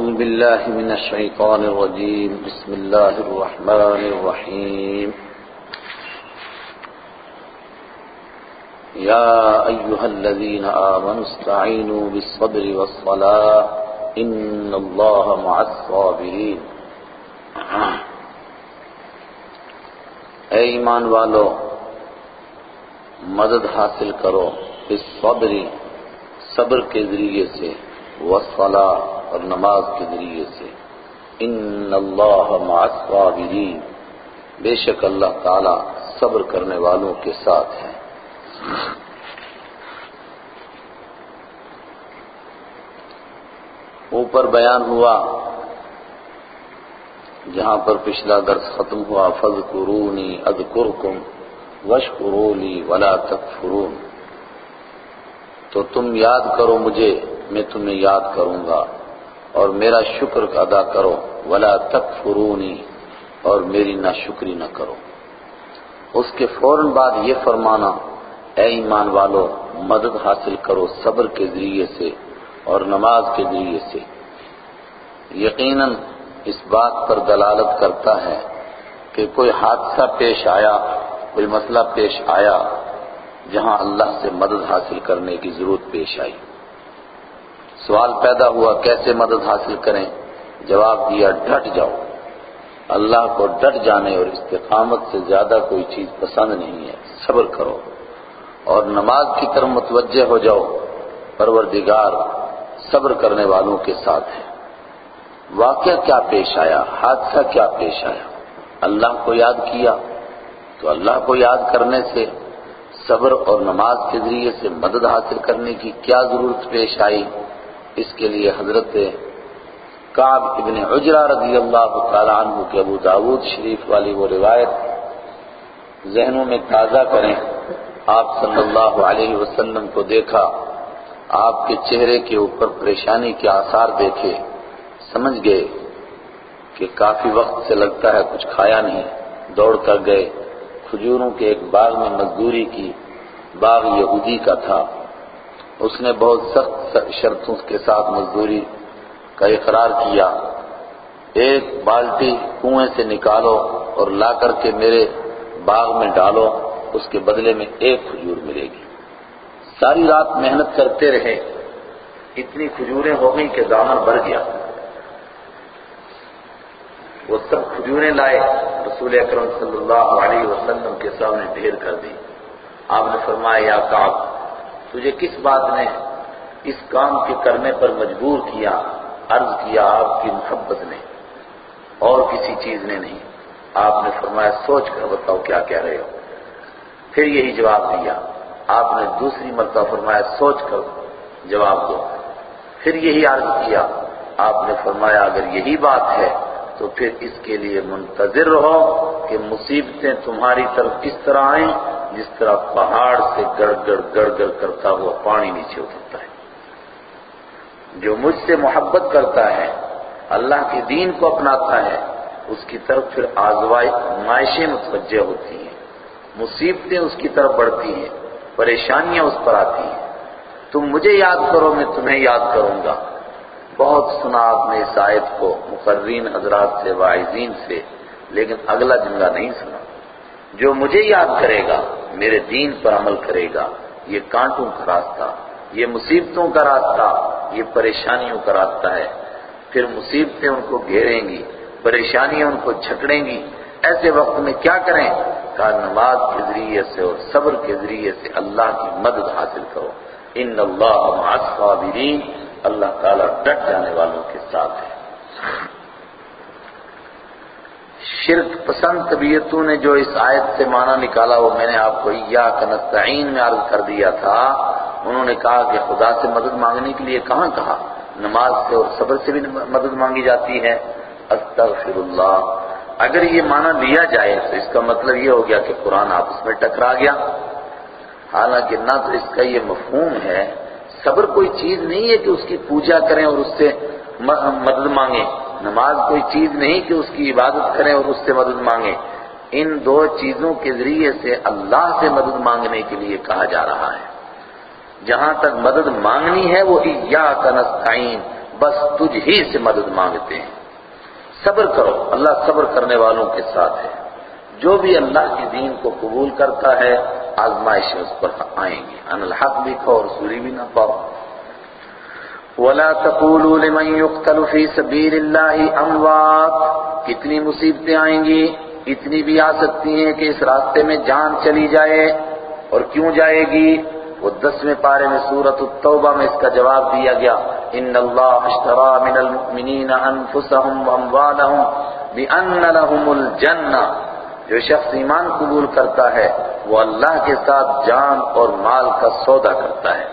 أعوذ بالله من الشيطان الرجيم. بسم الله الرحمن الرحيم. يا أيها الذين آمنوا استعينوا بالصبر والصلاة. إن الله مع الصابرين. اے ایمان والو، مدد حاصل کرو اس صبری صبر کے ذریعے سے. والصلاة. اور نماز کے ذریعے سے۔ ان اللہ مع الصابرین۔ بے شک اللہ تعالی صبر کرنے والوں کے ساتھ ہے اوپر بیان ہوا، جہاں پر پچھلا درس ختم ہوا فض قرونی فَذْكُرُونِي أَذْكُرْكُمْ وَاشْكُرُوا وَلَا تَكْفُرُونَ تو تم یاد کرو مجھے، میں تمہیں یاد کروں گا۔ اور میرا شکر ادا کرو، ولا تکفرونی اور میری نہ شکری نہ کرو۔ اس کے فوراً بعد یہ فرمانا، اے ایمان والو، مدد حاصل کرو صبر کے ذریعے سے اور نماز کے ذریعے سے۔ یقیناً اس بات پر دلالت کرتا ہے کہ کوئی حادثہ پیش آیا، کوئی مسئلہ پیش آیا، جہاں اللہ سے مدد حاصل کرنے کی ضرورت پیش آئی۔ سوال پیدا ہوا، کیسے مدد حاصل کریں؟ جواب دیا، ڈٹ جاؤ۔ اللہ کو ڈٹ جانے اور استقامت سے زیادہ کوئی چیز پسند نہیں ہے۔ صبر کرو۔ اور نماز کی طرف متوجہ ہو جاؤ۔ پروردگار صبر کرنے والوں کے ساتھ ہے۔ واقعہ کیا پیش آیا؟ حادثہ کیا پیش آیا؟ اللہ کو یاد کیا؟ تو اللہ کو یاد کرنے سے، صبر اور نماز کے ذریعے سے مدد حاصل کرنے کی کیا ضرورت پیش آئی؟ اس کے لیے حضرت کعب ابن عجرہ رضی اللہ تعالیٰ عنہ کے ابو داود شریف والی وہ روایت ذہنوں میں تازہ کریں۔ آپ صلی اللہ علیہ وسلم کو دیکھا، آپ کے چہرے کے اوپر پریشانی کے آثار دیکھے، سمجھ گئے کہ کافی وقت سے لگتا ہے کچھ کھایا نہیں۔ دوڑ کر گئے۔ کھجوروں کے ایک باغ میں مزدوری کی، باغ یہودی کا تھا۔ اس نے بہت سخت شرطوں کے ساتھ مزدوری کا اقرار کیا۔ ایک بالٹی کنویں سے نکالو اور لا کر کے میرے باغ میں ڈالو، اس کے بدلے میں ایک کھجور ملے گی۔ ساری رات محنت کرتے رہے۔ اتنی کھجوریں ہو گئیں کہ دامن بھر گیا۔ وہ سب کھجوریں لائے، رسول اکرم صلی اللہ علیہ وسلم کے سامنے ڈھیر کر دی۔ آپ نے فرمایا، یا کعب تجھے کس بات نے اس کام کے کرنے پر مجبور کیا، عرض کیا آپ کی محبت نے؟ اور کسی چیز نے نہیں۔ آپ نے فرمایا، سوچ کر بتاؤ کیا کہہ رہے ہو۔ پھر یہی جواب دیا۔ آپ نے دوسری مرتبہ فرمایا، سوچ کر جواب دو۔ پھر یہی عرض کیا، آپ نے فرمایا، اگر یہی بات ہے تو پھر اس کے لیے منتظر رہو کہ مصیبتیں تمہاری طرف اس طرح آئیں۔ جس طرح پہاڑ سے گڑ گڑ گڑ گڑ کرتا ہوا پانی نیچے اترتا ہے۔ جو مجھ سے محبت کرتا ہے، اللہ کے دین کو اپناتا ہے، اس کی طرف پھر آزمائشیں متوجہ ہوتی ہیں۔ مصیبتیں اس کی طرف بڑھتی ہیں، پریشانیاں اس پر آتی ہیں۔ تم مجھے یاد کرو، میں تمہیں یاد کروں گا۔ بہت سنا آپ نے اس آیت کو مقررین حضرات سے، واعظین سے، لیکن اگلا جملہ نہیں سنا۔ جو مجھے یاد کرے گا، میرے دین پر عمل کرے گا، یہ کانٹوں کا راستہ، یہ مصیبتوں کا راستہ، یہ پریشانیوں کا راستہ ہے۔ پھر مصیبتیں ان کو گھیریں گی، پریشانیاں ان کو چھکڑیں گی۔ ایسے وقت میں کیا کریں؟ کہا، نماز کے ذریعے سے اور صبر کے ذریعے سے اللہ کی مدد حاصل کرو۔ ان اللہ مع الصابرین، اللہ تعالیٰ ڈٹ جانے والوں کے ساتھ ہے۔ شرک پسند طبیعتوں نے جو اس آیت سے معنی نکالا، وہ میں نے آپ کو یا نستعین میں عرض کر دیا تھا۔ انہوں نے کہا کہ خدا سے مدد مانگنے کے لیے کہاں کہا؟ نماز سے اور صبر سے بھی مدد مانگی جاتی ہے۔ استغفر اللہ اگر یہ معنی لیا جائے تو اس کا مطلب یہ ہو گیا کہ قرآن آپس میں ٹکرا گیا۔ حالانکہ نہ تو اس کا یہ مفہوم ہے، صبر کوئی چیز نہیں ہے کہ اس کی پوجا کریں اور اس سے مدد مانگیں۔ نماز کوئی چیز نہیں کہ اس کی عبادت کریں اور اس سے مدد مانگیں۔ ان دو چیزوں کے ذریعے سے اللہ سے مدد مانگنے کے لیے کہا جا رہا ہے۔ جہاں تک مدد مانگنی ہے وہ یا نستعین، بس تجھ ہی سے مدد مانگتے ہیں۔ صبر کرو، اللہ صبر کرنے والوں کے ساتھ ہے۔ جو بھی اللہ کے دین کو قبول کرتا ہے، آزمائشیں اس پر آئیں گی۔ ان الحق بھی کھو اور سوری بھی نہ پاؤ۔ وَلَا تَقُولُوا لِمَنْ يُقْتَلُ فِي سَبِيلِ اللَّهِ أَمْوَاتٍ۔ کتنی مصیبتیں آئیں گی، اتنی بھی آ سکتی ہیں کہ اس راستے میں جان چلی جائے اور کیوں جائے گی؟ وہ دسویں پارے میں سورت التوبہ میں اس کا جواب دیا گیا۔ ان اللہ اشترى من المؤمنین انفسهم واموالهم بان لهم الجنہ جو شخص ایمان قبول کرتا ہے، وہ اللہ کے ساتھ جان اور مال کا سودا کرتا ہے۔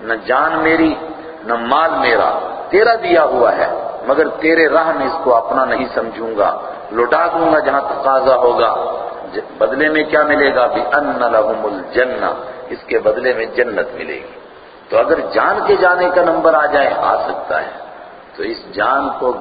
نہ جان میری نہ مال میرا، تیرا دیا ہوا ہے، مگر تیرے راہ میں اس کو اپنا نہیں سمجھوں گا لٹا دوں گا جہاں تقاضا ہوگا۔ بدلے میں کیا ملے گا؟ بھی ان الجنہ اس کے بدلے میں جنت ملے گی۔ تو اگر جان کے جانے کا نمبر آ جائے، آ سکتا ہے۔ تو اس جان کو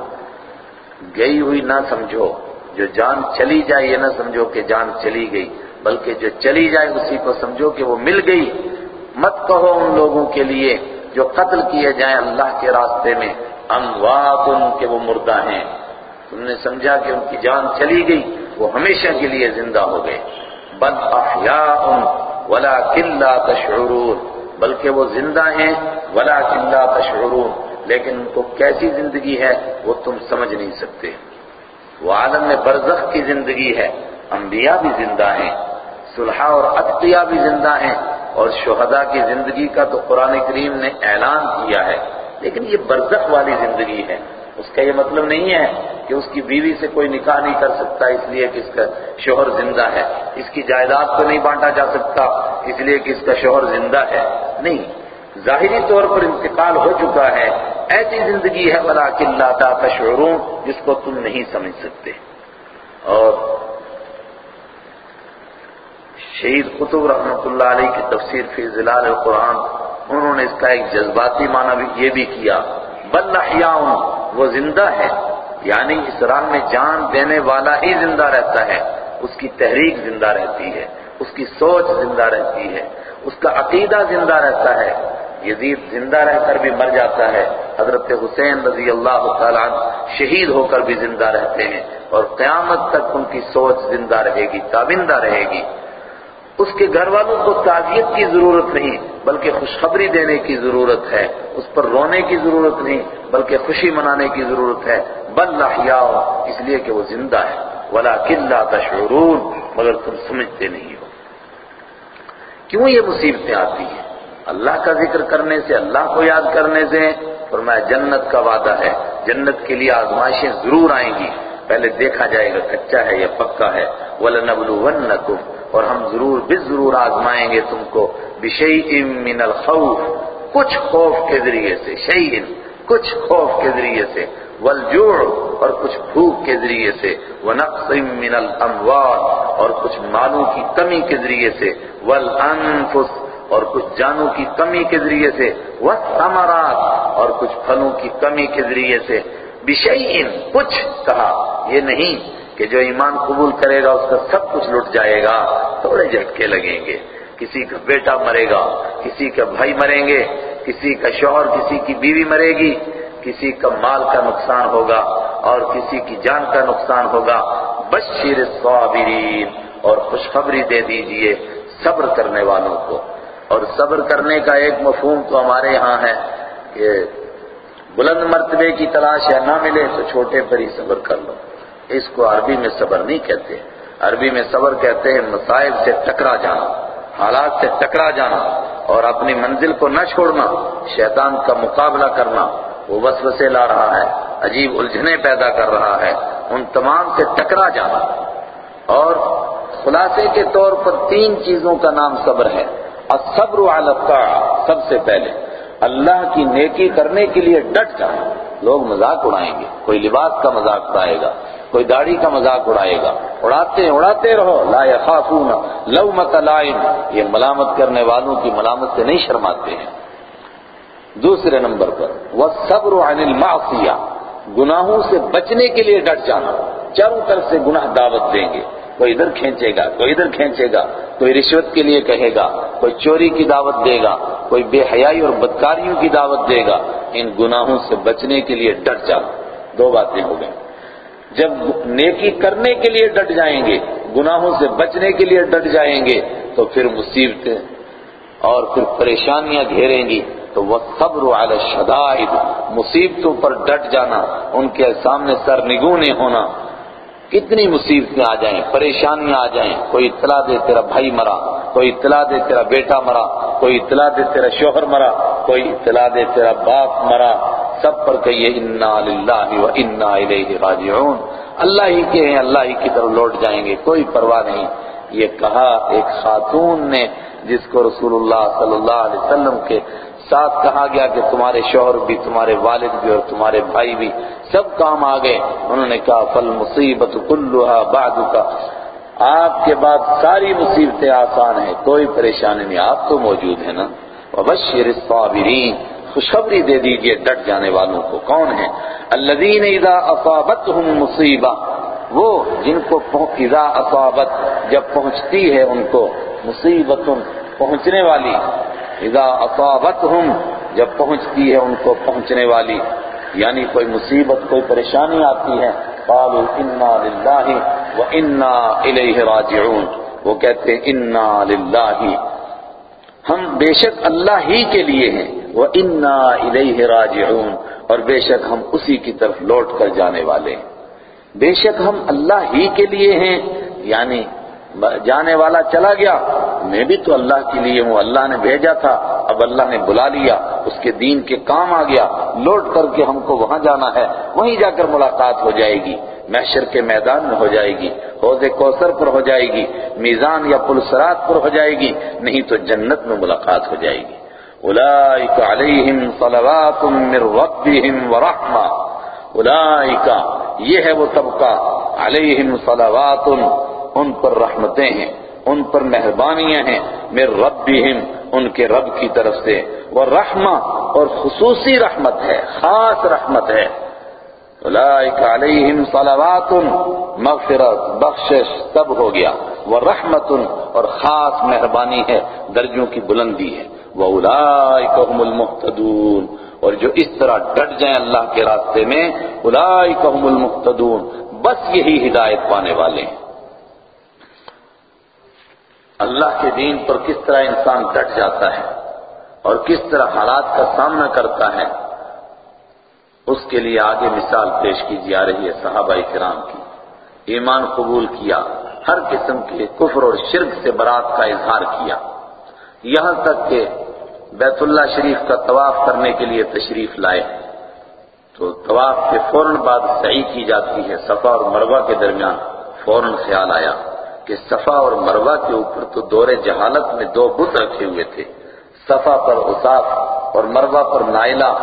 گئی ہوئی نہ سمجھو، جو جان چلی جائے یہ نہ سمجھو کہ جان چلی گئی، بلکہ جو چلی جائے اسی کو سمجھو کہ وہ مل گئی۔ مت کہو ان لوگوں کے لیے جو قتل کیے جائیں اللہ کے راستے میں اموات ان کے وہ مردہ ہیں۔ تم نے سمجھا کہ ان کی جان چلی گئی، وہ ہمیشہ کے لیے زندہ ہو گئے۔ بل احیاء ولا لا تشعرون۔ بلکہ وہ زندہ ہیں ولا لا تشعرون۔ لیکن ان کو کیسی زندگی ہے، وہ تم سمجھ نہیں سکتے۔ وہ عالم میں برزخ کی زندگی ہے، انبیاء بھی زندہ ہیں صلحہ اور اتقیاء بھی زندہ ہیں۔ اور شہداء کی زندگی کا تو قرآن کریم نے اعلان کیا ہے، لیکن یہ برزخ والی زندگی ہے۔ اس کا یہ مطلب نہیں ہے کہ اس کی بیوی سے کوئی نکاح نہیں کر سکتا، اس لیے کہ اس کا شوہر زندہ ہے۔ اس کی جائیداد کو نہیں بانٹا جا سکتا، اس لیے کہ اس کا شوہر زندہ ہے۔ نہیں، ظاہری طور پر انتقال ہو چکا ہے۔ ایسی زندگی ہے بلا اللہ کا جس کو تم نہیں سمجھ سکتے۔ اور شہید قطب رحمۃ اللہ علیہ کی تفسیر فی ضلال القرآن، انہوں نے اس کا ایک جذباتی معنی بھی یہ بھی کیا، بل احیاؤن وہ زندہ ہے یعنی اس راہ میں جان دینے والا ہی زندہ رہتا ہے، اس کی تحریک زندہ رہتی ہے، اس کی سوچ زندہ رہتی ہے، اس کا عقیدہ زندہ رہتا ہے، یزید زندہ رہ کر بھی مر جاتا ہے، حضرت حسین رضی اللہ تعالیٰ شہید ہو کر بھی زندہ رہتے ہیں، اور قیامت تک ان کی سوچ زندہ رہے گی، تابندہ رہے گی۔ اس کے گھر والوں کو تعزیت کی ضرورت نہیں، بلکہ خوشخبری دینے کی ضرورت ہے۔ اس پر رونے کی ضرورت نہیں، بلکہ خوشی منانے کی ضرورت ہے۔ بل احیاء اس لیے کہ وہ زندہ ہے۔ ولا لا تشعرون، مگر تم سمجھتے نہیں ہو۔ کیوں یہ مصیبتیں آتی ہیں؟ اللہ کا ذکر کرنے سے، اللہ کو یاد کرنے سے۔ فرمایا، جنت کا وعدہ ہے۔ جنت کے لیے آزمائشیں ضرور آئیں گی۔ پہلے دیکھا جائے گا کچا ہے یا پکا ہے۔ وَلَنَبْلُوَنَّكُمْ اور ہم ضرور بس ضرور آزمائیں گے تم کو بشیء من الخوف، کچھ خوف کے ذریعے سے شیء کچھ خوف کے ذریعے سے، والجوع اور کچھ بھوک کے ذریعے سے، ونقص من الاموال اور کچھ مالوں کی کمی کے ذریعے سے، والانفس اور کچھ جانوں کی کمی کے ذریعے سے، والثمرات اور کچھ پھلوں کی کمی کے ذریعے سے بشیء کچھ کہا یہ نہیں کہ جو ایمان قبول کرے گا، اس کا سب کچھ لٹ جائے گا، تھوڑے جھٹکے لگیں گے۔ کسی کا بیٹا مرے گا، کسی کا بھائی مریں گے، کسی کا شوہر، کسی کی بیوی مرے گی، کسی کا مال کا نقصان ہوگا اور کسی کی جان کا نقصان ہوگا۔ بشیر الصابرین، اور خوشخبری دے دیجیے صبر کرنے والوں کو۔ اور صبر کرنے کا ایک مفہوم تو ہمارے یہاں ہے کہ بلند مرتبے کی تلاش ہے، نہ ملے تو چھوٹے پر ہی صبر کر لو۔ اس کو عربی میں صبر نہیں کہتے۔ عربی میں صبر کہتے ہیں مسائل سے ٹکرا جانا، حالات سے ٹکرا جانا اور اپنی منزل کو نہ چھوڑنا، شیطان کا مقابلہ کرنا۔ وہ وسوسے لا رہا ہے، عجیب الجھنے پیدا کر رہا ہے، ان تمام سے ٹکرا جانا۔ اور خلاصے کے طور پر تین چیزوں کا نام صبر ہے۔ الصبر علی الطاعہ، سب سے پہلے۔ اللہ کی نیکی کرنے کے لیے ڈٹ جانا۔ لوگ مذاق اڑائیں گے، کوئی لباس کا مذاق اڑائے گا۔ کوئی داڑھی کا مذاق اڑائے گا۔ اڑاتے اڑاتے رہو۔ لا يخافون لومت لائم یہ ملامت کرنے والوں کی ملامت سے نہیں شرماتے ہیں۔ دوسرے نمبر پر۔ وہ صبر عن المعصیہ گناہوں سے بچنے کے لیے ڈٹ جانا۔ چاروں طرف سے گناہ دعوت دیں گے۔ کوئی ادھر کھینچے گا، کوئی ادھر کھینچے گا۔ کوئی رشوت کے لیے کہے گا، کوئی چوری کی دعوت دے گا۔ کوئی بے حیائی اور بدکاریوں کی دعوت دے گا۔ ان گناہوں سے بچنے کے لیے ڈٹ جانا۔ دو باتیں ہو گئیں۔ جب نیکی کرنے کے لیے ڈٹ جائیں گے، گناہوں سے بچنے کے لیے ڈٹ جائیں گے، تو پھر مصیبتیں اور پھر پریشانیاں گھیریں گی۔ تو وہ صبر علی الشدائد، مصیبتوں پر ڈٹ جانا، ان کے سامنے سر نگونے ہونا۔ کتنی مصیبتیں آ جائیں، پریشانیاں آ جائیں۔ کوئی اطلاع دے تیرا بھائی مرا، کوئی اطلاع دے تیرا بیٹا مرا، کوئی اطلاع دے تیرا شوہر مرا، کوئی اطلاع دے تیرا باپ مرا۔ سب پر کہیے، انا للہ و انا الیہ راجعون. اللہ ہی کے ہیں، اللہ ہی کی طرف لوٹ جائیں گے، کوئی پرواہ نہیں۔ یہ کہا ایک خاتون نے، جس کو رسول اللہ صلی اللہ علیہ وسلم کے ساتھ کہا گیا کہ تمہارے شوہر بھی، تمہارے والد بھی اور تمہارے بھائی بھی سب کام آ گئے۔ انہوں نے کہا فل مصیبت کلوہا بعد کا آپ کے بعد ساری مصیبتیں آسان ہیں، کوئی پریشانی نہیں۔ آپ تو موجود ہیں نا۔ وبشر الصابرین خوشخبری دے دیجیے ڈٹ جانے والوں کو۔ کون ہیں؟ الذین اذا اصابتهم مصیبہ۔ وہ جن کو اذا اصابت، جب پہنچتی ہے ان کو مصیبت پہنچنے والی۔ اذا اصابتهم، جب پہنچتی ہے ان کو پہنچنے والی۔ یعنی کوئی مصیبت، کوئی پریشانی آتی ہے۔ قالوا انا للہ و انا الیہ راجعون۔ وہ کہتے ہیں انا للہ ہم بے شک اللہ ہی کے لیے ہیں۔ وہ انا الیہ راجعون اور بے شک ہم اسی کی طرف لوٹ کر جانے والے ہیں۔ بے شک ہم اللہ ہی کے لیے ہیں یعنی جانے والا چلا گیا۔ میں بھی تو اللہ کے لیے ہوں، اللہ نے بھیجا تھا، اب اللہ نے بلا لیا، اس کے دین کے کام آ گیا۔ لوٹ کر کے ہم کو وہاں جانا ہے، وہیں جا کر ملاقات ہو جائے گی۔ محشر کے میدان میں ہو جائے گی، حوض کوثر پر ہو جائے گی، میزان یا پلسرات پر ہو جائے گی، نہیں تو جنت میں ملاقات ہو جائے گی۔ اولئک علیہم صلوات من ربهم ورحمہ اولئک یہ ہے وہ طبقہ علیہم صلوات، ان پر رحمتیں ہیں، ان پر مہربانیاں ہیں میرے رب بھی ان کے رب کی طرف سے. وہ رحمہ اور خصوصی رحمت ہے، خاص رحمت ہے. علیہم صلوات مغفرت، بخشش، تب ہو گیا۔ وہ اور خاص مہربانی ہے، درجوں کی بلندی ہے۔ وہ هم المحتدون اور جو اس طرح ڈٹ جائیں اللہ کے راستے میں هم المحتدون بس یہی ہدایت پانے والے ہیں۔ اللہ کے دین پر کس طرح انسان ڈٹ جاتا ہے اور کس طرح حالات کا سامنا کرتا ہے اس کے لیے آگے مثال پیش کی جا رہی ہے صحابہ کرام کی۔ ایمان قبول کیا، ہر قسم کے کفر اور شرک سے برات کا اظہار کیا۔ یہاں تک کہ بیت اللہ شریف کا طواف کرنے کے لیے تشریف لائے۔ تو طواف کے فوراً بعد صحیح کی جاتی ہے صفا اور مروہ کے درمیان فوراً خیال آیا کہ صفا اور مروہ کے اوپر تو دور جہالت میں دو بت رکھے ہوئے تھے۔ صفا پر اصاف اور مروہ پر نائلہ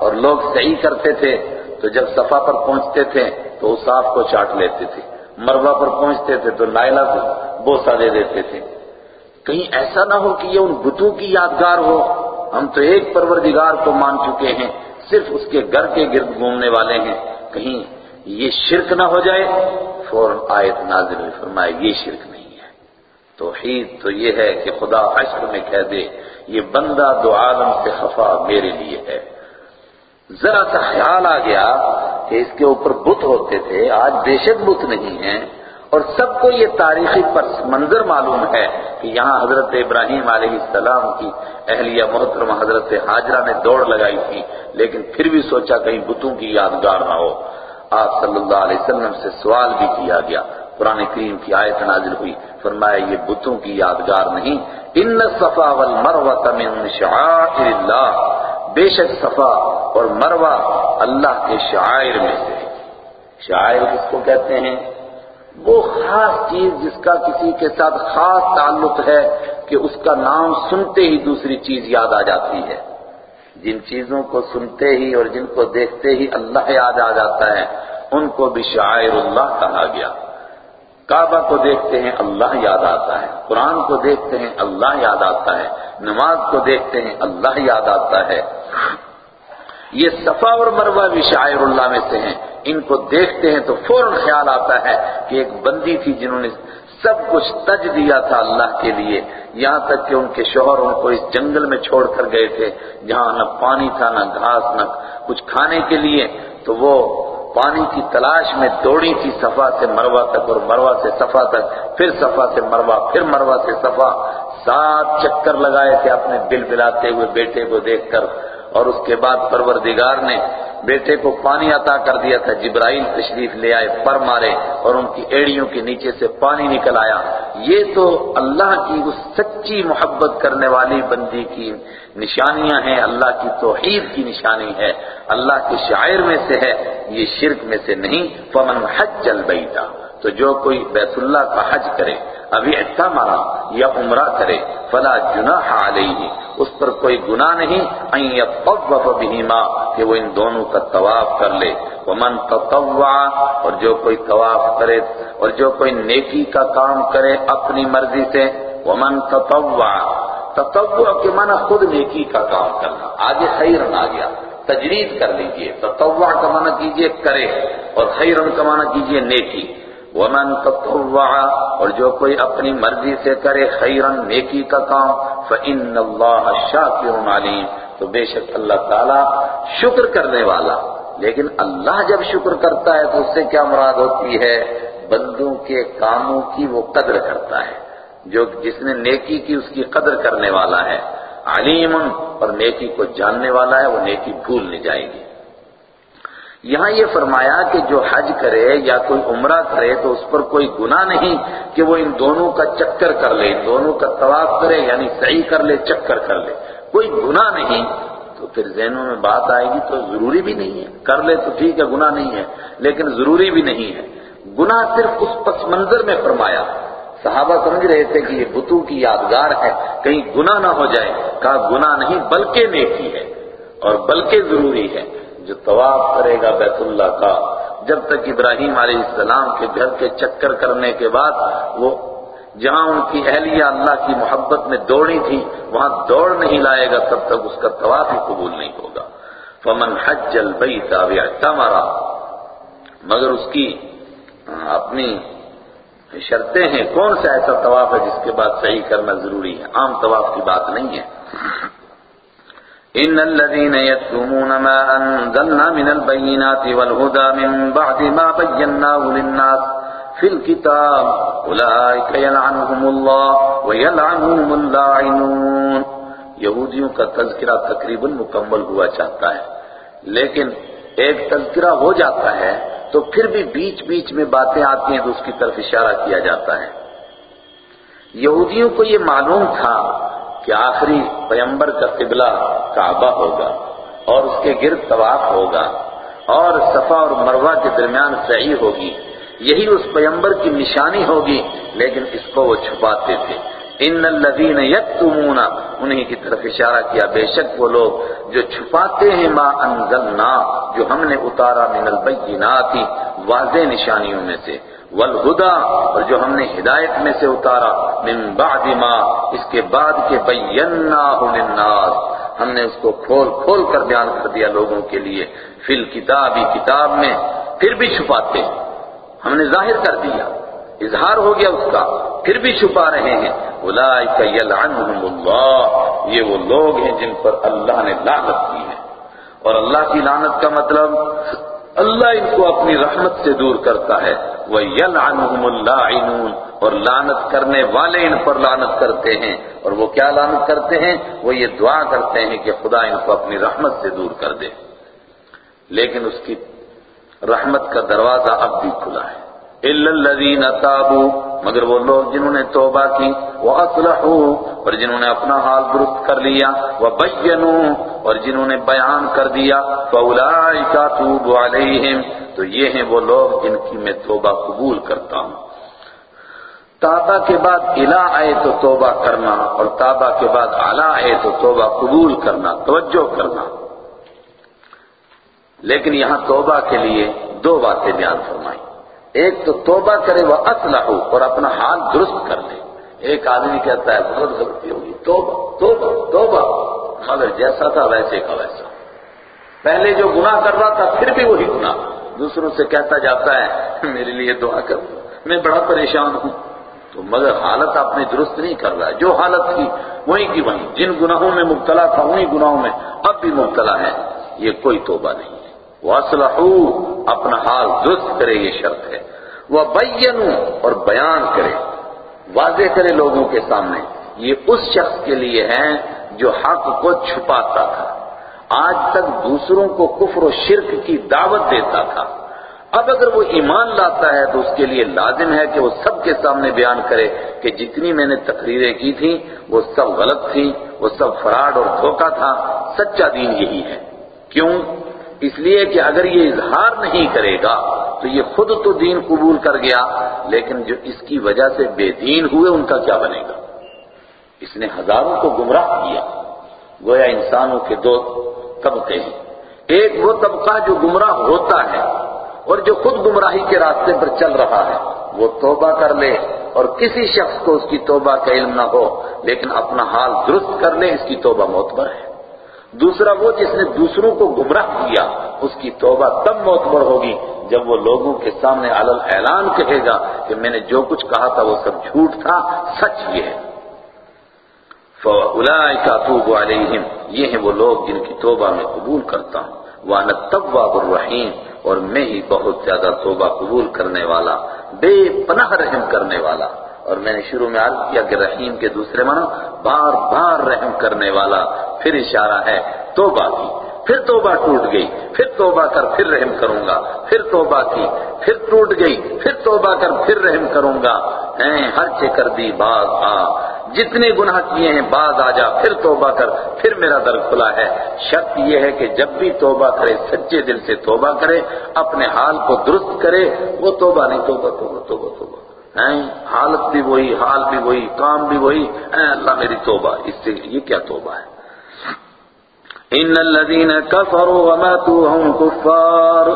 اور لوگ صحیح کرتے تھے، تو جب صفا پر پہنچتے تھے، تو اصاف کو چاٹ لیتے تھے۔ مروہ پر پہنچتے تھے، تو نائلہ کو بوسا دے دیتے تھے۔ کہیں ایسا نہ ہو کہ یہ ان بتوں کی یادگار ہو۔ ہم تو ایک پروردگار کو مان چکے ہیں، صرف اس کے گھر کے گرد گھومنے والے ہیں۔ کہیں یہ شرک نہ ہو جائے، فوراً آیت نازل ہوئی فرمائے یہ شرک نہیں ہے۔ توحید تو یہ ہے کہ خدا عشق میں کہہ دے یہ بندہ دو عالم سے خفا میرے لیے ہے۔ ذرا سا خیال آ گیا کہ اس کے اوپر بت ہوتے تھے، آج بے شک بت نہیں ہیں۔ اور سب کو یہ تاریخی پس منظر معلوم ہے کہ یہاں حضرت ابراہیم علیہ السلام کی اہلیہ محترمہ حضرت حاجرہ نے دوڑ لگائی تھی، لیکن پھر بھی سوچا کہیں بتوں کی یادگار نہ ہو۔ آپ صلی اللہ علیہ وسلم سے سوال بھی کیا گیا۔ قرآن کریم کی آیت نازل ہوئی۔ فرمایا، یہ بتوں کی یادگار نہیں۔ ان صفا والمروہ من شعائر اللہ بے شک صفا اور مروہ اللہ کے شعائر میں سے شعائر کس کو کہتے ہیں؟ وہ خاص چیز جس کا کسی کے ساتھ خاص تعلق ہے کہ اس کا نام سنتے ہی دوسری چیز یاد آ جاتی ہے۔ جن چیزوں کو سنتے ہی اور جن کو دیکھتے ہی اللہ یاد آ جاتا ہے، ان کو بھی شاعر اللہ کہا گیا۔ کعبہ کو دیکھتے ہیں اللہ یاد آتا ہے، قرآن کو دیکھتے ہیں اللہ یاد آتا ہے، نماز کو دیکھتے ہیں اللہ یاد آتا ہے۔ یہ صفا اور مروہ بھی شاعر اللہ میں سے ہیں۔ ان کو دیکھتے ہیں تو فوراً خیال آتا ہے کہ ایک بندی تھی جنہوں نے سب کچھ تج دیا تھا اللہ کے لیے۔ یہاں تک کہ ان کے شوہر ان کو اس جنگل میں چھوڑ کر گئے تھے، جہاں نہ پانی تھا، نہ گھاس، نہ کچھ کھانے کے لیے۔ تو وہ پانی کی تلاش میں دوڑی تھی، صفا سے مروا تک اور مروا سے صفا تک، پھر صفا سے مروا پھر مروا سے صفا۔ سات چکر لگائے تھے اپنے بل بلاتے ہوئے بیٹے کو دیکھ کر۔ اور اس کے بعد پروردگار نے بیٹے کو پانی عطا کر دیا تھا، جبرائیل تشریف لے آئے، پر مارے اور ان کی ایڑیوں کے نیچے سے پانی نکل آیا۔ یہ تو اللہ کی اس سچی محبت کرنے والی بندی کی نشانیاں ہیں، اللہ کی توحید کی نشانی ہے۔ اللہ کے شاعر میں سے ہے، یہ شرک میں سے نہیں۔ فمن حج البیتا تو جو کوئی بیت اللہ کا حج کرے، ابھی اچھا مارا یا عمرہ کرے، فلا جناح علیہ اس پر کوئی گناہ نہیں، ان یطوف بہما، کہ وہ ان دونوں کا طواف کر لے۔ ومن تطوع، اور جو کوئی طواف کرے، اور جو کوئی نیکی کا کام کرے اپنی مرضی سے۔ ومن تطوع تطوع کے معنی خود نیکی کا کام کرنا۔ آگے خیرن آ گیا تجرید کر لیجیے۔ تطوع کا معنی کیجیے کرے، اور خیرن کا معنی کیجیے نیکی۔ ومن تطوع، اور جو کوئی اپنی مرضی سے کرے خیرن نیکی کا کام، فإن اللہ شاکر علیم تو بے شک اللہ تعالی شکر کرنے والا۔ لیکن اللہ جب شکر کرتا ہے تو اس سے کیا مراد ہوتی ہے؟ بندوں کے کاموں کی وہ قدر کرتا ہے۔ جو جس نے نیکی کی اس کی قدر کرنے والا ہے۔ علیم اور نیکی کو جاننے والا ہے، وہ نیکی بھول نہیں جائے گی۔ یہاں یہ فرمایا کہ جو حج کرے یا کوئی عمرہ کرے تو اس پر کوئی گناہ نہیں کہ وہ ان دونوں کا چکر کر لے، ان دونوں کا طواف کرے یعنی صحیح کر لے، چکر کر لے۔ کوئی گناہ نہیں تو پھر ذہنوں میں بات آئے گی تو ضروری بھی نہیں ہے۔ کر لے تو ٹھیک ہے، گناہ نہیں ہے، لیکن ضروری بھی نہیں ہے۔ گناہ صرف اس پس منظر میں فرمایا۔ صحابہ سمجھ رہے تھے کہ یہ بتوں کی یادگار ہے۔ کہیں گناہ نہ ہو جائے، کہا گناہ نہیں بلکہ نیکی ہے اور بلکہ ضروری ہے۔ جو طواف کرے گا بیت اللہ کا، جب تک ابراہیم علیہ السلام کے گھر کے چکر کرنے کے بعد وہ جہاں ان کی اہلیہ اللہ کی محبت میں دوڑی تھی، وہاں دوڑ نہیں لائے گا، تب تک اس کا طواف ہی قبول نہیں ہوگا۔ فمن حج البیت واعتمر، مگر اس کی اپنی شرطیں ہیں، کون سا ایسا طواف ہے جس کے بعد صحیح کرنا ضروری ہے؟ عام طواف کی بات نہیں ہے۔ ان الذين يكتمون ما انزلنا من البينات والهدى من بعد ما بيناه للناس في الكتاب اولئك يلعنهم الله ويلعنهم اللاعنون. یہودیوں کا تذکرہ تقریباً مکمل ہوا چاہتا ہے، لیکن ایک تذکرہ ہو جاتا ہے تو پھر بھی بیچ بیچ میں باتیں آتی ہیں تو اس کی طرف اشارہ کیا جاتا ہے۔ یہودیوں کو یہ معلوم تھا کہ آخری پیمبر کا قبلہ کعبہ ہوگا اور اس کے گرد طواف ہوگا اور صفا اور مروہ کے درمیان صحیح ہوگی۔ یہی اس پیمبر کی نشانی ہوگی، لیکن اس کو وہ چھپاتے تھے۔ ان الذین یکتمون، انہی کی طرف اشارہ کیا۔ بے شک وہ لوگ جو چھپاتے ہیں ما انزلنا، جو ہم نے اتارا من البینات واضح نشانیوں میں سے۔ والہدا، اور جو ہم نے ہدایت میں سے اتارا، من بعد ما، اس کے بعد کے بیناہ للناس، ہم نے اس کو کھول کھول کر بیان کر دیا لوگوں کے لیے، فی الکتابی، کتاب میں، پھر بھی چھپاتے ہیں۔ ہم نے ظاہر کر دیا، اظہار ہو گیا اس کا، پھر بھی چھپا رہے ہیں۔ اولئک یلعنہم اللہ، یہ وہ لوگ ہیں جن پر اللہ نے لعنت کی ہے۔ اور اللہ کی لعنت کا مطلب اللہ ان کو اپنی رحمت سے دور کرتا ہے۔ وہ يَلْعَنُهُمُ اللَّاعِنُونَ، اور لعنت کرنے والے ان پر لعنت کرتے ہیں۔ اور وہ کیا لعنت کرتے ہیں؟ وہ یہ دعا کرتے ہیں کہ خدا ان کو اپنی رحمت سے دور کر دے۔ لیکن اس کی رحمت کا دروازہ اب بھی کھلا ہے۔ إِلَّا الَّذِينَ تَابُوا مگر وہ لوگ جنہوں نے توبہ کی، وہ اور جنہوں نے اپنا حال درست کر لیا، وہ اور جنہوں نے بیان کر دیا فَأُولَئِكَ تُوبُ عَلَيْهِمْ تو یہ ہیں وہ لوگ جن کی میں توبہ قبول کرتا ہوں۔ تابہ کے بعد الہ آئے تو توبہ کرنا، اور تابہ کے بعد اعلیٰ آئے تو توبہ قبول کرنا، توجہ کرنا۔ لیکن یہاں توبہ کے لیے دو باتیں بیان فرمائی ایک تو توبہ کرے وہ اسلح اور اپنا حال درست کر لے۔ ایک آدمی کہتا ہے، بہت غلطی ہوگی۔ توبہ توبہ توبہ۔ مگر جیسا تھا ویسے کا ویسا۔ پہلے جو گناہ کر رہا تھا، پھر بھی وہی گناہ۔ دوسروں سے کہتا جاتا ہے، میرے لیے دعا کر۔ میں بڑا پریشان ہوں۔ تو مگر حالت آپ نے درست نہیں کر رہا۔ ہے جو حالت تھی وہی کی وہیں۔ جن گناہوں میں مبتلا تھا، انہی گناہوں میں اب بھی مبتلا ہے۔ یہ کوئی توبہ نہیں۔ ہے اپنا حال درست کرے، یہ شرط ہے۔ وہ اور بیان کرے۔ واضح کرے لوگوں کے سامنے، یہ اس شخص کے لیے ہے جو حق کو چھپاتا تھا۔ آج تک دوسروں کو کفر و شرک کی دعوت دیتا تھا۔ اب اگر وہ ایمان لاتا ہے تو اس کے لیے لازم ہے کہ وہ سب کے سامنے بیان کرے کہ جتنی میں نے تقریریں کی تھیں، وہ سب غلط تھیں، وہ سب فراڈ اور دھوکہ تھا۔ سچا دین یہی ہے۔ کیوں؟ اس لیے کہ اگر یہ اظہار نہیں کرے گا تو یہ خود تو دین قبول کر گیا، لیکن جو اس کی وجہ سے بے دین ہوئے، ان کا کیا بنے گا؟ اس نے ہزاروں کو گمراہ کیا۔ گویا انسانوں کے دو طبقے ہیں۔ ایک وہ طبقہ جو گمراہ ہوتا ہے اور جو خود گمراہی کے راستے پر چل رہا ہے، وہ توبہ کر لے اور کسی شخص کو اس کی توبہ کا علم نہ ہو، لیکن اپنا حال درست کر لے، اس کی توبہ معتبر ہے۔ دوسرا وہ جس نے دوسروں کو گمراہ کیا، اس کی توبہ تب معتبر ہوگی جب وہ لوگوں کے سامنے علل اعلان کہے گا کہ میں نے جو کچھ کہا تھا وہ سب جھوٹ تھا، سچ یہ ہے۔ فَأُولَئِكَ أَتُوبُ عَلَيْهِمْ، یہ ہیں وہ لوگ جن کی توبہ میں قبول کرتا ہوں۔ وَأَنَا التَّوَّابُ الرَّحِيمُ، اور میں ہی بہت زیادہ توبہ قبول کرنے والا، بے پناہ رحم کرنے والا۔ اور میں نے شروع میں عرض کیا کہ رحیم کے دوسرے معنی بار بار رحم کرنے والا پھر اشارہ ہے، توبہ کی۔ پھر توبہ ٹوٹ گئی، پھر توبہ کر، پھر رحم کروں گا۔ پھر توبہ کی، پھر ٹوٹ گئی، پھر توبہ کر، پھر رحم کروں گا۔ ہیں، ہر کر دی، باز آ۔ جتنے گناہ کیے ہیں، باز آ جا، پھر توبہ کر، پھر میرا در کھلا ہے۔ شرط یہ ہے کہ جب بھی توبہ کرے، سچے دل سے توبہ کرے، اپنے حال کو درست کرے، وہ توبہ نہیں، توبہ توبہ توبہ توبہ۔ حالت بھی وہی، حال بھی وہی، کام بھی وہی، اے اللہ میری توبہ، اس سے یہ کیا توبہ ہے؟ ان الذين كفروا وماتوا هم كفار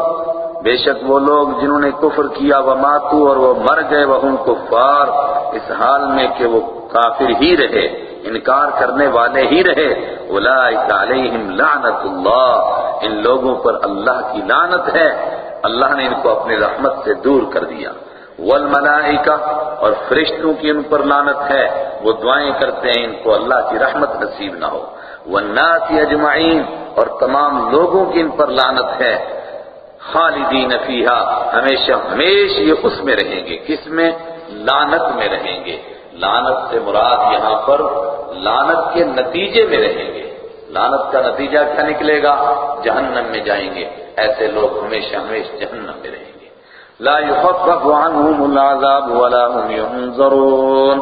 بے شک وہ لوگ جنہوں نے کفر کیا وہ ماتو اور وہ مر گئے وہ ہم کفار، اس حال میں کہ وہ کافر ہی رہے، انکار کرنے والے ہی رہے اولئک علیہم لعنت اللہ، ان لوگوں پر اللہ کی لعنت ہے، اللہ نے ان کو اپنی رحمت سے دور کر دیا۔ والملائکہ اور فرشتوں کی ان پر لعنت ہے، وہ دعائیں کرتے ہیں ان کو اللہ کی رحمت نصیب نہ ہو۔ والناس اجمعین اور تمام لوگوں کی ان پر لعنت ہے۔ خالدین فیہا، ہمیشہ ہمیشہ یہ اس میں رہیں گے۔ کس میں؟ لعنت میں رہیں گے۔ لعنت سے مراد یہاں پر لعنت کے نتیجے میں رہیں گے۔ لعنت کا نتیجہ کیا نکلے گا؟ جہنم میں جائیں گے۔ ایسے لوگ ہمیشہ ہمیشہ جہنم میں رہیں گے۔ لا يخفف عنهم العذاب ولا هم ينظرون.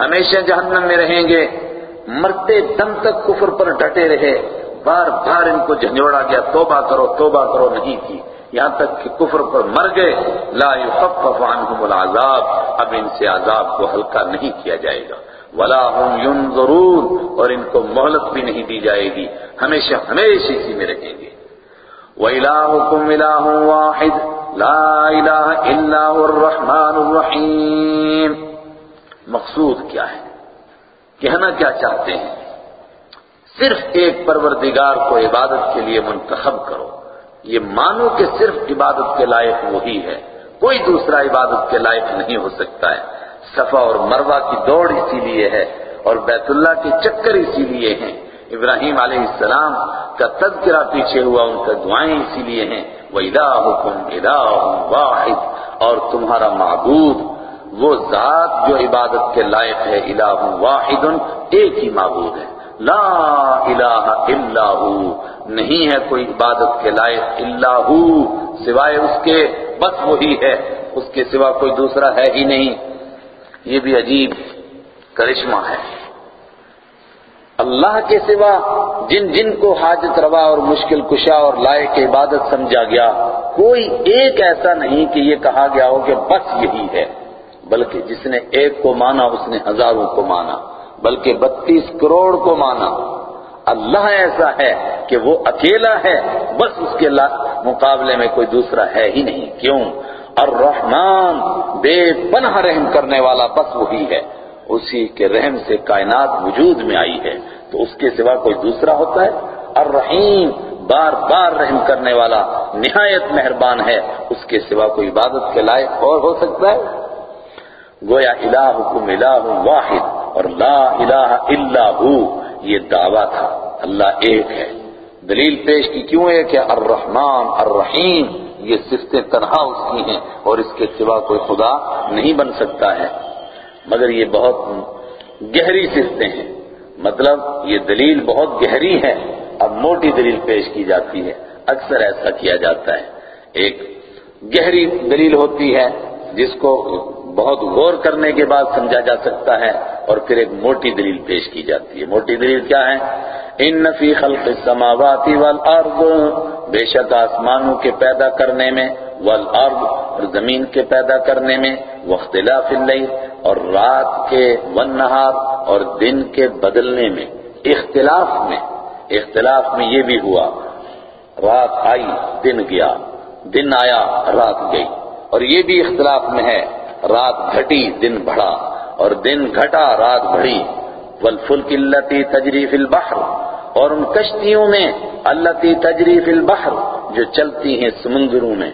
ہمیشہ جہنم میں رہیں گے، مرتے دم تک کفر پر ڈٹے رہے، بار بار ان کو جھنجوڑا گیا، توبہ کرو توبہ کرو، نہیں کی۔ یہاں تک کہ کفر پر مر گئے، لا يخفف عنهم العذاب۔ اب ان سے عذاب کو ہلکا نہیں کیا جائے گا۔ ولا هم ينظرون، اور ان کو مہلت بھی نہیں دی جائے گی۔ ہمیشہ ہمیشہ اسی میں رہیں گے۔ وَإِلَاهُكُمْ إِلَاهٌ وَاحِدٌ۔ لَا إِلَاهَ إِلَّا هُوَ الرَّحْمَنُ الرَّحِيمُ۔ مقصود کیا ہے؟ کہنا کیا چاہتے ہیں؟ صرف ایک پروردگار کو عبادت کے لیے منتخب کرو۔ یہ مانو کہ صرف عبادت کے لائق وہی ہے۔ کوئی دوسرا عبادت کے لائق نہیں ہو سکتا ہے۔ صفا اور مروہ کی دوڑ اسی لیے ہے اور بیت اللہ کے چکر اسی لیے ہیں۔ ابراہیم علیہ السلام کا تذکرہ پیچھے ہوا، ان کا دعائیں اسی لیے ہیں۔ وَإِلَاهُكُمْ إِلَاهٌ وَاحِدٌ اور تمہارا معبود، وہ ذات جو عبادت کے لائق ہے الہ واحد، ایک ہی معبود ہے۔ لا الہ الا ہو نہیں ہے کوئی عبادت کے لائق الا ہو سوائے اس کے، بس وہی ہے۔ اس کے سوا کوئی دوسرا ہے ہی نہیں۔ یہ بھی عجیب کرشمہ ہے۔ اللہ کے سوا جن جن کو حاجت روا اور مشکل کشا اور لائق عبادت سمجھا گیا، کوئی ایک ایسا نہیں کہ یہ کہا گیا ہو کہ بس یہی ہے، بلکہ جس نے ایک کو مانا اس نے ہزاروں کو مانا، بلکہ بتیس کروڑ کو مانا۔ اللہ ایسا ہے کہ وہ اکیلا ہے، بس اس کے مقابلے میں کوئی دوسرا ہے ہی نہیں۔ کیوں؟ الرحمن بے پناہ رحم کرنے والا بس وہی ہے۔ اسی کے رحم سے کائنات وجود میں آئی ہے۔ تو اس کے سوا کوئی دوسرا ہوتا ہے؟ الرحیم، بار بار رحم کرنے والا نہایت مہربان ہے۔ اس کے سوا کوئی عبادت کے لائق اور ہو سکتا ہے؟ گویا الہکم الہ واحد اور لا الہ الا ہو، یہ دعویٰ تھا۔ اللہ ایک ہے۔ دلیل پیش کی کیوں ایک ہے الرحمن، الرحیم، یہ صفتیں تنہا اس کی ہیں اور اس کے سوا کوئی خدا نہیں بن سکتا ہے۔ مگر یہ بہت گہری صفتیں ہیں۔ مطلب یہ دلیل بہت گہری ہے۔ اب موٹی دلیل پیش کی جاتی ہے۔ اکثر ایسا کیا جاتا ہے۔ ایک گہری دلیل ہوتی ہے جس کو بہت غور کرنے کے بعد سمجھا جا سکتا ہے اور پھر ایک موٹی دلیل پیش کی جاتی ہے۔ موٹی دلیل کیا ہے؟ ان فی خلق السماوات والارض، بے شک آسمانوں کے پیدا کرنے میں، والارض اور زمین کے پیدا کرنے میں، واختلاف اللیل اور رات کے والنہار اور دن کے بدلنے میں، اختلاف میں اختلاف میں یہ بھی ہوا، رات آئی، دن گیا، دن آیا، رات گئی، اور یہ بھی اختلاف میں ہے، رات گھٹی، دن بڑھا، اور دن گھٹا، رات بڑھی والفلک اللتی تجری فی البحر، اور ان کشتیوں میں اللتی تجری فی البحر، جو چلتی ہیں سمندروں میں،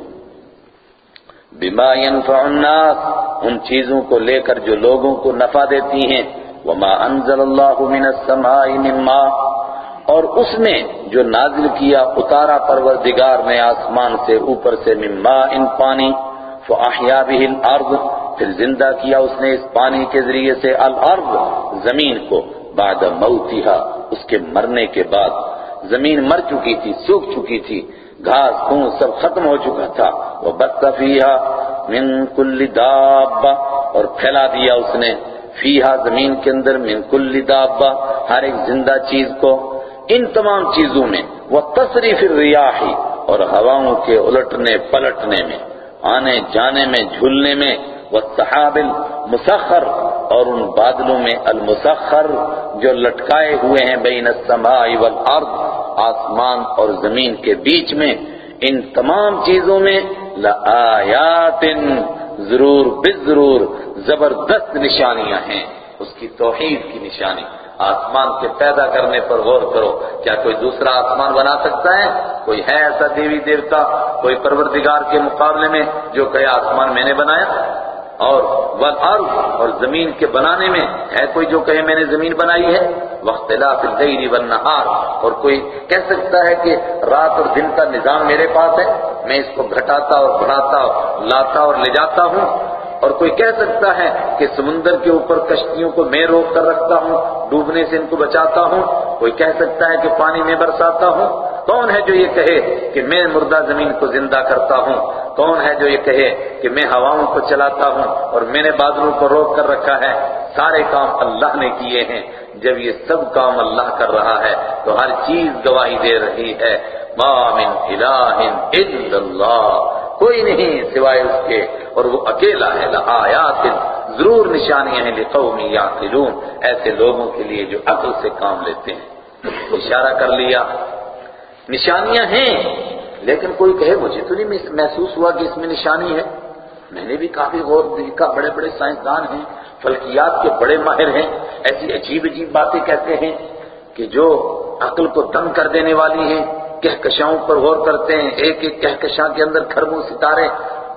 بما ينفع الناس ان چیزوں کو لے کر جو لوگوں کو نفع دیتی ہیں، وما انزل اللہ من السماء من ماء۔ اور اس نے جو نازل کیا اتارا پروردگار نے آسمان سے، اوپر سے، من ماء ان پانی۔ فاحیا به الارض پھر زندہ کیا اس نے اس پانی کے ذریعے سے۔ الارض زمین کو۔ بعد موتها۔ اس کے مرنے کے بعد۔ زمین مر چکی تھی، سوکھ چکی تھی۔ گھاس پھونس سب ختم ہو چکا تھا۔ وہ فیہا من کل دابا اور پھیلا دیا اس نے۔ فیہا زمین کے اندر من کل دابا ہر ایک زندہ چیز کو۔ ان تمام چیزوں میں۔ وہ تصریف الریاحی اور ہواؤں کے الٹنے پلٹنے میں۔ آنے جانے میں، جھولنے میں۔ والسحاب المسخر اور ان بادلوں میں المسخر جو لٹکائے ہوئے ہیں بین السماء والارض۔ آسمان اور زمین کے بیچ میں، ان تمام چیزوں میں لآیات ضرور بضرور زبردست نشانیاں ہیں۔ اس کی توحید کی نشانی۔ آسمان کے پیدا کرنے پر غور کرو، کیا کوئی دوسرا آسمان بنا سکتا ہے؟ کوئی ہے ایسا دیوی دیوتا، کوئی پروردگار کے مقابلے میں جو کہے آسمان میں نے بنایا؟ اور والارض اور زمین کے بنانے میں ہے کوئی جو کہے میں نے زمین بنائی ہے؟ واختلاف اللیل والنہار اور کوئی کہہ سکتا ہے کہ رات اور دن کا نظام میرے پاس ہے؟ میں اس کو گھٹاتا اور بڑھاتا لاتا اور لے جاتا ہوں۔ اور کوئی کہہ سکتا ہے کہ سمندر کے اوپر کشتیوں کو میں روک کر رکھتا ہوں، ڈوبنے سے ان کو بچاتا ہوں۔ کوئی کہہ سکتا ہے کہ پانی میں برساتا ہوں۔ کون ہے جو یہ کہے کہ میں مردہ زمین کو زندہ کرتا ہوں؟ کون ہے جو یہ کہے کہ میں ہواؤں کو چلاتا ہوں اور میں نے بادلوں کو روک کر رکھا ہے؟ سارے کام اللہ نے کیے ہیں۔ جب یہ سب کام اللہ کر رہا ہے تو ہر چیز گواہی دے رہی ہے۔ ما من الہ الا اللہ۔ کوئی نہیں سوائے اس کے۔ اور وہ اکیلا ہے۔ لآیات ضرور نشانیاں ہیں لقوم یعقلون ایسے لوگوں کے لیے جو عقل سے کام لیتے ہیں۔ اشارہ کر لیا۔ نشانیاں ہیں، لیکن کوئی کہے، مجھے تو نہیں محسوس ہوا کہ اس میں نشانی ہے۔ میں نے بھی کافی غور دیکھا بڑے بڑے سائنسدان ہیں، فلکیات کے بڑے ماہر ہیں۔ ایسی عجیب عجیب باتیں کہتے ہیں کہ جو عقل کو تنگ کر دینے والی ہیں۔ کہکشاؤں پر غور کرتے ہیں، ایک ایک کہکشاں کے اندر کھربوں ستارے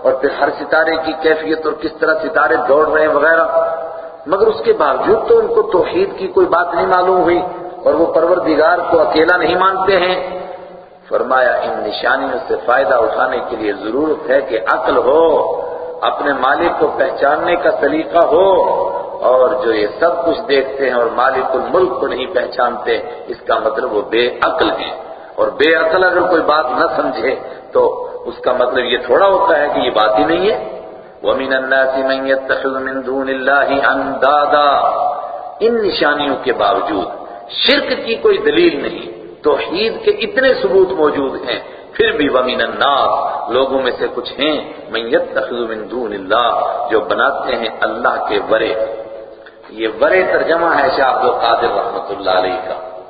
اور پھر ہر ستارے کی کیفیت اور کس طرح ستارے دوڑ رہے ہیں وغیرہ۔ مگر اس کے باوجود تو ان کو توحید کی کوئی بات نہیں معلوم ہوئی اور وہ پروردگار کو اکیلا نہیں مانتے ہیں۔ فرمایا، ان نشانیوں سے فائدہ اٹھانے کے لیے ضرورت ہے کہ عقل ہو، اپنے مالک کو پہچاننے کا سلیقہ ہو، اور جو یہ سب کچھ دیکھتے ہیں اور مالک الملک کو نہیں پہچانتے، اس کا مطلب وہ بے عقل ہیں۔ اور بے عقل اگر کوئی بات نہ سمجھے، تو اس کا مطلب یہ تھوڑا ہوتا ہے کہ یہ بات ہی نہیں ہے۔ وَمِنَ النَّاسِ مَن يَتَّخِذُ مِن دُونِ اللَّهِ أَنْدَادًا۔ ان نشانیوں کے باوجود شرک کی کوئی دلیل نہیں۔ توحید کے اتنے ثبوت موجود ہیں، پھر بھی وَمِنَ النَّاسِ لوگوں میں سے کچھ ہیں، مَن يَتَّخِذُ مِن دُونِ جو بناتے ہیں اللہ کے ورے۔ یہ ورے ترجمہ ہے شاہ عبد القادر رحمت اللہ علیہ کا۔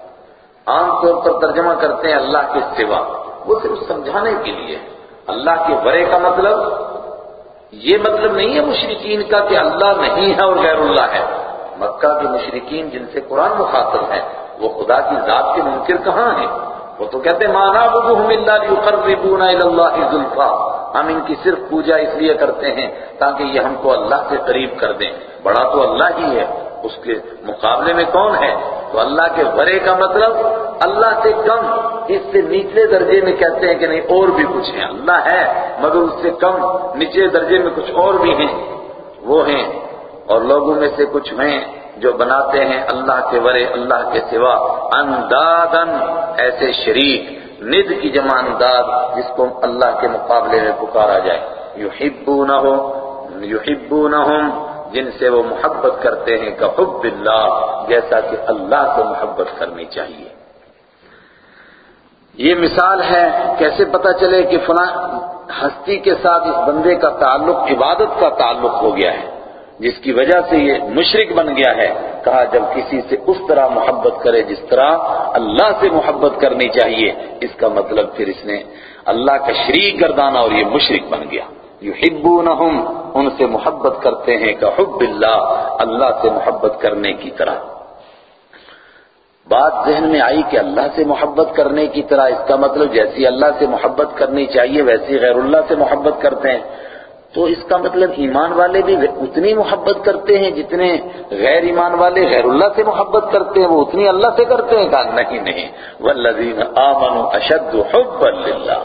عام طور پر ترجمہ کرتے ہیں اللہ کے سوا۔ وہ صرف سمجھانے کے لیے۔ اللہ کے ورے کا مطلب؟ یہ مطلب نہیں ہے مشرقین کا کہ اللہ نہیں ہے اور غیر اللہ ہے۔ مکہ کے مشرقین جن سے قرآن مخاطب ہے وہ خدا کی ذات کے منکر کہاں ہیں؟ وہ تو کہتے ہیں مانا بدو اللہ ذلفا ہم ان کی صرف پوجا اس لیے کرتے ہیں تاکہ یہ ہم کو اللہ سے قریب کر دیں۔ بڑا تو اللہ ہی ہے۔ اس کے مقابلے میں کون ہے؟ تو اللہ کے بڑے کا مطلب اللہ سے کم، اس سے نچلے درجے میں کہتے ہیں کہ نہیں، اور بھی کچھ ہے اللہ ہے، مگر اس سے کم نچلے درجے میں کچھ اور بھی ہیں۔ وہ ہیں اور لوگوں میں سے کچھ ہیں۔ جو بناتے ہیں اللہ کے ورے، اللہ کے سوا اندادن ایسے شریک، ند کی جمع انداز جس کو اللہ کے مقابلے میں پکارا جائے۔ یحبونہم یحبونہم، جن سے وہ محبت کرتے ہیں کہ حب اللہ، جیسا کہ اللہ سے محبت کرنی چاہیے۔ یہ مثال ہے، کیسے پتا چلے کہ فلاں ہستی کے ساتھ اس بندے کا تعلق، عبادت کا تعلق ہو گیا ہے۔ جس کی وجہ سے یہ مشرق بن گیا ہے، کہا جب کسی سے اس طرح محبت کرے جس طرح اللہ سے محبت کرنی چاہیے، اس کا مطلب پھر اس نے اللہ کا شریک گردانا اور یہ مشرق بن گیا۔ یحبونہم، ان سے محبت کرتے ہیں کہ حب اللہ اللہ سے محبت کرنے کی طرح۔ بات ذہن میں آئی کہ اللہ سے محبت کرنے کی طرح اس کا مطلب جیسی اللہ سے محبت کرنی چاہیے، ویسی غیر اللہ سے محبت کرتے ہیں۔ تو اس کا مطلب ایمان والے بھی اتنی محبت کرتے ہیں، جتنے غیر ایمان والے غیر اللہ سے محبت کرتے ہیں، وہ اتنی اللہ سے کرتے ہیں کہا نہیں نہیں۔ والذین آمنوا اشد حبا للہ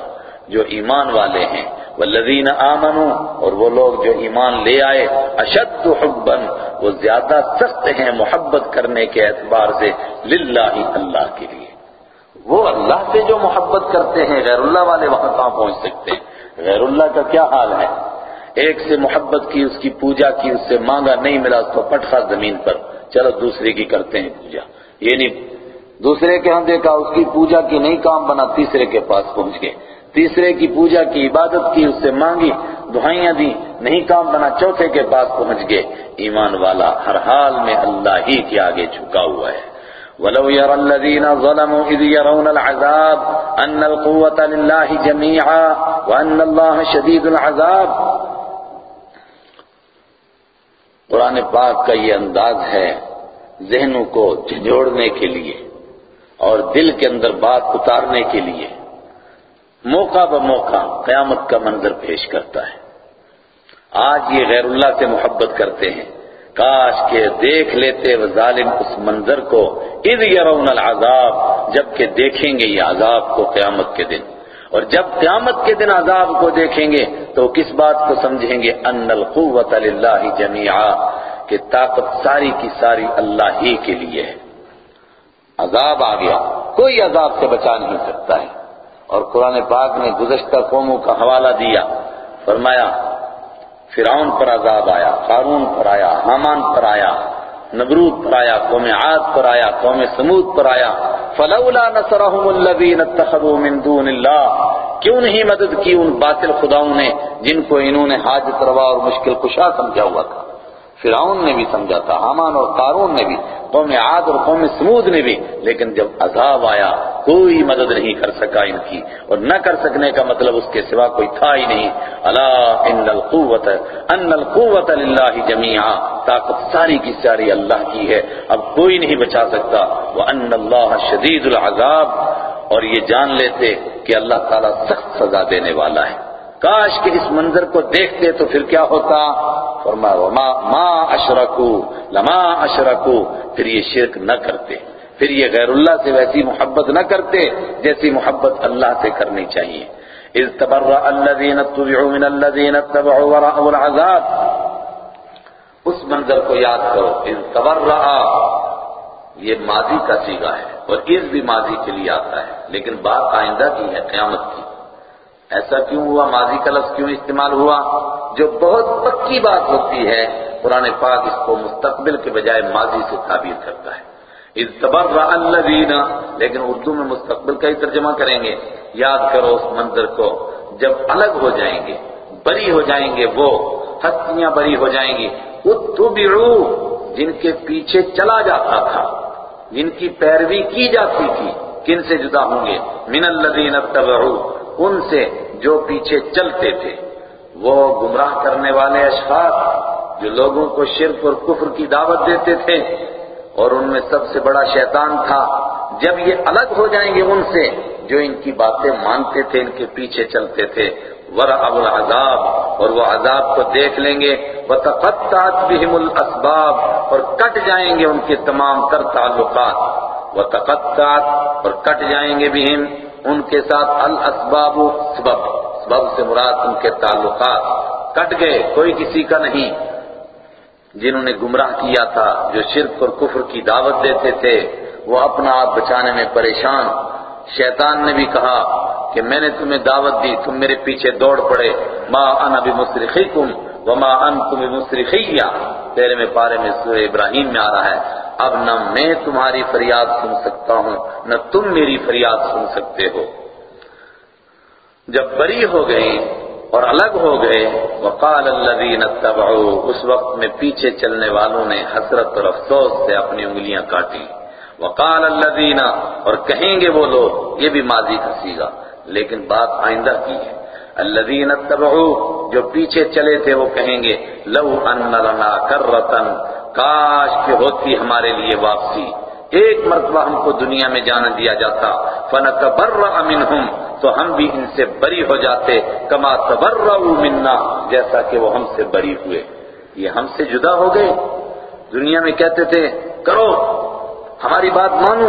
جو ایمان والے ہیں۔ والذین آمنوا، اور وہ لوگ جو ایمان لے آئے اشد حبا۔ وہ زیادہ سخت ہیں محبت کرنے کے اعتبار سے للہ اللہ کے لیے۔ وہ اللہ سے جو محبت کرتے ہیں، غیر اللہ والے وہاں کہاں پہنچ سکتے ہیں؟ غیر اللہ کا کیا حال ہے؟ ایک سے محبت کی، اس کی پوجا کی، اس سے مانگا نہیں ملا اس کو پٹخا زمین پر۔ چلو دوسرے کی کرتے ہیں پوجا۔ یہ نہیں دوسرے کے ہم دیکھا، اس کی پوجا کی نہیں کام بنا، تیسرے کے پاس پہنچ گئے۔ تیسرے کی پوجا کی عبادت کی، اس سے مانگی، دعائیاں دی، نہیں کام بنا، چوتھے کے پاس پہنچ گئے۔ ایمان والا ہر حال میں اللہ ہی کے آگے جھکا ہوا ہے۔ وَلَوْ يَرَ الَّذِينَ ظَلَمُوا إِذْ يَرَوْنَ الْعَذَابِ أَنَّ الْقُوَّةَ لِلَّهِ جَمِيعًا وَأَنَّ اللَّهَ شَدِيدُ الْعَذَابِ قرآن پاک کا یہ انداز ہے ذہنوں کو جھنجھوڑنے کے لیے اور دل کے اندر بات اتارنے کے لیے موقع ب موقع قیامت کا منظر پیش کرتا ہے۔ آج یہ غیر اللہ سے محبت کرتے ہیں۔ کاش کے دیکھ لیتے وہ ظالم اس منظر کو۔ اذ یرون العذاب جبکہ دیکھیں گے یہ عذاب کو قیامت کے دن۔ اور جب قیامت کے دن عذاب کو دیکھیں گے تو کس بات کو سمجھیں گے؟ ان القوت للہ جميعا، کہ طاقت ساری کی ساری اللہ ہی کے لیے ہے۔ عذاب آ گیا، کوئی عذاب سے بچا نہیں سکتا ہے۔ اور قرآن پاک نے گزشتہ قوموں کا حوالہ دیا، فرمایا، فرعون پر عذاب آیا، قارون پر آیا، حامان پر آیا۔ نبرود پر آیا، قوم عاد پر آیا، قوم سمود پر آیا۔ فلولا نصرهم الذين اتخذوا من دون الله۔ کیوں نہیں مدد کی ان باطل خداؤں نے جن کو انہوں نے حاجت روا اور مشکل کشا سمجھا ہوا تھا؟ فرعون نے بھی سمجھا تھا، حامان اور قارون نے بھی، قوم عاد اور قوم سمود نے بھی، لیکن جب عذاب آیا، کوئی مدد نہیں کر سکا ان کی، اور نہ کر سکنے کا مطلب اس کے سوا کوئی تھا ہی نہیں۔ اللہ ان القوت ان القوت للہ جميعا طاقت ساری کی ساری اللہ کی ہے، اب کوئی نہیں بچا سکتا۔ وہ ان اللہ شدید العذاب، اور یہ جان لیتے کہ اللہ تعالیٰ سخت سزا دینے والا ہے۔ کاش کہ اس منظر کو دیکھتے تو پھر کیا ہوتا؟ فرمایا ما ما اشرکو، لما اشرکو، پھر یہ شرک نہ کرتے۔ پھر یہ غیر اللہ سے ویسی محبت نہ کرتے جیسی محبت اللہ سے کرنی چاہیے۔ اذ تبرأ الذين اتبعوا من الذين اتبعوا ورأوا العذاب۔ اس منظر کو یاد کرو، اذ تبرأ، یہ ماضی کا سیگا ہے اور اس بھی ماضی کے لیے آتا ہے، لیکن بات آئندہ کی ہے، قیامت کی۔ ایسا کیوں ہوا؟ ماضی کا لفظ کیوں استعمال ہوا؟ جو بہت پکی بات ہوتی ہے، قرآن پاک اس کو مستقبل کے بجائے ماضی سے تعبیر کرتا ہے۔ اس تبر الذین، لیکن اردو میں مستقبل کا ہی ترجمہ کریں گے۔ یاد کرو اس منظر کو، جب الگ ہو جائیں گے، بری ہو جائیں گے وہ، ہستیاں بری ہو جائیں گی۔ اتبعو، جن کے پیچھے چلا جاتا تھا، جن کی پیروی کی جاتی تھی، کن سے جدا ہوں گے؟ من الذین اتبعو۔ ان سے جو پیچھے چلتے تھے۔ وہ گمراہ کرنے والے اشخاص جو لوگوں کو شرک اور کفر کی دعوت دیتے تھے اور ان میں سب سے بڑا شیطان تھا۔ جب یہ الگ ہو جائیں گے ان سے جو ان کی باتیں مانتے تھے، ان کے پیچھے چلتے تھے۔ ورأوا العذاب اور وہ عذاب کو دیکھ لیں گے۔ وتقطعت بهم الاسباب اور کٹ جائیں گے ان کے تمام تر تعلقات۔ وتقطعت اور کٹ جائیں گے بهم ان کے ساتھ الاسباب سبب سبب سے مراد ان کے تعلقات۔ کٹ گئے، کوئی کسی کا نہیں۔ جنہوں نے گمراہ کیا تھا، جو شرک اور کفر کی دعوت دیتے تھے، وہ اپنا آپ بچانے میں پریشان۔ شیطان نے بھی کہا کہ میں نے تمہیں دعوت دی، تم میرے پیچھے دوڑ پڑے۔ ما انا بمصرخیکم وما انتم بمصرخیہ۔ تیرے میں پارے میں سورہ ابراہیم میں آ رہا ہے۔ اب نہ میں تمہاری فریاد سن سکتا ہوں، نہ تم میری فریاد سن سکتے ہو۔ جب بری ہو گئی اور الگ ہو گئے، وقال الذین اتبعوا، اس وقت میں پیچھے چلنے والوں نے حسرت اور افسوس سے اپنی انگلیاں کاٹی۔ وقال الذین، اور کہیں گے وہ لوگ، یہ بھی ماضی کا سیگا، لیکن بات آئندہ کی ہے۔ الذین اتبعوا، جو پیچھے چلے تھے، وہ کہیں گے، لو ان لنا کرتن کاش کہ ہوتی ہمارے لیے واپسی۔ ایک مرتبہ ہم کو دنیا میں جانا دیا جاتا۔ فنتبرأ منہم تو ہم بھی ان سے بری ہو جاتے۔ کما تبرؤوا منا، جیسا کہ وہ ہم سے بری ہوئے۔ یہ ہم سے جدا ہو گئے۔ دنیا میں کہتے تھے، کرو، ہماری بات مانو۔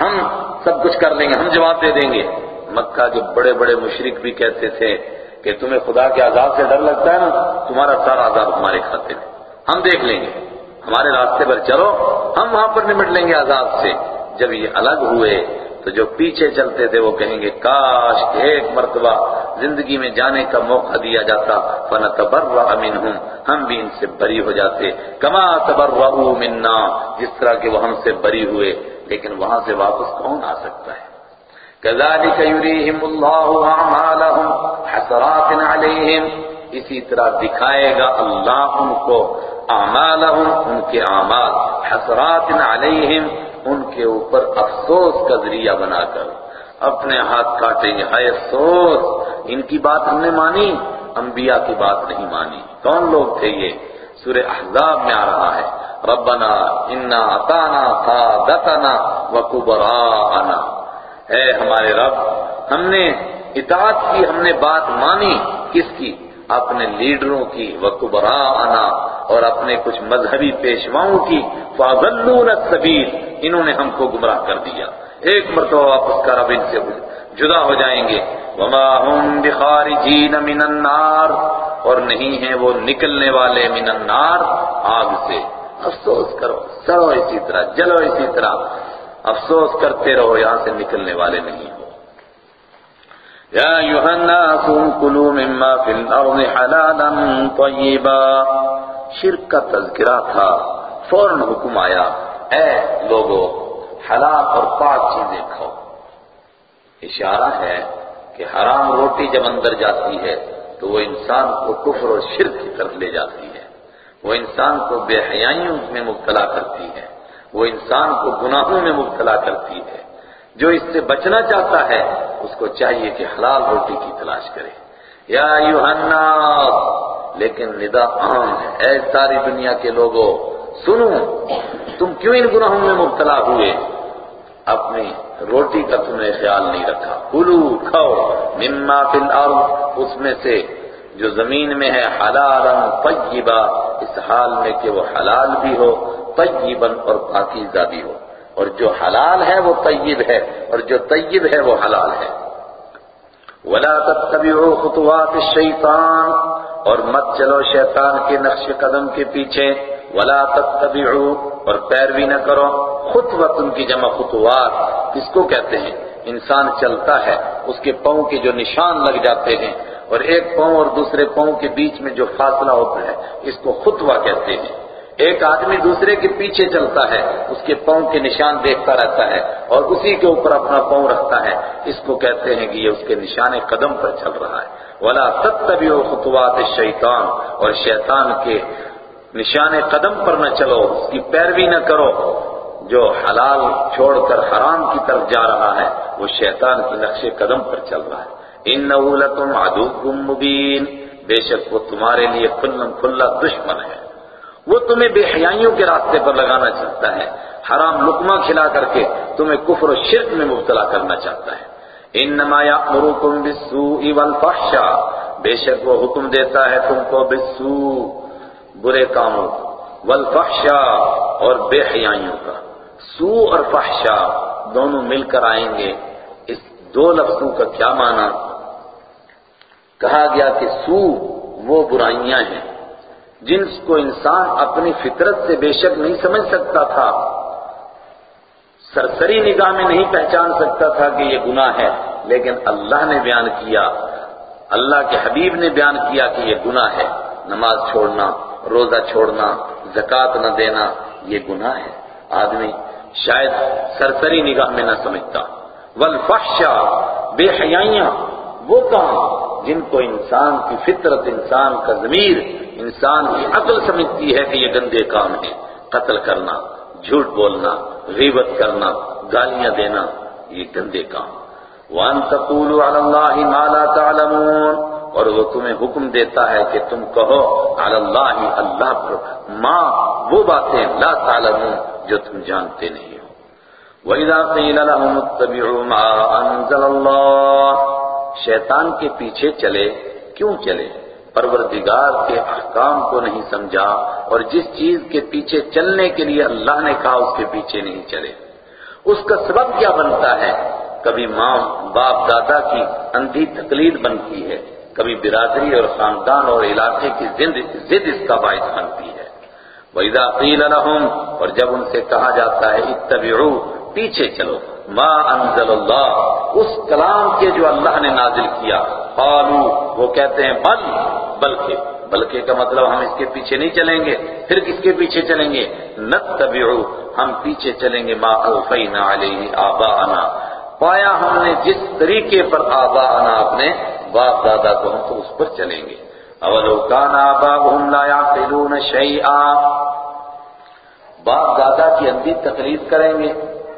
ہم سب کچھ کر لیں گے، ہم جواب دے دیں گے۔ مکہ کے بڑے بڑے مشرق بھی کہتے تھے کہ تمہیں خدا کے عذاب سے ڈر لگتا ہے نا؟ تمہارا سارا عذاب ہمارے کھاتے میں۔ ہم دیکھ لیں گے۔ ہمارے راستے پر چلو، ہم وہاں پر نمٹ لیں گے عذاب سے۔ جب یہ الگ ہوئے، تو جو پیچھے چلتے تھے، وہ کہیں گے، کاش کہ ایک مرتبہ زندگی میں جانے کا موقع دیا جاتا، فنتبرأ منہم۔ ہم بھی ان سے بری ہو جاتے۔ کما تبرؤوا منا۔ جس طرح کہ وہ ہم سے بری ہوئے، لیکن وہاں سے واپس کون آ سکتا ہے؟ كذلك حسرات عليهم اسی طرح دکھائے گا اللہ ان کو۔ اعمالهم، ان کے اعمال، حسرات علیہم، ان کے اوپر افسوس کا ذریعہ بنا کر۔ اپنے ہاتھ کاٹیں گے ہائے افسوس، ان کی بات ہم نے مانی، انبیاء کی بات نہیں مانی۔ کون لوگ تھے یہ؟ سورہ احزاب میں آ رہا ہے۔ ربنا انا اطانا سادتنا وکبراءنا اے ہمارے رب، ہم نے اطاعت کی، ہم نے بات مانی۔ کس کی؟ اپنے لیڈروں کی وکبراءنا اور اپنے کچھ مذہبی پیشواؤں کی فاضلون السبیل، انہوں نے ہم کو گمراہ کر دیا۔ ایک مرتبہ واپس کر اب ان سے جدا ہو جائیں گے۔ وما هم بخارجین من النار، اور نہیں ہیں وہ نکلنے والے من النار، آگ سے۔ افسوس کرو سڑو اسی طرح، جلو اسی طرح۔ افسوس کرتے رہو، یہاں سے نکلنے والے نہیں۔ یا ایوہ الناس کلوا مما فی الارض حلالا طیبا شرک کا تذکرہ تھا، فوراً حکم آیا، اے لوگو، حلال اور پاک چیزیں کھاؤ۔ اشارہ ہے کہ حرام روٹی جب اندر جاتی ہے، تو وہ انسان کو کفر اور شرک کی طرف لے جاتی ہے۔ وہ انسان کو بے حیائیوں میں مبتلا کرتی ہے۔ وہ انسان کو گناہوں میں مبتلا کرتی ہے۔ جو اس سے بچنا چاہتا ہے، اس کو چاہیے کہ حلال روٹی کی تلاش کرے۔ یا ایوہ لیکن ندا عام ہے اے ساری دنیا کے لوگوں، سنو، تم کیوں ان گناہوں میں مبتلا ہوئے؟ اپنی روٹی کا تم نے خیال نہیں رکھا۔ کلو، کھاؤ۔ مما فی الارض، اس میں سے جو زمین میں ہے حلالا طیبا اس حال میں کہ وہ حلال بھی ہو طیبا اور پاکیزہ بھی ہو۔ اور جو حلال ہے وہ طیب ہے، اور جو طیب ہے وہ حلال ہے۔ ولا تتبعوا خطوات الشیطان اور مت چلو شیطان کے نقش قدم کے پیچھے۔ ولا تتبعوا، اور پیروی نہ کرو۔ خطوت ان کی جمع خطوات، کس کو کہتے ہیں؟ انسان چلتا ہے، اس کے پاؤں کے جو نشان لگ جاتے ہیں، اور ایک پاؤں اور دوسرے پاؤں کے بیچ میں جو فاصلہ ہوتا ہے، اس کو خطوہ کہتے ہیں۔ ایک آدمی دوسرے کے پیچھے چلتا ہے، اس کے پاؤں کے نشان دیکھتا رہتا ہے اور اسی کے اوپر اپنا پاؤں رکھتا ہے۔ اس کو کہتے ہیں کہ یہ اس کے نشان قدم پر چل رہا ہے۔ ولا تتبعوا خطوات الشیطان اور شیطان کے نشان قدم پر نہ چلو، اس کی پیروی نہ کرو۔ جو حلال چھوڑ کر حرام کی طرف جا رہا ہے، وہ شیطان کے نقش قدم پر چل رہا ہے۔ انَّهُ لَكُمْ عَدُوٌّ مُبِينٌ۔ بے شک وہ تمہارے لیے کھلم کھلا دشمن ہے۔ وہ تمہیں بے حیائیوں کے راستے پر لگانا چاہتا ہے۔ حرام لقمہ کھلا کر کے تمہیں کفر و شرک میں مبتلا کرنا چاہتا ہے۔ انما یامرکم بالسوء والفحشاء۔ بے شک وہ حکم دیتا ہے تم کو بالسوء، برے کاموں والفحشاء اور بے حیائیوں کا۔ سو اور فحشا دونوں مل کر آئیں گے۔ اس دو لفظوں کا کیا معنی؟ کہا گیا کہ سو وہ برائیاں ہیں۔ جن کو انسان اپنی فطرت سے بے شک نہیں سمجھ سکتا تھا۔ سرسری نگاہ میں نہیں پہچان سکتا تھا کہ یہ گناہ ہے، لیکن اللہ نے بیان کیا۔ اللہ کے حبیب نے بیان کیا کہ یہ گناہ ہے۔ نماز چھوڑنا، روزہ چھوڑنا زکات نہ دینا، یہ گناہ ہے۔ آدمی شاید سرسری نگاہ میں نہ سمجھتا۔ والفحشا بے حیائیاں، وہ کام جن کو انسان کی فطرت، انسان کا ضمیر انسان کی عقل سمجھتی ہے کہ یہ گندے کام ہیں۔ قتل کرنا، جھوٹ بولنا، غیبت کرنا، گالیاں دینا، یہ گندے کام۔ وَأَن تَقُولُوا عَلَى اللَّهِ مَا لَا تَعْلَمُونَ، اور وہ تمہیں حکم دیتا ہے کہ تم کہو علی اللہ اللہ پر ماں، وہ باتیں لا تعلمون جو تم جانتے نہیں ہو۔ وَإِذَا قِيلَ لَهُمُ اتَّبِعُوا مَا أَنزَلَ اللَّهِ، شیطان کے پیچھے چلے، کیوں چلے؟ پروردگار کے احکام کو نہیں سمجھا اور جس چیز کے پیچھے چلنے کے لیے اللہ نے کہا اس کے پیچھے نہیں چلے۔ اس کا سبب کیا بنتا ہے؟ کبھی ماں، باپ، دادا کی اندھی تقلید بنتی ہے، کبھی برادری اور خاندان اور علاقے کی زد اس کا باعث بنتی ہے۔ وَإِذَا قِيلَ لَهُمْ، اور جب ان سے کہا جاتا ہے اتبعو پیچھے چلو۔ ما انزل اللہ اس کلام کے جو اللہ نے نازل کیا قالو وہ کہتے ہیں، بل، بلکہ بلکہ کا مطلب ہم اس کے پیچھے نہیں چلیں گے، پھر کس کے پیچھے چلیں گے؟ نتبعو، ہم پیچھے چلیں گے، ما الفینا علیہ آباءنا۔ پایا ہم نے جس طریقے پر آباءنا اپنے باپ دادا کو ہم تو اس پر چلیں گے۔ اولو کان آباؤہم لا یعقلون شیئا۔ باپ دادا کی اندھی تقلید کریں گے،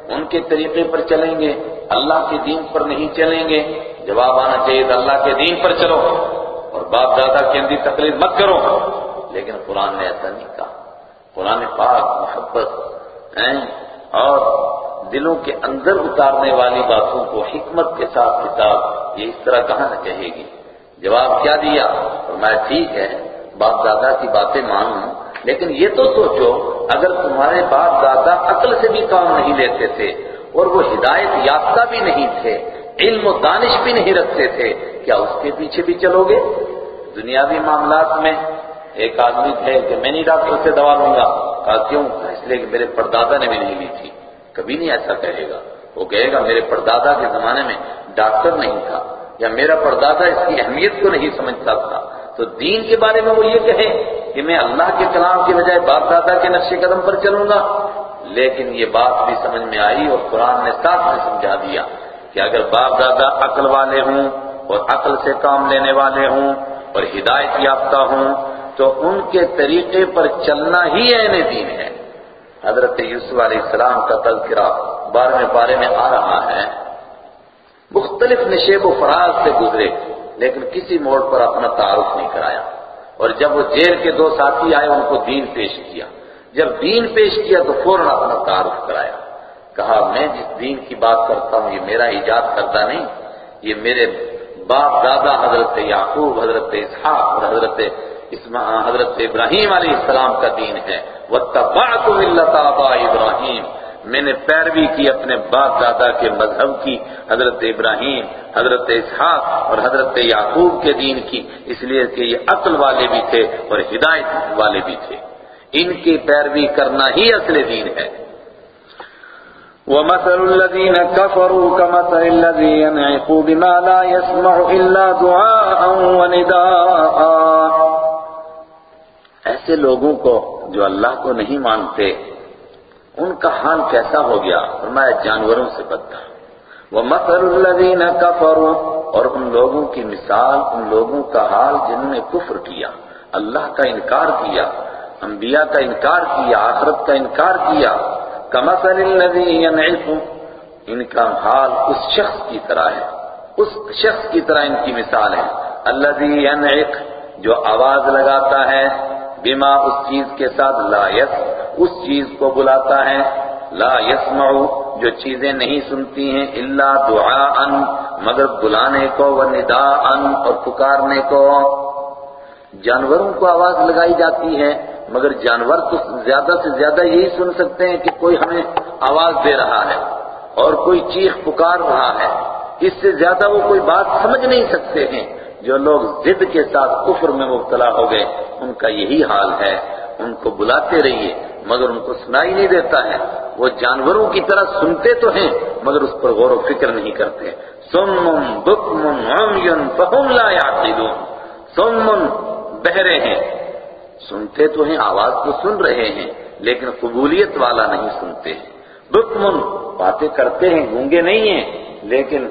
ان کے طریقے پر چلیں گے، اللہ کے دین پر نہیں چلیں گے۔ جواب آنا چاہیے اللہ کے دین پر چلو اور باپ دادا کی اندھی تقلید مت کرو۔ لیکن قرآن نے ایسا نہیں کہا۔ قرآن پاک محبت اور دلوں کے اندر اتارنے والی باتوں کو حکمت کے ساتھ کتاب یہ اس طرح کہاں نہ کہے گی۔ جواب کیا دیا؟ میں ٹھیک ہے، باپ دادا کی باتیں مانوں لیکن یہ تو سوچو، اگر تمہارے باپ دادا عقل سے بھی کام نہیں لیتے تھے اور وہ ہدایت یافتہ بھی نہیں تھے علم و دانش بھی نہیں رکھتے تھے، کیا اس کے پیچھے بھی چلو گے؟ دنیاوی معاملات میں ایک آدمی تھے کہ میں نہیں ڈاکٹر سے دوا لوں گا۔ کہا، کیوں؟ اس لیے کہ میرے پردادا نے بھی نہیں لی تھی۔ کبھی نہیں ایسا کہے گا۔ وہ کہے گا، میرے پردادا کے زمانے میں ڈاکٹر نہیں تھا، یا میرا پردادا اس کی اہمیت کو نہیں سمجھتا تھا تو دین کے بارے میں وہ یہ کہے کہ میں اللہ کے کلام کے بجائے باپ دادا کے نقش قدم پر چلوں گا۔ لیکن یہ بات بھی سمجھ میں آئی اور قرآن نے ساتھ میں سمجھا دیا۔ کہ اگر باپ دادا عقل والے ہوں اور عقل سے کام لینے والے ہوں اور ہدایت یافتہ ہوں، تو ان کے طریقے پر چلنا ہی عین دین ہے۔ حضرت یوسف علیہ السلام کا تذکرہ بارہویں بارے میں آ رہا ہے۔ مختلف نشیب و فراز سے گزرے، لیکن کسی موڑ پر اپنا تعارف نہیں کرایا۔ اور جب وہ جیل کے دو ساتھی آئے، ان کو دین پیش کیا۔ جب دین پیش کیا، تو فوراً اپنا تعارف کرایا۔ کہا، میں جس دین کی بات کرتا ہوں، یہ میرا ایجاد کرتا نہیں، یہ میرے باپ دادا حضرت یعقوب، حضرت اسحاق اور حضرت حضرت ابراہیم علیہ السلام کا دین ہے. وَاتَّبَعْتُ مِلَّةَ آبَاءِ ابراہیم میں نے پیروی کی اپنے باپ دادا کے مذہب کی، حضرت ابراہیم، حضرت اسحاق اور حضرت یعقوب کے دین کی، اس لیے کہ یہ عقل والے بھی تھے اور ہدایت والے بھی تھے۔ ان کی پیروی کرنا ہی اصل دین ہے۔ وَمَثَلُ الَّذِينَ كَفَرُوا كَمَثَلِ الَّذِي يَنْعِقُ بِمَا لَا يَسْمَعُ إِلَّا دُعَاءً وَنِدَاءً. ایسے لوگوں کو جو اللہ کو نہیں مانتے، ان کا حال کیسا ہو گیا؟ فرمایا، جانوروں سے بدتا وہ مسر الذین اور ان لوگوں کی مثال، ان لوگوں کا حال جنہوں نے کفر کیا، اللہ کا انکار کیا، انبیاء کا انکار کیا، آخرت کا انکار کیا کمثل الذی ينعق ان کا حال اس شخص کی طرح ہے، اس شخص کی طرح ان کی مثال ہے۔ الذی ينعق جو آواز لگاتا ہے، بما اس چیز کے ساتھ لا یس، اس چیز کو بلاتا ہے۔ لا یسمع، جو چیزیں نہیں سنتی ہیں، الا دعاء مگر بلانے کو وہ ندا اور پکارنے کو۔ جانوروں کو آواز لگائی جاتی ہے مگر جانور تو زیادہ سے زیادہ یہی سن سکتے ہیں کہ کوئی ہمیں آواز دے رہا ہے اور کوئی چیخ پکار رہا ہے۔ اس سے زیادہ وہ کوئی بات سمجھ نہیں سکتے ہیں۔ جو لوگ ضد کے ساتھ کفر میں مبتلا ہو گئے، ان کا یہی حال ہے۔ ان کو بلاتے رہیے، مگر ان کو سنائی نہیں دیتا ہے۔ وہ جانوروں کی طرح سنتے تو ہیں، مگر اس پر غور و فکر نہیں کرتے۔ سمن بکمن عمین فہم لا یعقلون۔ سمن بہرے ہیں۔ سنتے تو ہیں، آواز تو سن رہے ہیں، لیکن قبولیت والا نہیں سنتے۔ ہیں بکمن باتیں کرتے ہیں، گونگے نہیں ہیں، لیکن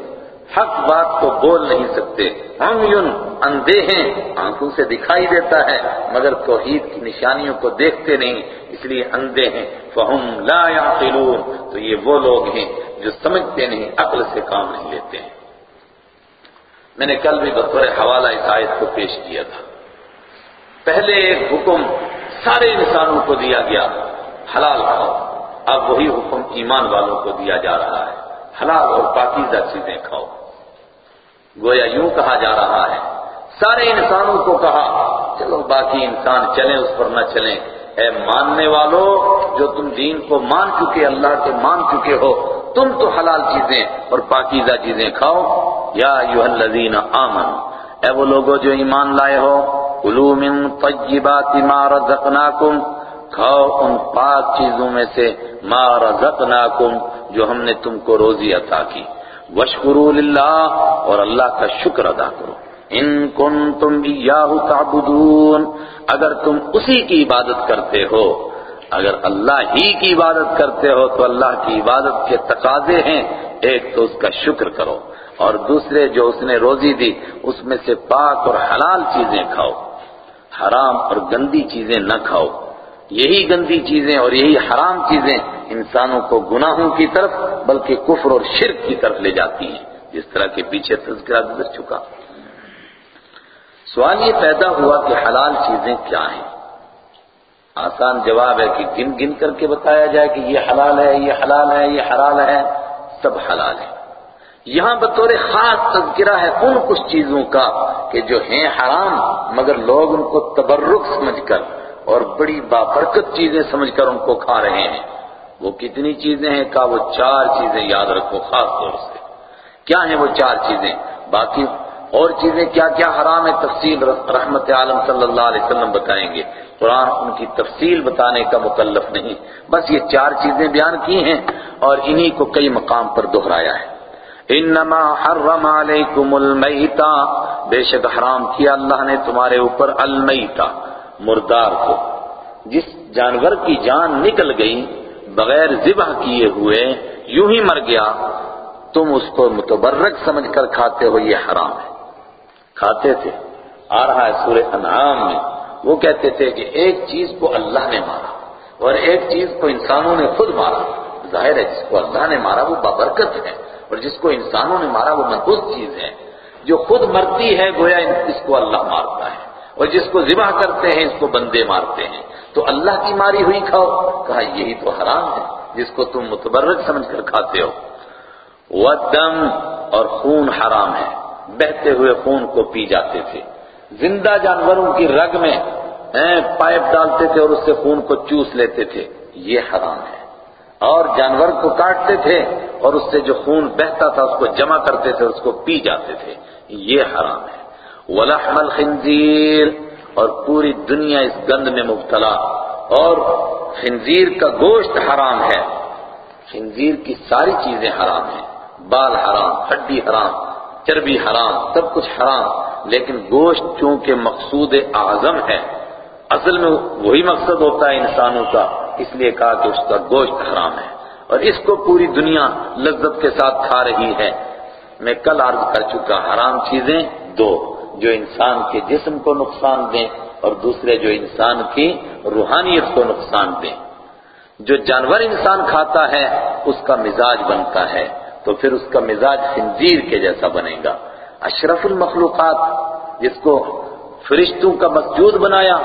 حق بات کو بول نہیں سکتے۔ ہم یون اندھے ہیں، آنکھوں سے دکھائی دیتا ہے، مگر توحید کی نشانیوں کو دیکھتے نہیں، اس لیے اندھے ہیں۔ فہم لا يعقلون تو یہ وہ لوگ ہیں جو سمجھتے نہیں، عقل سے کام نہیں لیتے۔ ہیں میں نے کل بھی بطور حوالہ اس آیت کو پیش کیا تھا۔ پہلے ایک حکم سارے انسانوں کو دیا گیا، حلال کھاؤ۔ اب وہی حکم ایمان والوں کو دیا جا رہا ہے۔ حلال اور پاکیزہ چیزیں کھاؤ۔ گویا یوں کہا جا رہا ہے۔ سارے انسانوں کو کہا، چلو باقی انسان چلیں، اس پر نہ چلیں۔ اے ماننے والو، جو تم دین کو مان چکے، اللہ کے مان چکے ہو، تم تو حلال چیزیں اور پاکیزہ چیزیں کھاؤ۔ یا ایوہ الذین آمن اے وہ لوگوں جو ایمان لائے ہو کلو من طیبات ما رزقناکم کھاؤ ان پاک چیزوں میں سے ما رزقناکم جو ہم نے تم کو روزی عطا کی۔ وشکروا للہ اور اللہ کا شکر ادا کرو۔ ان کنتم ایاہ تعبدون۔ اگر تم اسی کی عبادت کرتے ہو، اگر اللہ ہی کی عبادت کرتے ہو، تو اللہ کی عبادت کے تقاضے ہیں۔ ایک تو اس کا شکر کرو۔ اور دوسرے جو اس نے روزی دی، اس میں سے پاک اور حلال چیزیں کھاؤ۔ حرام اور گندی چیزیں نہ کھاؤ۔ یہی گندی چیزیں اور یہی حرام چیزیں انسانوں کو گناہوں کی طرف بلکہ کفر اور شرک کی طرف لے جاتی ہیں۔ جس طرح کے پیچھے تذکرہ گزر چکا۔ سوال یہ پیدا ہوا کہ حلال چیزیں کیا ہیں؟ آسان جواب ہے کہ گن گن کر کے بتایا جائے کہ یہ حلال ہے، یہ حلال ہے، یہ حلال ہے، سب حلال ہے یہاں بطور خاص تذکرہ ہے ان کچھ چیزوں کا کہ جو ہیں حرام، مگر لوگ ان کو تبرک سمجھ کر اور بڑی بابرکت چیزیں سمجھ کر ان کو کھا رہے ہیں۔ وہ کتنی چیزیں ہیں کہا وہ چار چیزیں یاد رکھو خاص طور سے۔ کیا ہیں وہ چار چیزیں؟ باقی اور چیزیں کیا کیا حرام ہے تفصیل رحمت عالم صلی اللہ علیہ وسلم بتائیں گے۔ قرآن ان کی تفصیل بتانے کا مکلف نہیں۔ بس یہ چار چیزیں بیان کی ہیں اور انہی کو کئی مقام پر دہرایا ہے۔ انما حرم علیکم المیتا۔ بے شک حرام کیا اللہ نے تمہارے اوپر المیتا، مردار کو۔ جس جانور کی جان نکل گئی، بغیر ذبح کیے ہوئے یوں ہی مر گیا، تم اس کو متبرک سمجھ کر کھاتے ہو، یہ حرام ہے۔ کھاتے تھے، آ رہا ہے سورہ انعام میں۔ وہ کہتے تھے کہ ایک چیز کو اللہ نے مارا اور ایک چیز کو انسانوں نے خود مارا۔ ظاہر ہے، جس کو اللہ نے مارا، وہ بابرکت ہے۔ اور جس کو انسانوں نے مارا وہ محبوظ چیز ہے۔ جو خود مرتی ہے، گویا اس کو اللہ مارتا ہے۔ اور جس کو ذبح کرتے ہیں، اس کو بندے مارتے ہیں۔ تو اللہ کی ماری ہوئی کھاؤ۔ کہا، یہی تو حرام ہے، جس کو تم متبرک سمجھ کر کھاتے ہو۔ ودم اور خون حرام ہے۔ بہتے ہوئے خون کو پی جاتے تھے۔ زندہ جانوروں کی رگ میں پائپ ڈالتے تھے اور اس سے خون کو چوس لیتے تھے۔ یہ حرام ہے۔ اور جانور کو کاٹتے تھے اور اس سے جو خون بہتا تھا اس کو جمع کرتے تھے اس کو پی جاتے تھے۔ یہ حرام ہے۔ ولحم الخنزیر اور پوری دنیا اس گند میں مبتلا۔ اور خنزیر کا گوشت حرام ہے۔ خنزیر کی ساری چیزیں حرام ہیں۔ بال حرام، ہڈی حرام، چربی حرام، سب کچھ حرام۔ لیکن گوشت چونکہ مقصود اعظم ہے، اصل میں وہی مقصد ہوتا ہے انسانوں کا۔ اس لیے کہا کہ اس کا گوشت حرام ہے اور اس کو پوری دنیا لذت کے ساتھ کھا رہی ہے۔ میں کل عرض کر چکا حرام چیزیں دو، جو انسان کے جسم کو نقصان دیں اور دوسرے جو انسان کی روحانیت کو نقصان دیں۔ جو جانور انسان کھاتا ہے، اس کا مزاج بنتا ہے، تو پھر اس کا مزاج خنزیر کے جیسا بنے گا۔ اشرف المخلوقات، جس کو فرشتوں کا مسجود بنایا،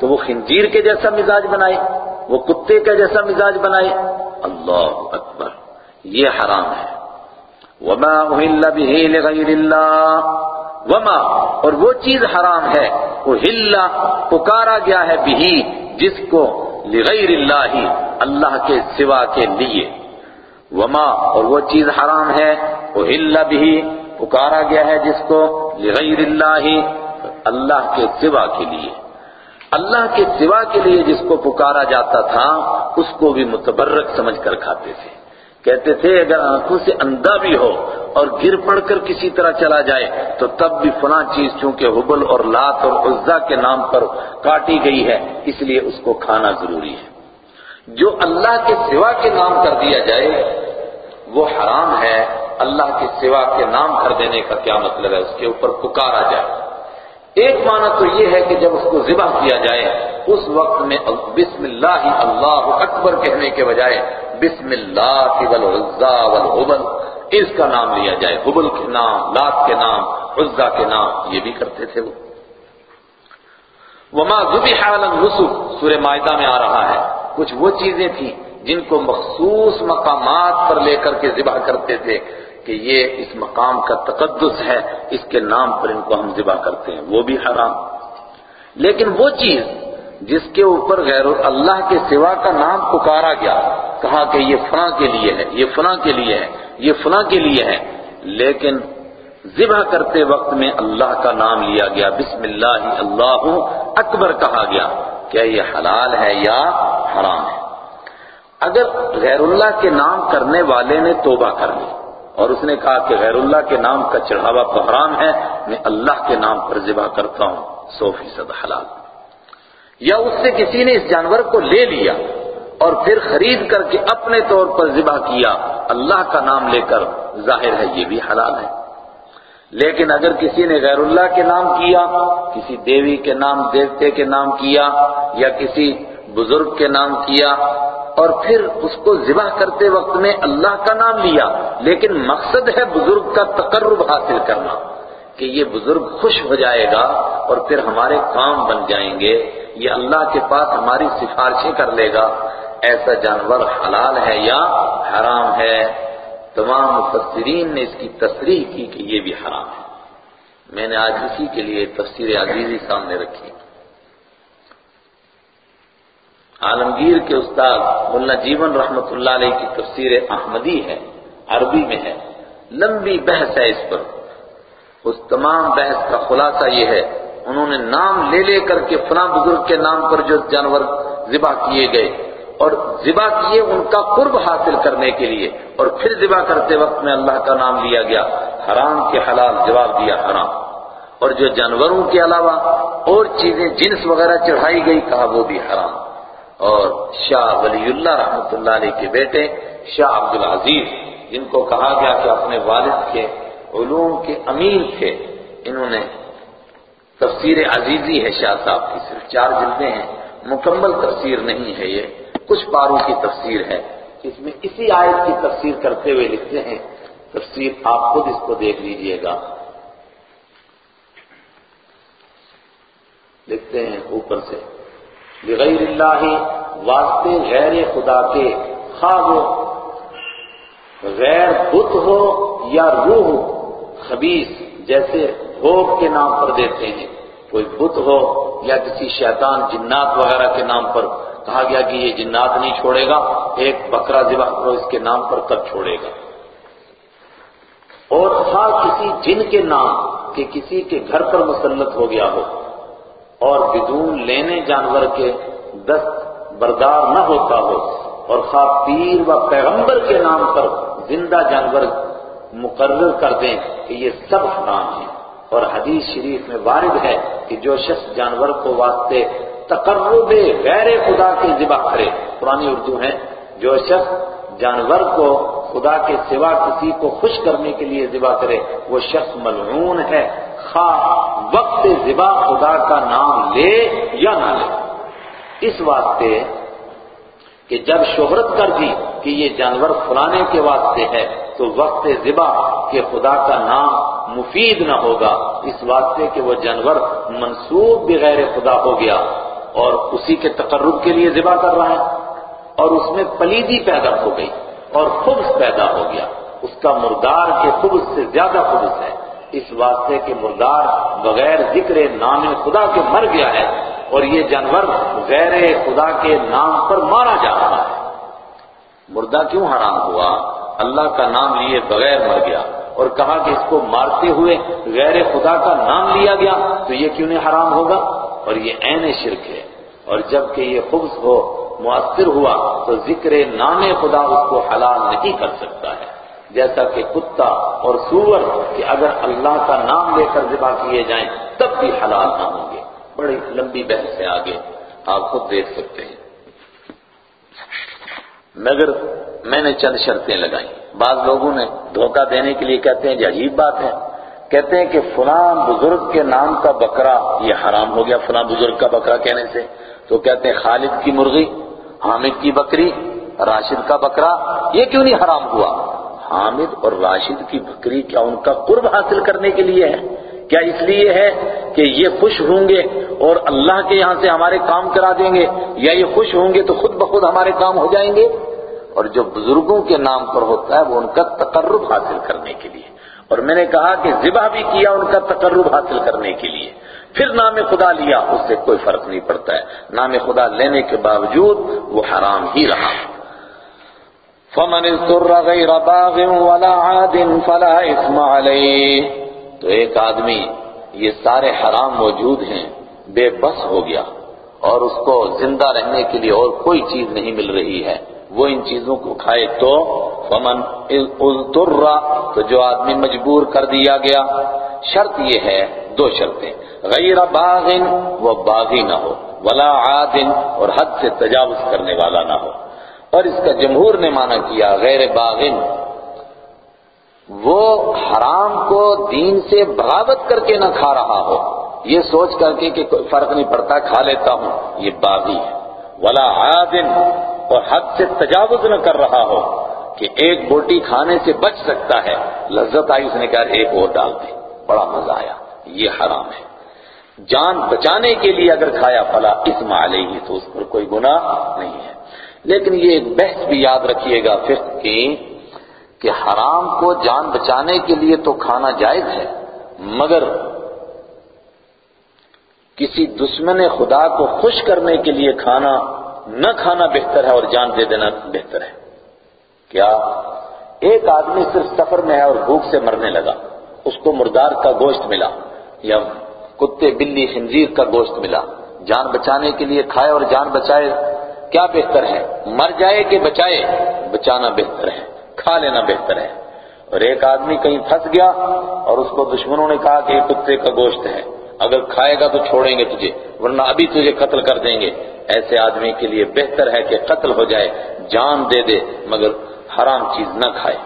تو وہ خنزیر کے جیسا مزاج بنائے۔ وہ کتے کا جیسا مزاج بنائے۔ اللہ اکبر، یہ حرام ہے۔ وما اہل به لغیر اللہ وما، اور وہ چیز حرام ہے۔ وہ ہلا پکارا گیا ہے بھی جس کو لغیر اللہ اللہ کے سوا کے لیے۔ وما، اور وہ چیز حرام ہے۔ وہ ہلا بھی پکارا گیا ہے جس کو لغیر اللہ اللہ کے سوا کے لیے۔ اللہ کے سوا کے لیے جس کو پکارا جاتا تھا، اس کو بھی متبرک سمجھ کر کھاتے تھے۔ کہتے تھے، اگر آنکھوں سے اندھا بھی ہو اور گر پڑ کر کسی طرح چلا جائے، تو تب بھی فلاں چیز چونکہ حبل اور لات اور عزا کے نام پر کاٹی گئی ہے، اس لیے اس کو کھانا ضروری ہے۔ جو اللہ کے سوا کے نام کر دیا جائے، وہ حرام ہے۔ اللہ کے سوا کے نام کر دینے کا کیا مطلب ہے؟ اس کے اوپر پکارا جائے۔ ایک معنی تو یہ ہے کہ جب اس کو ذبح کیا جائے، اس وقت میں بسم اللہ اللہ اکبر کہنے کے بجائے، بسم اللہ والعزا والحبل، اس کا نام لیا جائے۔ حبل کے نام، لات کے نام، عزا کے نام، یہ بھی کرتے تھے وہ۔ وما ذبح علی النسب سورہ معاہدہ میں آ رہا ہے۔ کچھ وہ چیزیں تھیں جن کو مخصوص مقامات پر لے کر کے ذبح کرتے تھے۔ کہ یہ اس مقام کا تقدس ہے، اس کے نام پر ان کو ہم ذبح کرتے ہیں، وہ بھی حرام۔ لیکن وہ چیز جس کے اوپر غیر اللہ کے سوا کا نام پکارا گیا، کہا کہ یہ فلاں کے لیے ہے، یہ فلاں کے لیے ہے، یہ فلاں کے لیے ہے، لیکن ذبح کرتے وقت میں اللہ کا نام لیا گیا، بسم اللہ اللہ اکبر کہا گیا کیا یہ حلال ہے یا حرام ہے۔ اگر غیر اللہ کے نام کرنے والے نے توبہ کر لی اور اس نے کہا کہ غیر اللہ کے نام کا چڑھاوا تو حرام ہے، میں اللہ کے نام پر ذبح کرتا ہوں، سو فیصد حلال۔ یا اس سے کسی نے اس جانور کو لے لیا اور پھر خرید کر کے اپنے طور پر ذبح کیا، اللہ کا نام لے کر، ظاہر ہے یہ بھی حلال ہے۔ لیکن اگر کسی نے غیر اللہ کے نام کیا، کسی دیوی کے نام، دیوتے کے نام کیا، یا کسی بزرگ کے نام کیا اور پھر اس کو ذبح کرتے وقت میں اللہ کا نام لیا۔ لیکن مقصد ہے بزرگ کا تقرب حاصل کرنا، کہ یہ بزرگ خوش ہو جائے گا اور پھر ہمارے کام بن جائیں گے۔ یہ اللہ کے پاس ہماری سفارشیں کر لے گا۔ ایسا جانور حلال ہے یا حرام ہے؟ تمام مفسرین نے اس کی تصریح کی کہ یہ بھی حرام ہے۔ میں نے آج اسی کے لیے تفسیر عزیزی سامنے رکھی۔ عالمگیر کے استاد ملا جیون رحمت اللہ علیہ کی تفسیر احمدی ہے، عربی میں ہے۔ لمبی بحث ہے اس پر۔ اس تمام بحث کا خلاصہ یہ ہے، انہوں نے نام لے لے کر کے فلاں بزرگ کے نام پر جو جانور ذبح کیے گئے اور ذبح کیے ان کا قرب حاصل کرنے کے لیے۔ اور پھر ذبح کرتے وقت میں اللہ کا نام لیا گیا، حرام کے حلال جواب دیا حرام۔ اور جو جانوروں کے علاوہ اور چیزیں جنس وغیرہ چڑھائی گئی، کہا وہ بھی حرام۔ اور شاہ ولی اللہ رحمۃ اللہ علیہ کے بیٹے شاہ عبد العزیز جن کو کہا گیا کہ اپنے والد کے علوم کے امیر تھے۔ انہوں نے تفسیر عزیزی ہے شاہ صاحب کی، صرف چار جلدیں ہیں۔ مکمل تفسیر نہیں ہے یہ، کچھ پاروں کی تفسیر ہے۔ اس میں اسی آیت کی تفسیر کرتے ہوئے لکھتے ہیں، تفسیر آپ خود اس کو دیکھ لیجیے گا۔ لکھتے ہیں اوپر سے۔ بغیر اللہ واسطے غیر خدا کے، خواہ ہو غیر بت ہو یا روح خبیص جیسے بھوگ کے نام پر دیتے ہیں۔ کوئی بت ہو یا کسی شیطان، جنات وغیرہ کے نام پر۔ کہا گیا کہ یہ جنات نہیں چھوڑے گا، ایک بکرا ذبح کرو، اس کے نام پر کب چھوڑے گا۔ اور تھا کسی جن کے نام کہ کسی کے گھر پر مسلط ہو گیا ہو۔ اور بدون لینے جانور کے دست بردار نہ ہوتا ہو اور خواہ پیر و پیغمبر کے نام پر زندہ جانور مقرر کر دیں کہ یہ سب حرام ہیں۔ اور حدیث شریف میں وارد ہے کہ جو شخص جانور کو واسطے تقرب غیر خدا کے ذبح کرے، پرانی اردو ہے، جو شخص جانور کو خدا کے سوا کسی کو خوش کرنے کے لیے ذبح کرے، وہ شخص ملعون ہے۔ خواہ وقت ذبا خدا کا نام لے یا نہ لے۔ اس واسطے کہ جب شہرت کر دی کہ یہ جانور فلانے کے واسطے ہے، تو وقت ذبا کہ خدا کا نام مفید نہ ہوگا۔ اس واسطے کہ وہ جانور منسوب بغیر خدا ہو گیا اور اسی کے تقرب کے لیے ذبح کر رہا ہے اور اس میں پلیدی پیدا ہو گئی اور خبز پیدا ہو گیا۔ اس کا مردار کے خبز سے زیادہ خبز ہے۔ اس واسطے کہ مردار بغیر ذکر نام خدا کے مر گیا ہے اور یہ جانور غیر خدا کے نام پر مارا جا رہا ہے۔ مردہ کیوں حرام ہوا؟ اللہ کا نام لیے بغیر مر گیا اور کہا کہ اس کو مارتے ہوئے غیر خدا کا نام لیا گیا تو یہ کیوں نہیں حرام ہوگا؟ اور یہ عین شرک ہے۔ اور جبکہ یہ خبز ہو، مؤثر ہوا تو ذکر نام خدا اس کو حلال نہیں کر سکتا ہے۔ جیسا کہ کتا اور سور کہ اگر اللہ کا نام لے کر ذبح کیے جائیں، تب بھی حلال نہ ہوں گے۔ بڑی لمبی بحث ہے آگے۔ آپ خود دیکھ سکتے ہیں۔ مگر میں نے چند شرطیں لگائیں بعض لوگوں نے دھوکہ دینے کے لیے کہتے ہیں، یہ عجیب بات ہے۔ کہتے ہیں کہ فلاں بزرگ کے نام کا بکرا، یہ حرام ہو گیا فلاں بزرگ کا بکرا کہنے سے۔ تو کہتے ہیں، خالد کی مرغی، حامد کی بکری، راشد کا بکرا، یہ کیوں نہیں حرام ہوا؟ حامد اور راشد کی بکری کیا ان کا قرب حاصل کرنے کے لیے ہے؟ کیا اس لیے ہے کہ یہ خوش ہوں گے اور اللہ کے یہاں سے ہمارے کام کرا دیں گے؟ یا یہ خوش ہوں گے تو خود بخود ہمارے کام ہو جائیں گے؟ اور جو بزرگوں کے نام پر ہوتا ہے وہ ان کا تقرب حاصل کرنے کے لیے۔ اور میں نے کہا کہ ذبح بھی کیا ان کا تقرب حاصل کرنے کے لیے۔ پھر نام خدا لیا، اس سے کوئی فرق نہیں پڑتا ہے۔ نام خدا لینے کے باوجود وہ حرام ہی رہا۔ فمن اضطر غیر باغ ولا عاد فلا اسم علیہ تو ایک آدمی یہ سارے حرام موجود ہیں، بے بس ہو گیا اور اس کو زندہ رہنے کے لیے اور کوئی چیز نہیں مل رہی ہے۔ وہ ان چیزوں کو کھائے تو فمن اضطر، تو جو آدمی مجبور کر دیا گیا۔ شرط یہ ہے دو شرطیں، غیر باغ وہ باغی نہ ہو، ولا عاد اور حد سے تجاوز کرنے والا نہ ہو۔ اور اس کا جمہور نے مانا کیا، غیر باغن۔ وہ حرام کو دین سے بغاوت کر کے نہ کھا رہا ہو۔ یہ سوچ کر کے کہ کوئی فرق نہیں پڑتا، کھا لیتا ہوں۔ یہ باغی ہے۔ ولا عادن اور حد سے تجاوز نہ کر رہا ہو کہ ایک بوٹی کھانے سے بچ سکتا ہے۔ لذت آئی، اس نے کہا ایک اور ڈال دی بڑا مزہ آیا۔ یہ حرام ہے۔ جان بچانے کے لیے اگر کھایا پلا اس مالے ہی تو اس پر کوئی گناہ نہیں ہے۔ لیکن یہ ایک بحث بھی یاد رکھیے گا فقہ کی کہ حرام کو جان بچانے کے لیے تو کھانا جائز ہے، مگر کسی دشمن خدا کو خوش کرنے کے لیے کھانا، نہ کھانا بہتر ہے اور جان دے دینا بہتر ہے۔ کیا ایک آدمی صرف سفر میں ہے اور بھوک سے مرنے لگا، اس کو مردار کا گوشت ملا یا کتے بلی خنزیر کا گوشت ملا، جان بچانے کے لیے کھائے اور جان بچائے کیا بہتر ہے؟ مر جائے کہ بچائے؟ بچانا بہتر ہے، کھا لینا بہتر ہے۔ اور ایک آدمی کہیں پھنس گیا اور اس کو دشمنوں نے کہا کہ یہ کتے کا گوشت ہے۔ اگر کھائے گا تو چھوڑیں گے تجھے، ورنہ ابھی تجھے قتل کر دیں گے۔ ایسے آدمی کے لیے بہتر ہے کہ قتل ہو جائے، جان دے دے، مگر حرام چیز نہ کھائے۔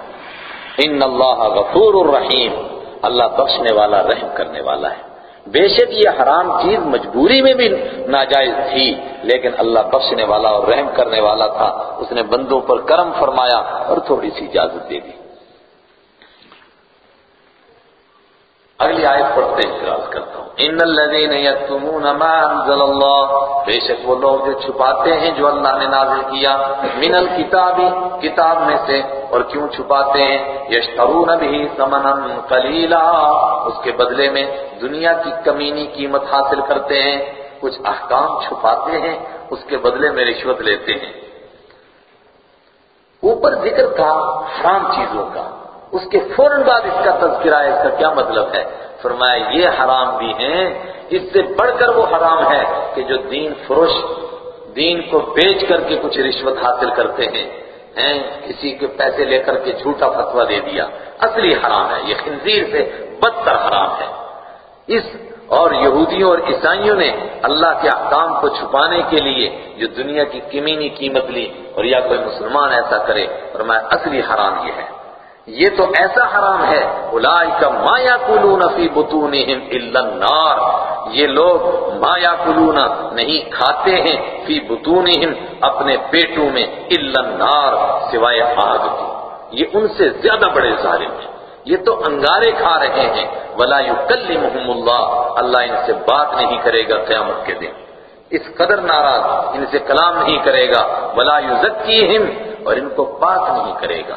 ان اللہ غفور الرحیم، اللہ بخشنے والا، رحم کرنے والا ہے۔ بے شک یہ حرام چیز مجبوری میں بھی ناجائز تھی، لیکن اللہ بخشنے والا اور رحم کرنے والا تھا۔ اس نے بندوں پر کرم فرمایا اور تھوڑی سی اجازت دے دی۔ اگلی آیت پڑھتے اعتراض کرتا ہوں۔ ان الذين يكتمون ما انزل الله، بے شک وہ لوگ جو چھپاتے ہیں، جو اللہ نے نازل کیا، من الکتاب کتاب میں سے، اور کیوں چھپاتے ہیں؟ یشترون به ثمنا قليلا۔ اس کے بدلے میں دنیا کی کمینی قیمت حاصل کرتے ہیں، کچھ احکام چھپاتے ہیں، اس کے بدلے میں رشوت لیتے ہیں۔ اوپر ذکر تھا حرام چیزوں کا۔ اس کے فوراً بعد اس کا تذکرہ ہے اس کا کیا مطلب ہے؟ فرمایا، یہ حرام بھی ہیں، اس سے بڑھ کر وہ حرام ہے کہ جو دین فروش، دین کو بیچ کر کے کچھ رشوت حاصل کرتے ہیں ہیں، کسی کے پیسے لے کر کے جھوٹا فتوا دے دیا۔ اصلی حرام ہے، یہ خنزیر سے بدتر حرام ہے۔ اس اور یہودیوں اور عیسائیوں نے اللہ کے احکام کو چھپانے کے لیے جو دنیا کی کمینی قیمت لی اور یا کوئی مسلمان ایسا کرے، فرمایا، اصلی حرام یہ ہے۔ یہ تو ایسا حرام ہے۔ اولئک ما یاکلون فی بطونہم الا النار۔ یہ لوگ ما یاکلون نہیں کھاتے ہیں فی بطونہم اپنے پیٹوں میں الا النار، سوائے آگ کی یہ ان سے زیادہ بڑے ظالم ہیں۔ یہ تو انگارے کھا رہے ہیں۔ ولا یکلمہم اللہ۔ اللہ ان سے بات نہیں کرے گا قیامت کے دن۔ اس قدر ناراض ان سے کلام نہیں کرے گا۔ ولا یزکیہم اور ان کو پاک نہیں کرے گا۔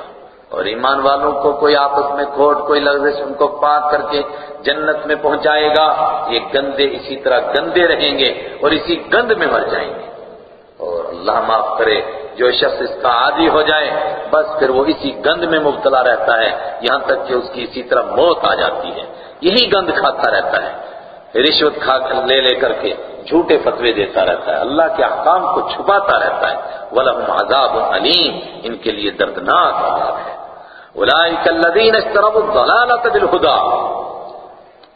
اور ایمان والوں کو کوئی آپس میں کھوٹ، کوئی لغزش ان کو پاک کر کے جنت میں پہنچائے گا، یہ گندے اسی طرح گندے رہیں گے اور اسی گند میں مر جائیں گے۔ اور اللہ معاف کرے، جو شخص اس کا عادی ہو جائے، بس پھر وہ اسی گند میں مبتلا رہتا ہے، یہاں تک کہ اس کی اسی طرح موت آ جاتی ہے۔ یہی گند کھاتا رہتا ہے۔ رشوت کھا کر لے لے کر کے جھوٹے فتوے دیتا رہتا ہے۔ اللہ کے احکام کو چھپاتا رہتا ہے۔ وَلَهُمْ عَذَابٌ عَلِيمٌ ان کے لیے دردناک عذاب ہے۔ اولئک الذین اشتروا الضلالۃ بالهدى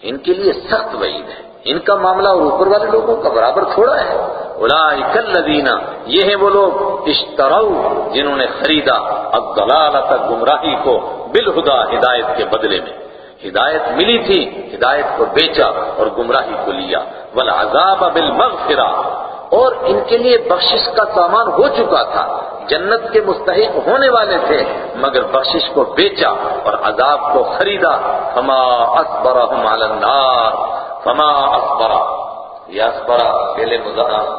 ان کے لیے سخت وعید ہے۔ ان کا معاملہ اور اوپر والے لوگوں کا برابر تھوڑا ہے۔ اولئک الذین، یہ ہیں وہ لوگ اشتروا، جنہوں نے خریدا الضلالۃ گمراہی کو بالہدى ہدایت کے بدلے میں۔ ہدایت ملی تھی، ہدایت کو بیچا اور گمراہی کو لیا۔ والعذاب بالمغفرہ۔ اور ان کے لیے بخشش کا سامان ہو چکا تھا۔ جنت کے مستحق ہونے والے تھے، مگر بخشش کو بیچا اور عذاب کو خریدا۔ فما اصبرهم علی النار۔ فما اصبرا یہ اصبرا پہلے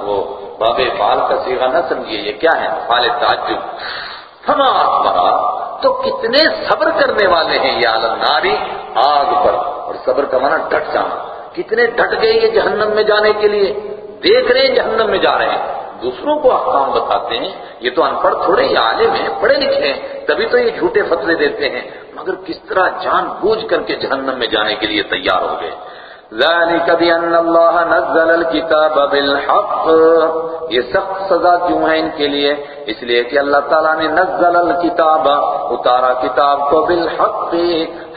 وہ باب فعال کا صیغہ نہ سمجھیے، یہ کیا ہے؟ فعال تعجب۔ فما اصبرا تو کتنے صبر کرنے والے ہیں یہ عالم آگ پر۔ اور صبر کا معنی ڈٹ جانا۔ کتنے ڈٹ گئے یہ جہنم میں جانے کے لیے؟ دیکھ رہے ہیں، جہنم میں جا رہے ہیں۔ دوسروں کو احکام بتاتے ہیں، یہ تو ان پڑھ تھوڑے یہ عالم ہیں، پڑھے لکھے ہیں، تبھی تو یہ جھوٹے فتوے دیتے ہیں۔ مگر کس طرح جان بوجھ کر کے جہنم میں جانے کے لیے تیار ہو گئے۔ ذَلِكَ بِأَنَّ اللَّهَ نَزَّلَ الْكِتَابَ بِالْحَقِّ۔ یہ سخت سزا کیوں ہے ان کے لیے؟ اس لیے کہ اللہ تعالیٰ نے نزل الکتاب، اتارا کتاب کو بالحق،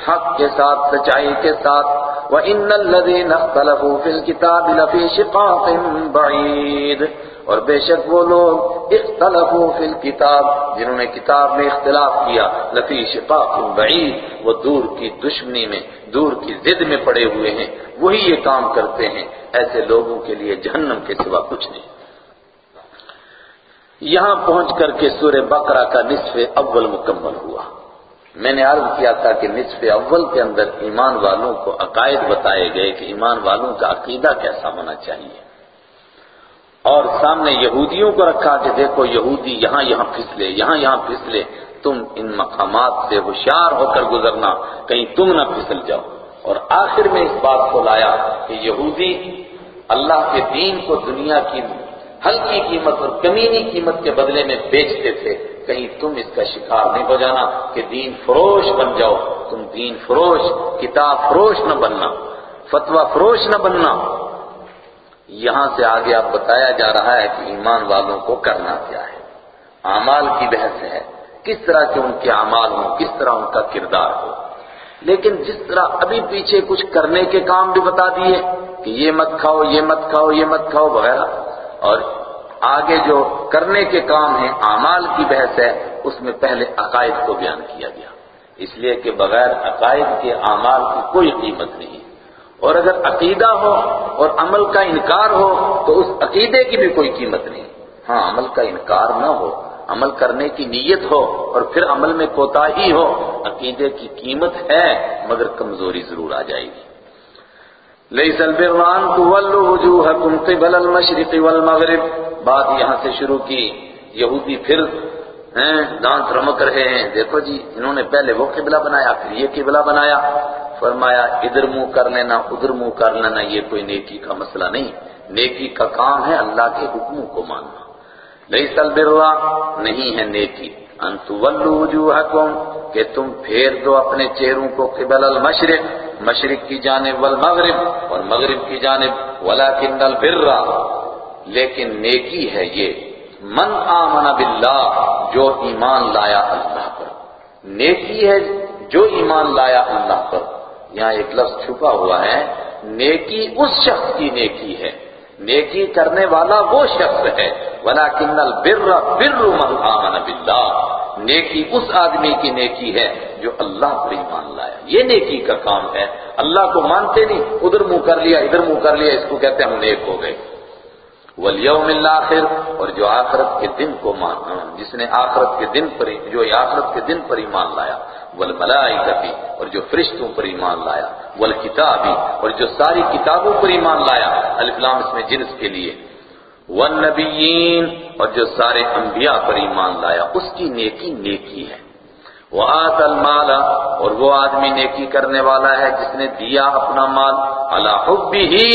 حق کے ساتھ، سچائی کے ساتھ۔ وَإِنَّ الَّذِينَ اخْتَلَفُوا فِي الْكِتَابِ لَفِي شِقَاقٍ بَعِيدٍ۔ اور بے شک وہ لوگ اختلفوا فی الکتاب، جنہوں نے کتاب میں اختلاف کیا، لفی شقاق بعید، وہ دور کی دشمنی میں، دور کی ضد میں پڑے ہوئے ہیں۔ وہی یہ کام کرتے ہیں۔ ایسے لوگوں کے لیے جہنم کے سوا کچھ نہیں۔ یہاں پہنچ کر کے سورہ بقرہ کا نصف اول مکمل ہوا۔ میں نے عرض کیا تھا کہ نصف اول کے اندر ایمان والوں کو عقائد بتائے گئے کہ ایمان والوں کا عقیدہ کیسا ہونا چاہیے۔ اور سامنے یہودیوں کو رکھا کہ دیکھو یہودی یہاں یہاں پھسلے، یہاں یہاں پھسلے۔ تم ان مقامات سے ہوشیار ہو کر گزرنا، کہیں تم نہ پھسل جاؤ۔ اور آخر میں اس بات کو لایا کہ یہودی اللہ کے دین کو دنیا کی ہلکی قیمت اور کمینی قیمت کے بدلے میں بیچتے تھے۔ کہیں تم اس کا شکار نہیں ہو جانا کہ دین فروش بن جاؤ، تم دین فروش، کتاب فروش نہ بننا فتوہ فروش نہ بننا۔ یہاں سے آگے اب بتایا جا رہا ہے کہ ایمان والوں کو کرنا کیا ہے۔ اعمال کی بحث ہے، کس طرح کے ان کے اعمال ہوں، کس طرح ان کا کردار ہو۔ لیکن جس طرح ابھی پیچھے کچھ کرنے کے کام بھی بتا دیے کہ یہ مت کھاؤ، یہ مت کھاؤ، یہ مت کھاؤ، وغیرہ۔ اور آگے جو کرنے کے کام ہیں، اعمال کی بحث ہے، اس میں پہلے عقائد کو بیان کیا گیا۔ اس لیے کہ بغیر عقائد کے اعمال کی کوئی قیمت نہیں۔ اور اگر عقیدہ ہو اور عمل کا انکار ہو، تو اس عقیدے کی بھی کوئی قیمت نہیں۔ ہاں عمل کا انکار نہ ہو، عمل کرنے کی نیت ہو اور پھر عمل میں کوتا ہی ہو، عقیدے کی قیمت ہے، مگر کمزوری ضرور آ جائے گی۔ ليس البر ان تولوا وجوهكم قبل المشرق والمغرب۔ بات یہاں سے شروع کی۔ یہودی پھر ہیں، دانت رمک رہے ہیں۔ دیکھو جی انہوں نے پہلے وہ قبلہ بنایا، پھر یہ قبلہ بنایا۔ فرمایا، ادھر منہ کر لینا، ادھر منہ کر لینا، یہ کوئی نیکی کا مسئلہ نہیں۔ نیکی کا کام ہے اللہ کے حکموں کو ماننا۔ ليس البر، نہیں ہے نیکی۔ ان تولوا کہ تم پھیر دو اپنے چہروں کو قبل المشرق۔ مشرق کی جانب والمغرب، اور مغرب کی جانب۔ ولكن البر لیکن نیکی ہے یہ۔ من آمن باللہ، جو ایمان لایا اللہ پر۔ نیکی ہے جو ایمان لایا اللہ پر۔ یہاں ایک لفظ چھپا ہوا ہے۔ نیکی اس شخص کی نیکی ہے۔ نیکی کرنے والا وہ شخص ہے۔ ولیکن البر بر من آمن باللہ نیکی اس آدمی کی نیکی ہے جو اللہ پر ایمان لایا۔ یہ نیکی کا کام ہے۔ اللہ کو مانتے نہیں، ادھر منہ کر لیا، ادھر منہ کر لیا، اس کو کہتے ہیں ہم نیک ہو گئے۔ والیوم الاخر، اور جو آخرت کے دن کو مان، جس نے آخرت کے دن پر، جو آخرت کے دن پر ایمان لایا، والملائکتی، اور جو فرشتوں پر ایمان لایا، والکتابی، اور جو ساری کتابوں پر ایمان لایا، الف لام اس میں جنس کے لیے، والنبیین، اور جو سارے انبیاء پر ایمان لایا، اس کی نیکی نیکی ہے۔ وہ آتل مالا اور وہ آدمی نیکی کرنے والا ہے جس نے دیا اپنا مال اللہ حب ہی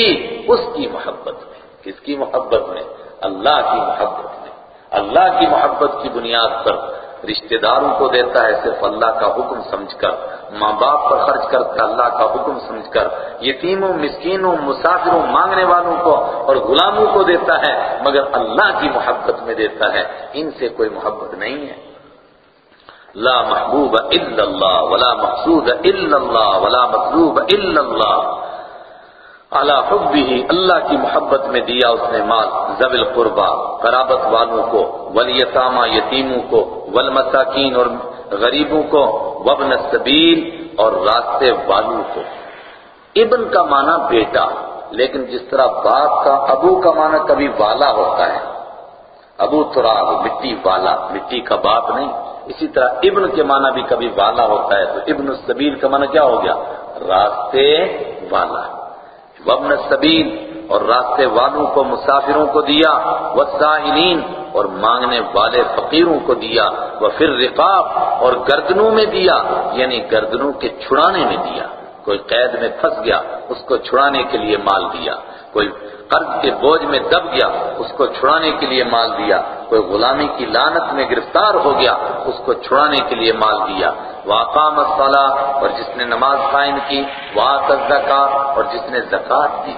اس کی محبت۔ کس کی محبت میں؟ اللہ کی محبت میں۔ اللہ کی محبت کی بنیاد پر رشتہ داروں کو دیتا ہے صرف اللہ کا حکم سمجھ کر، ماں باپ پر خرچ کرتا اللہ کا حکم سمجھ کر۔ یتیموں، مسکینوں، مسافروں، مانگنے والوں کو اور غلاموں کو دیتا ہے، مگر اللہ کی محبت میں دیتا ہے۔ ان سے کوئی محبت نہیں ہے۔ لا محبوب الا اللہ، ولا مقصود الا اللہ، ولا مطلوب الا اللہ۔ اعلیٰ حبی اللہ کی محبت میں دیا اس نے مال زبل قربا قرابت والوں کو ولیتامہ یتیموں کو، والمساکین اور غریبوں کو، وابن السبیل اور راستے والوں کو۔ ابن کا معنی بیٹا، لیکن جس طرح باپ کا، ابو کا معنی کبھی والا ہوتا ہے۔ ابو تراب مٹی والا، مٹی کا باپ نہیں۔ اسی طرح ابن کے معنی بھی کبھی والا ہوتا ہے تو ابن السبیل کا معنی کیا ہو گیا؟ راستے والا۔ وابن السبیل اور راستے والوں کو مسافروں کو دیا، والسائلین اور مانگنے والے فقیروں کو دیا وہ پھر رقاب اور گردنوں میں دیا یعنی گردنوں کے چھڑانے میں دیا۔ کوئی قید میں پھنس گیا، اس کو چھڑانے کے لیے مال دیا۔ کوئی قرض کے بوجھ میں دب گیا، اس کو چھڑانے کے لیے مال دیا۔ کوئی غلامی کی لانت میں گرفتار ہو گیا، اس کو چھڑانے کے لیے مال دیا۔ واقام الصلاح اور جس نے نماز قائم کی واقع الزکاة اور جس نے زکات دی۔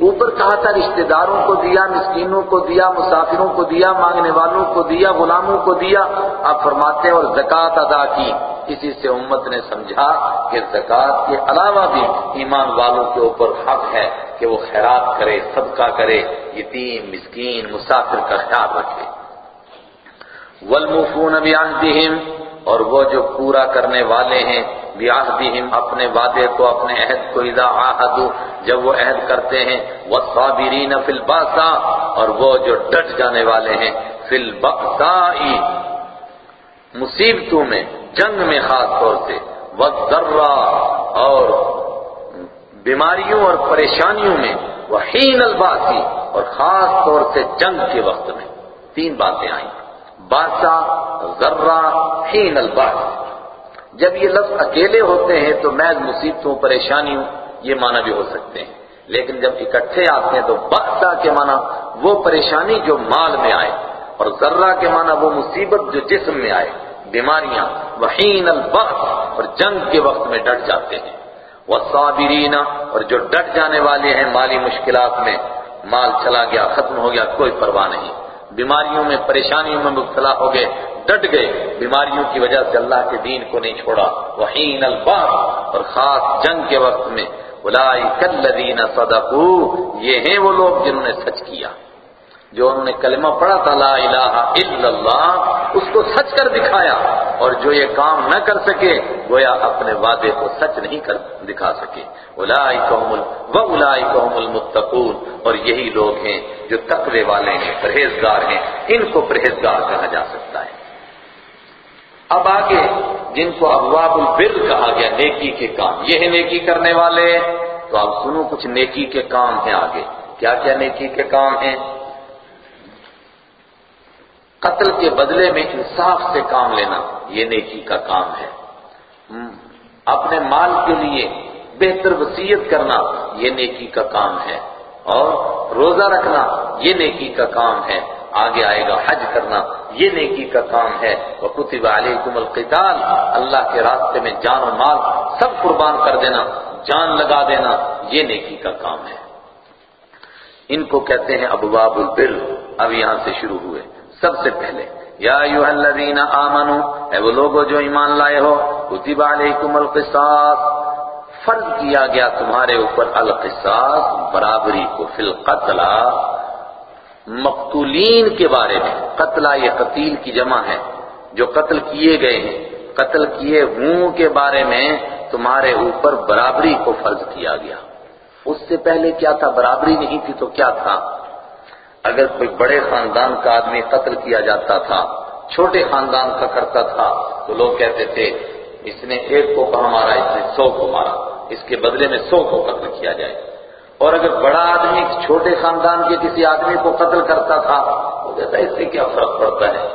اوپر کہا تھا رشتہ داروں کو دیا، مسکینوں کو دیا، مسافروں کو دیا، مانگنے والوں کو دیا، غلاموں کو دیا۔ آپ فرماتے ہیں اور زکات ادا کی۔ اسی سے امت نے سمجھا کہ زکات کے علاوہ بھی ایمان والوں کے اوپر حق ہے کہ وہ خیرات کرے، صدقہ کرے، یتیم، مسکین، مسافر کا خیال رکھے۔ والموفون بعہدہم اور وہ جو پورا کرنے والے ہیں بعہدہم اپنے وعدے کو، اپنے عہد کو، اذا عاہدوا، جب وہ عہد کرتے ہیں، والصابرین فی الباسا اور وہ جو ڈٹ جانے والے ہیں، فی البقساء مصیبتوں میں، جنگ میں خاص طور سے والذرہ اور بیماریوں اور پریشانیوں میں وحین الباسی اور خاص طور سے جنگ کے وقت میں، تین باتیں آئیں۔ باسا ذرہ حین الباس جب یہ لفظ اکیلے ہوتے ہیں تو محض مصیبتوں، پریشانیوں یہ معنی بھی ہو سکتے ہیں۔ لیکن جب اکٹھے آتے ہیں تو باسا کے معنی وہ پریشانی جو مال میں آئے اور ذرہ کے معنی وہ مصیبت جو جسم میں آئے، بیماریاں، وحین الباس اور جنگ کے وقت میں ڈٹ جاتے ہیں۔ والصابرین اور جو ڈٹ جانے والے ہیں مالی مشکلات میں، مال چلا گیا، ختم ہو گیا، کوئی پرواہ نہیں۔ بیماریوں میں، پریشانیوں میں مبتلا ہو گئے ڈٹ گئے۔ بیماریوں کی وجہ سے اللہ کے دین کو نہیں چھوڑا۔ وحین الباس اور خاص جنگ کے وقت میں۔ اولئک الذین یہ ہیں وہ لوگ جنہوں نے سچ کیا۔ جو انہوں نے کلمہ پڑھا تھا، لا الہ الا اللہ، اس کو سچ کر دکھایا۔ اور جو یہ کام نہ کر سکے، گویا اپنے وعدے کو سچ نہیں کر دکھا سکے۔ وَأُولَئِكَ هُمُ الْمُتَّقُونَ، اور یہی لوگ ہیں جو تقوی والے ہیں، پرہیزگار ہیں۔ ان کو پرہیزگار کہا جا سکتا ہے۔ اب آگے جن کو ابواب البر کہا گیا، نیکی کے کام، یہ ہے نیکی کرنے والے۔ تو اب سنو کچھ نیکی کے کام ہیں آگے۔ کیا کیا نیکی کے کام ہیں؟ قتل کے بدلے میں انصاف سے کام لینا، یہ نیکی کا کام ہے۔ اپنے مال کے لیے بہتر وصیت کرنا، یہ نیکی کا کام ہے۔ اور روزہ رکھنا، یہ نیکی کا کام ہے۔ آگے آئے گا حج کرنا یہ نیکی کا کام ہے۔ وہ کتب علیکم القتال۔ اللہ کے راستے میں جان و مال سب قربان کر دینا، جان لگا دینا، یہ نیکی کا کام ہے۔ ان کو کہتے ہیں ابواب البر۔ اب یہاں سے شروع ہوئے۔ سب سے پہلے، یا ایوہ الذین آمنو اے وہ لوگو جو ایمان لائے ہو، کتب علیکم القصاص۔ فرض کیا گیا تمہارے اوپر القصاص، برابری کو فی القتلہ مقتولین کے بارے میں قتلہ یہ قتیل کی جمع ہے، جو قتل کیے گئے ہیں۔ قتل کیے ہوں کے بارے میں تمہارے اوپر برابری کو فرض کیا گیا۔ اس سے پہلے کیا تھا؟ برابری نہیں تھی تو کیا تھا؟ اگر کوئی بڑے خاندان کا آدمی قتل کیا جاتا تھا، چھوٹے خاندان کا کرتا تھا، تو لوگ کہتے تھے، اس نے ایک کو مارا، اس نے سو کو مارا، اس کے بدلے میں سو کو قتل کیا جائے۔ اور اگر بڑا آدمی چھوٹے خاندان کے کسی آدمی کو قتل کرتا تھا، وہ کہتا اس سے کیا فرق پڑتا ہے؟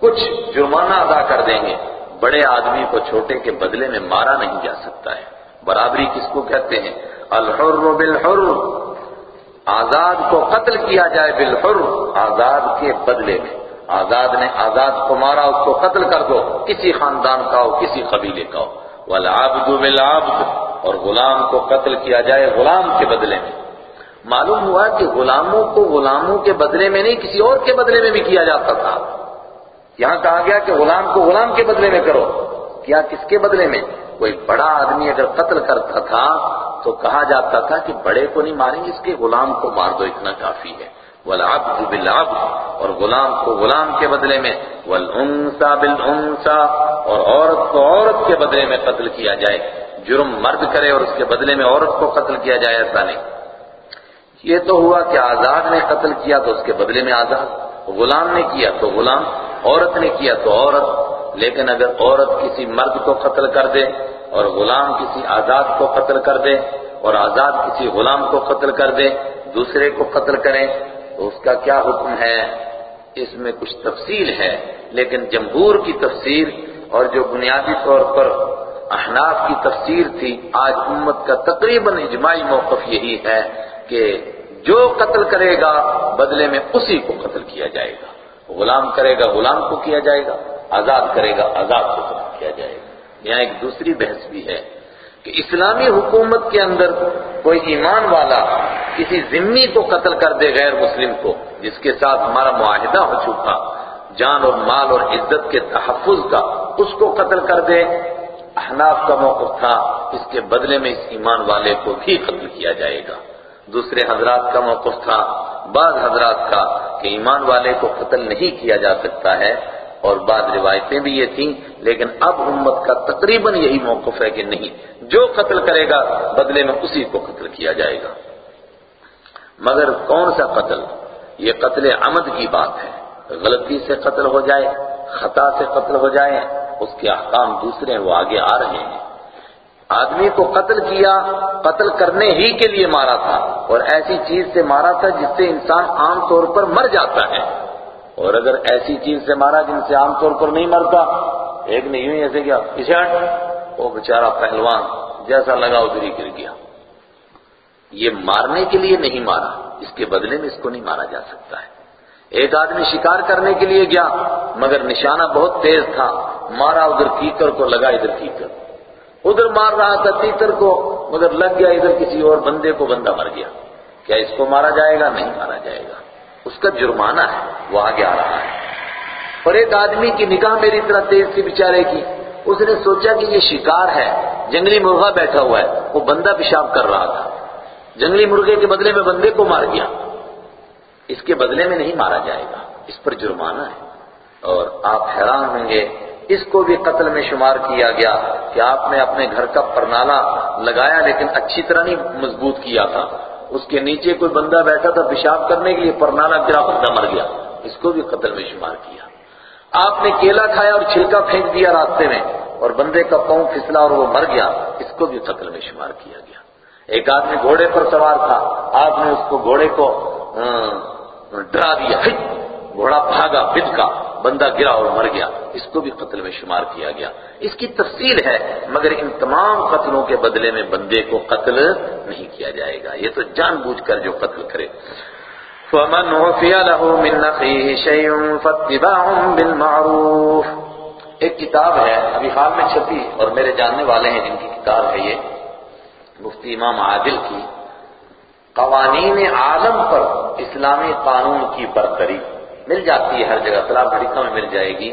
کچھ جرمانہ ادا کر دیں گے۔ بڑے آدمی کو چھوٹے کے بدلے میں مارا نہیں جا سکتا ہے۔ برابری کس کو کہتے ہیں؟ الحر بالحر۔ آزاد کو قتل کیا جائے بالحر، آزاد کے بدلے میں۔ آزاد نے آزاد کو مارا، اس کو قتل کر دو۔ کسی خاندان کا ہو، کسی قبیلے کا ہو۔ والعبد بالعبد۔ اور غلام کو قتل کیا جائے غلام کے بدلے میں۔ معلوم ہوا کہ غلاموں کو غلاموں کے بدلے میں نہیں، کسی اور کے بدلے میں بھی کیا جاتا تھا۔ یہاں کہا گیا کہ غلام کو غلام کے بدلے میں کرو۔ کیا کس کے بدلے میں؟ کوئی بڑا آدمی اگر قتل کرتا تھا تو کہا جاتا تھا کہ بڑے کو نہیں ماریں گے، اس کے غلام کو مار دو، اتنا کافی ہے۔ والعبد بالعبد، اور غلام کو غلام کے بدلے میں۔ والانسا بالانسا، اور عورت کو عورت کے بدلے میں قتل کیا جائے۔ جرم مرد کرے اور اس کے بدلے میں عورت کو قتل کیا جائے ایسا نہیں۔ یہ تو ہوا کہ آزاد نے قتل کیا تو اس کے بدلے میں آزاد، غلام نے کیا تو غلام، عورت نے کیا تو عورت، لیکن اگر عورت کسی مرد کو قتل کر دے اور غلام کسی آزاد کو قتل کر دے اور آزاد کسی غلام کو قتل کر دے، دوسرے کو قتل کریں تو اس کا کیا حکم ہے؟ اس میں کچھ تفصیل ہے، لیکن جمہور کی تفسیر اور جو بنیادی طور پر احناف کی تفسیر تھی، آج امت کا تقریباً اجماعی موقف یہی ہے کہ جو قتل کرے گا، بدلے میں اسی کو قتل کیا جائے گا۔ غلام کرے گا، غلام کو کیا جائے گا۔ آزاد کرے گا، آزاد کو قتل کیا جائے گا۔ یہاں ایک دوسری بحث بھی ہے کہ اسلامی حکومت کے اندر کوئی ایمان والا کسی ذمی کو قتل کر دے غیر مسلم کو، جس کے ساتھ ہمارا معاہدہ ہو چکا، جان اور مال اور عزت کے تحفظ کا، اس کو قتل کر دے۔ احناف کا موقف تھا، اس کے بدلے میں اس ایمان والے کو بھی قتل کیا جائے گا۔ دوسرے حضرات کا موقف تھا، بعض حضرات کا کہ ایمان والے کو قتل نہیں کیا جا سکتا ہے، اور بعض روایتیں بھی یہ تھیں، لیکن اب امت کا تقریباً یہی موقف ہے کہ نہیں، جو قتل کرے گا، بدلے میں اسی کو قتل کیا جائے گا۔ مگر کون سا قتل؟ یہ قتل عمد کی بات ہے۔ غلطی سے قتل ہو جائے، خطا سے قتل ہو جائے اس کے احکام دوسرے ہیں، وہ آگے آ رہے ہیں۔ آدمی کو قتل کیا، قتل کرنے ہی کے لیے مارا تھا، اور ایسی چیز سے مارا تھا جس سے انسان عام طور پر مر جاتا ہے۔ اور اگر ایسی چیز سے مارا جن سے عام طور پر نہیں مرتا، ایک نے یوں ایسے کیا، پیچھے وہ بیچارہ پہلوان، جیسا لگا ادھر ہی گر گیا۔ یہ مارنے کے لیے نہیں مارا، اس کے بدلے میں اس کو نہیں مارا جا سکتا ہے۔ ایک آدمی شکار کرنے کے لیے گیا، مگر نشانہ بہت تیز تھا، مارا ادھر کیکر کو، لگا ادھر کیکر۔ ادھر مار رہا تھا تیتر کو، مگر لگ گیا ادھر کسی اور بندے کو، بندہ مر گیا۔ کیا اس کو مارا جائے گا؟ نہیں مارا جائے گا۔ اس کا جرمانہ ہے، وہ آگے آ رہا ہے۔ اور ایک آدمی کی نگاہ میری طرح تیز تھی بیچارے کی۔ اس نے سوچا کہ یہ شکار ہے، جنگلی مرغا بیٹھا ہوا ہے، وہ بندہ پیشاب کر رہا تھا۔ جنگلی مرغے کے بدلے میں بندے کو مار گیا۔ اس کے بدلے میں نہیں مارا جائے گا۔ اس پر جرمانہ ہے۔ اور آپ حیران ہوں گے، اس کو بھی قتل میں شمار کیا گیا کہ آپ نے اپنے گھر کا پرنالا لگایا لیکن اچھی طرح نہیں مضبوط کیا تھا۔ اس کے نیچے کوئی بندہ بیٹھا تھا پیشاب کرنے کے لیے، پرنالا گرا بندہ مر گیا۔ اس کو بھی قتل میں شمار کیا۔ آپ نے کیلا کھایا اور چھلکا پھینک دیا راستے میں اور بندے کا پاؤں پھسلا اور وہ مر گیا۔ اس کو بھی قتل میں شمار کیا گیا۔ ایک آدمی گھوڑے پر سوار تھا۔ آپ نے اس کو گھوڑے کو ڈرا دیا گھوڑا بھاگا بد کا بندہ گرا اور مر گیا۔ اس کو بھی قتل میں شمار کیا گیا۔ اس کی تفصیل ہے، مگر ان تمام قتلوں کے بدلے میں بندے کو قتل نہیں کیا جائے گا۔ یہ تو جان بوجھ کر جو قتل کرے۔ فَمَنْ عُفِيَ لَهُ مِنْ نَخِيهِ شَيْءٌ فَاتِّبَاعٌ بِالْمَعْرُوفِ۔ ایک کتاب ہے، ابھی حال میں چھپی اور میرے جاننے والے ہیں، جن کی کتاب ہے یہ، مفتی امام عادل کی۔ قوانین عالم پر اسلامی قانون کی برتری مل جاتی ہے، ہر جگہ سلاب بڑکا میں مل جائے گی۔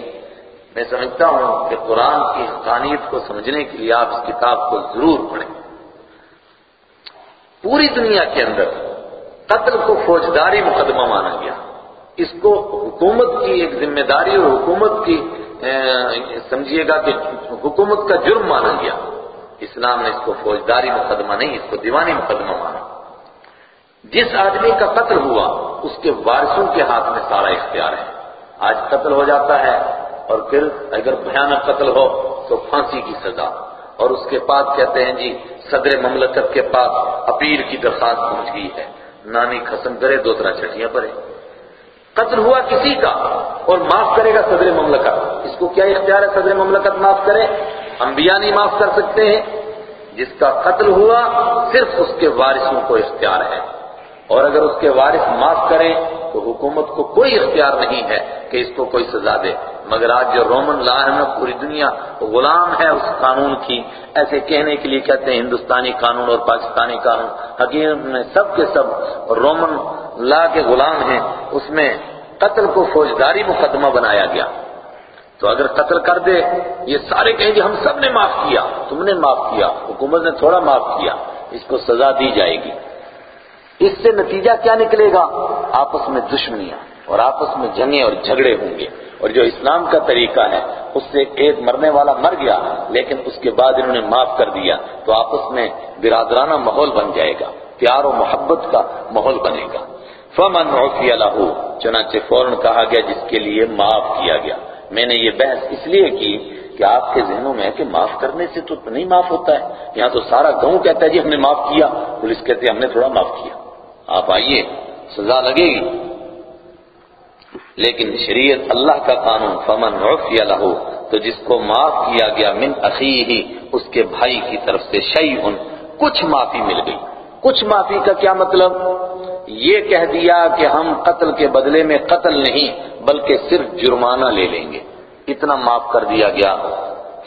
میں سمجھتا ہوں کہ قرآن کی حقانیت کو سمجھنے کے لیے آپ اس کتاب کو ضرور پڑھیں۔ پوری دنیا کے اندر قتل کو فوجداری مقدمہ مانا گیا۔ اس کو حکومت کی ایک ذمہ داری اور حکومت کی سمجھیے گا کہ حکومت کا جرم مانا گیا۔ اسلام نے اس کو فوجداری مقدمہ نہیں، اس کو دیوانی مقدمہ مانا۔ جس آدمی کا قتل ہوا، اس کے وارثوں کے ہاتھ میں سارا اختیار ہے۔ آج قتل ہو جاتا ہے اور پھر اگر بھیانک قتل ہو تو پھانسی کی سزا۔ اور اس کے بعد کہتے ہیں جی صدر مملکت کے پاس اپیل کی درخواست پہنچ گئی ہے۔ نانی قسم کرے دوسرا چھٹیاں پڑے۔ قتل ہوا کسی کا اور معاف کرے گا صدر مملکت۔ اس کو کیا اختیار ہے صدر مملکت معاف کرے؟ انبیاء نہیں معاف کر سکتے ہیں۔ جس کا قتل ہوا، صرف اس کے وارثوں کو اختیار ہے۔ اور اگر اس کے وارث معاف کریں تو حکومت کو کوئی اختیار نہیں ہے کہ اس کو کوئی سزا دے۔ مگر آج جو رومن لا ہے نا پوری دنیا غلام ہے اس قانون کی۔ ایسے کہنے کے لیے کہتے ہیں ہندوستانی قانون اور پاکستانی قانون۔ حقیقت میں سب کے سب رومن لا کے غلام ہیں۔ اس میں قتل کو فوجداری مقدمہ بنایا گیا۔ تو اگر قتل کر دے، یہ سارے کہیں گے ہم سب نے معاف کیا، تم نے معاف کیا، حکومت نے تھوڑا معاف کیا، اس کو سزا دی جائے گی۔ اس سے نتیجہ کیا نکلے گا؟ آپس میں دشمنیاں اور آپس میں جنگیں اور جھگڑے ہوں گے۔ اور جو اسلام کا طریقہ ہے، اس سے ایک مرنے والا مر گیا، لیکن اس کے بعد انہوں نے معاف کر دیا، تو آپس میں برادرانہ ماحول بن جائے گا، پیار و محبت کا ماحول بنے گا۔ فمن عفی له، چنانچہ فوراً کہا گیا، جس کے لیے معاف کیا گیا۔ میں نے یہ بحث اس لیے کی کہ آپ کے ذہنوں میں ہے کہ معاف کرنے سے تو نہیں معاف ہوتا ہے۔ یہاں تو سارا گاؤں کہتا ہے جی ہم نے معاف کیا۔ پولیس کہتے ہیں ہم نے تھوڑا معاف کیا۔ آپ آئیے، سزا لگے گی۔ لیکن شریعت اللہ کا قانون، فمن عفی له، تو جس کو معاف کیا گیا من اخیہ اس کے بھائی کی طرف سے شیئن، کچھ معافی مل گئی۔ کچھ معافی کا کیا مطلب؟ یہ کہہ دیا کہ ہم قتل کے بدلے میں قتل نہیں، بلکہ صرف جرمانہ لے لیں گے۔ اتنا معاف کر دیا گیا۔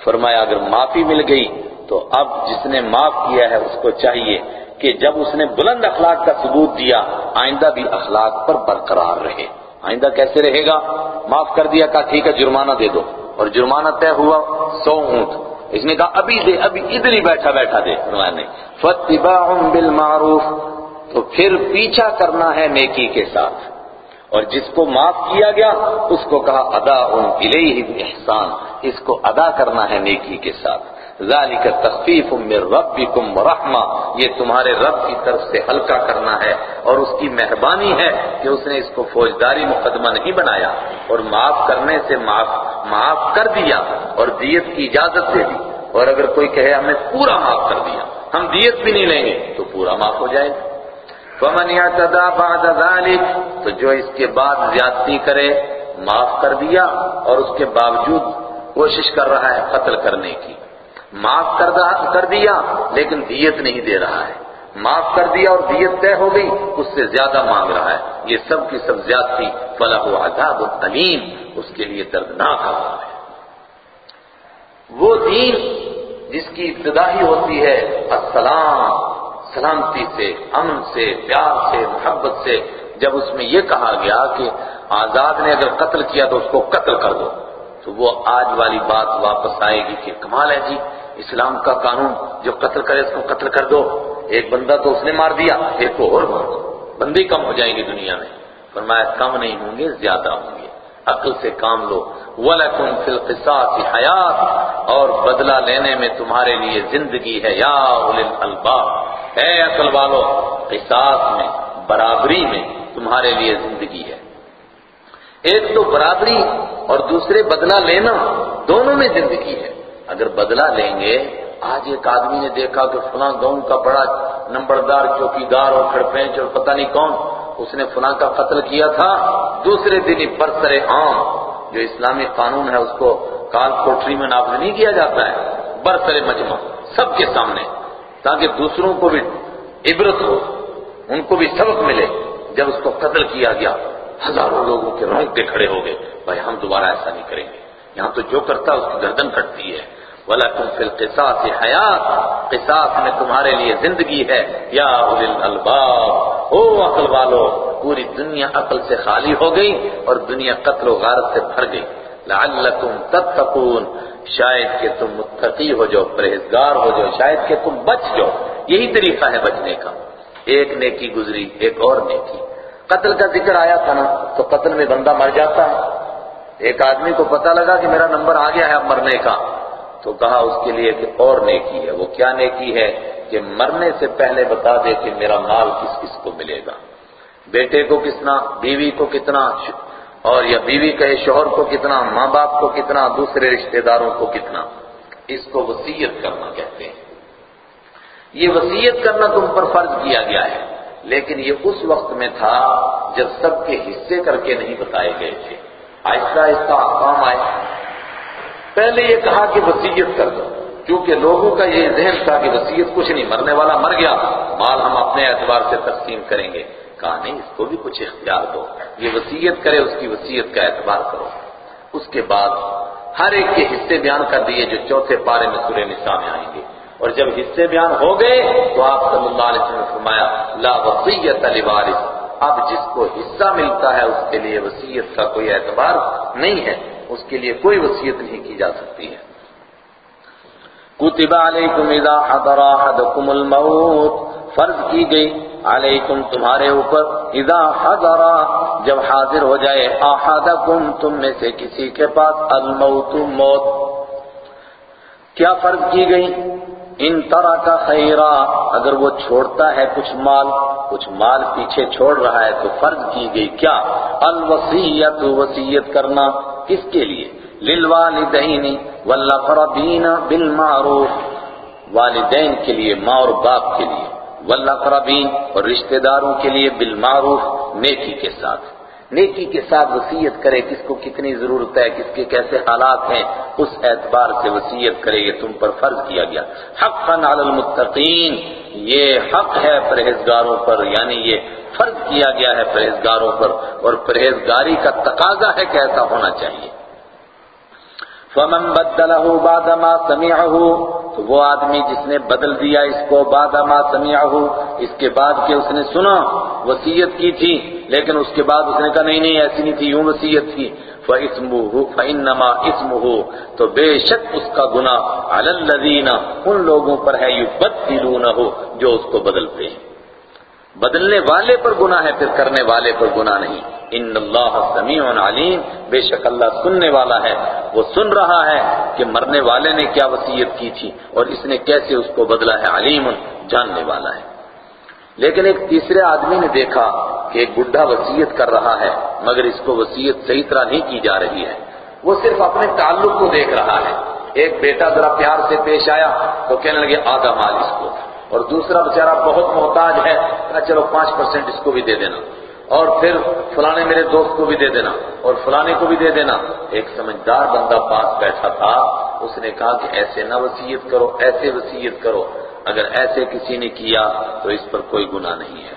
فرمایا، اگر معافی مل گئی، تو اب جس نے معاف کیا ہے، اس کو چاہیے۔ کہ جب اس نے بلند اخلاق کا ثبوت دیا، آئندہ بھی اخلاق پر برقرار رہے۔ آئندہ کیسے رہے گا؟ معاف کر دیا، کہا ٹھیک ہے، جرمانہ دے دو۔ اور جرمانہ طے ہوا، سو اونٹ۔ اس نے کہا، ابھی دے، ابھی ادھر ہی بیٹھا بیٹھا دے۔ فرمایا نے فتباع بالمعروف۔ تو پھر پیچھا کرنا ہے نیکی کے ساتھ۔ اور جس کو معاف کیا گیا، اس کو کہا ادا ان الیہ احسان اس کو ادا کرنا ہے نیکی کے ساتھ۔ ذالک تخفیف من ربکم ورحمہ یہ تمہارے رب کی طرف سے ہلکا کرنا ہے اور اس کی مہربانی ہے کہ اس نے اس کو فوجداری مقدمہ نہیں بنایا اور معاف کرنے سے معاف معاف کر دیا اور دیت کی اجازت دے دی۔ اور اگر کوئی کہے ہم نے پورا معاف کر دیا، ہم دیت بھی نہیں لیں گے، تو پورا معاف ہو جائے گا۔ فمن یعتدا بعد ذلك، تو جو اس کے بعد زیادتی کرے، معاف کر دیا اور اس کے باوجود کوشش کر رہا ہے قتل کرنے کی۔ معاف کر دیا، لیکن دیت نہیں دے رہا ہے۔ معاف کر دیا اور دیت طے ہو گئی، اس سے زیادہ مانگ رہا ہے۔ یہ سب کی سب زیادتی فلاح و عذاب العلیم، اس کے لیے دردناک عذاب ہے۔ وہ دین جس کی ابتدا ہی ہوتی ہے، السلام، سلامتی سے، امن سے، پیار سے، محبت سے۔ جب اس میں یہ کہا گیا کہ آزاد نے اگر قتل کیا تو اس کو قتل کر دو، تو وہ آج والی بات واپس آئے گی کہ کمال ہے جی۔ اسلام کا قانون جو قتل کرے اس کو قتل کر دو۔ ایک بندہ تو اس نے مار دیا، ایک کو اور مار دو۔ بندی کم ہو جائیں گی دنیا میں۔ فرمایا، کم نہیں ہوں گے، زیادہ ہوں گے۔ عقل سے کام لو۔ وَلَكُمْ فِي الْقِصَاصِ حَيَاتِ اور بدلہ لینے میں تمہارے لیے زندگی ہے۔ یا اولِ اے عقل والو، قصاص میں، برابری میں تمہارے لیے زندگی ہے۔ ایک تو برابری اور دوسرے بدلہ لینا، دونوں میں زندگی ہے۔ اگر بدلہ لیں گے، آج ایک آدمی نے دیکھا کہ فلاں گاؤں کا بڑا نمبردار چوکیدار اور کھڑپینچ اور پتہ نہیں کون، اس نے فلاں کا قتل کیا تھا۔ دوسرے دن ہی برسر عام، جو اسلامی قانون ہے، اس کو کال کوٹری میں نافذ نہیں کیا جاتا ہے۔ برسر مجمع، سب کے سامنے، تاکہ دوسروں کو بھی عبرت ہو، ان کو بھی سبق ملے جب اس کو قتل کیا گیا۔ ہزاروں لوگوں کے رونگٹے کھڑے ہو گئے۔ بھائی، ہم دوبارہ ایسا نہیں کریں گے۔ یہاں تو جو کرتا ہے اس کی گردن کٹتی ہے۔ وَلَكُمْ فِي الْقِصَاصِ حَيَاتِ قصاص میں تمہارے لیے زندگی ہے۔ یا اُلِ الْأَلْبَابِ۔ او عقل والو، پوری دنیا عقل سے خالی ہو گئی اور دنیا قتل و غارت سے بھر گئی۔ لَعَلَّكُمْ تَتَّقُونَ۔ شاید کہ تم متقی ہو جاؤ، پرہیزگار ہو جاؤ، شاید کہ تم بچ جاؤ۔ یہی طریقہ ہے بچنے کا۔ ایک نیکی گزری، ایک اور نیکی۔ قتل کا ذکر آیا تھا نا، تو قتل میں بندہ مر جاتا ہے۔ ایک آدمی کو پتہ لگا کہ میرا نمبر آ گیا ہے اب مرنے کا، تو کہا اس کے لیے کہ اور نیکی ہے۔ وہ کیا نیکی ہے؟ کہ مرنے سے پہلے بتا دے کہ میرا مال کس کس کو ملے گا۔ بیٹے کو کتنا، بیوی کو کتنا، اور یا بیوی کہے شوہر کو کتنا، ماں باپ کو کتنا، دوسرے رشتہ داروں کو کتنا۔ اس کو وسیعت کرنا کہتے ہیں۔ یہ وسیعت کرنا تم پر فرض کیا گیا ہے، لیکن یہ اس وقت میں تھا جب سب کے حصے کر کے نہیں بتائے گئے تھے۔ آہستہ آہستہ احکام آئے۔ پہلے یہ کہا کہ وسیعت کر دو، کیونکہ لوگوں کا یہ ذہن تھا کہ وسیعت کچھ نہیں، مرنے والا مر گیا۔ مال ہم اپنے اعتبار سے تقسیم کریں گے۔ کہا، نہیں، اس کو بھی کچھ اختیار دو۔ یہ وسیعت کرے، اس کی وسیعت کا اعتبار کرو۔ اس کے بعد ہر ایک کے حصے بیان کر دیے جو چوتھے پارے میں سورہ نساء میں آئیں گے۔ اور جب حصے بیان ہو گئے تو آپ صلی اللہ علیہ وسلم نے فرمایا، لا وسیعت لوارث اب جس کو حصہ ملتا ہے اس کے لیے وسیعت کا کوئی اعتبار نہیں ہے، اس کے لیے کوئی وسیعت نہیں کی جا سکتی ہے۔ کتب علیکم اذا حضر احدکم الموت، فرض کی گئی، علیکم تمہارے اوپر اذا حضر، جب حاضر ہو جائے، احدکم، تم میں سے کسی کے پاس الموت، موت۔ کیا فرض کی گئی؟ ان طرح کا خیرہ اگر وہ چھوڑتا ہے کچھ مال کچھ مال پیچھے چھوڑ رہا ہے تو فرض کی گئی کیا؟ الوسیت وسیعت کرنا کس کے لیے؟ للوالدین والاقربین بالمعروف، والدین کے لیے، ماں اور باپ کے لیے والاقربین اور رشتہ داروں کے لیے بالمعروف، نیکی کے ساتھ۔ نیکی کے ساتھ وسیعت کرے کس کو کتنی ضرورت ہے، کس کے کیسے حالات ہیں، اس اعتبار سے وسیعت کرے، یہ تم پر فرض کیا گیا۔ حقا علی المتقین، یہ حق ہے پرہیزگاروں پر یعنی یہ فرض کیا گیا ہے پرہیزگاروں پر، اور پرہیزگاری کا تقاضا ہے کہ ایسا ہونا چاہیے۔ فمن بدلہ بعد ما سمعه تو وہ آدمی جس نے بدل دیا اس کو بعد ما سمعه، اس کے بعد کہ اس نے سنا وسیعت کی تھی، لیکن اس کے بعد اس نے کہا نہیں نہیں، ایسی نہیں تھی، یوں وسیعت تھی۔ فَإِسْمُهُ، فَإِنَّمَا إِسْمُهُ، تو بے شک اس کا گناہ عَلَى الَّذِينَ، ان لوگوں پر ہے، يُبَدِّلُونَهُ، جو اس کو بدلتے ہیں۔ بدلنے والے پر گناہ ہے، پھر کرنے والے پر گناہ نہیں۔ ان اللہ سمیع علیم، بے شک اللہ سننے والا ہے۔ وہ سن رہا ہے کہ مرنے والے نے کیا وصیت کی تھی اور اس نے کیسے اس کو بدلا ہے۔ علیم، جاننے والا ہے۔ لیکن ایک تیسرے آدمی نے دیکھا کہ ایک بڈھا وصیت کر رہا ہے، مگر اس کو وصیت صحیح طرح نہیں کی جا رہی ہے۔ وہ صرف اپنے تعلق کو دیکھ رہا ہے۔ ایک بیٹا ذرا پیار سے پیش آیا تو کہنے لگے آدھا مال اس کو۔ اور دوسرا بیچارہ بہت محتاج ہے، کہا چلو پانچ پرسنٹ اس کو بھی دے دینا۔ اور پھر فلانے میرے دوست کو بھی دے دینا۔ اور فلانے کو بھی دے دینا۔ ایک سمجھدار بندہ پاس بیٹھا تھا، اس نے کہا کہ ایسے نہ وسیعت کرو، ایسے وسیعت کرو۔ اگر ایسے کسی نے کیا تو اس پر کوئی گناہ نہیں ہے۔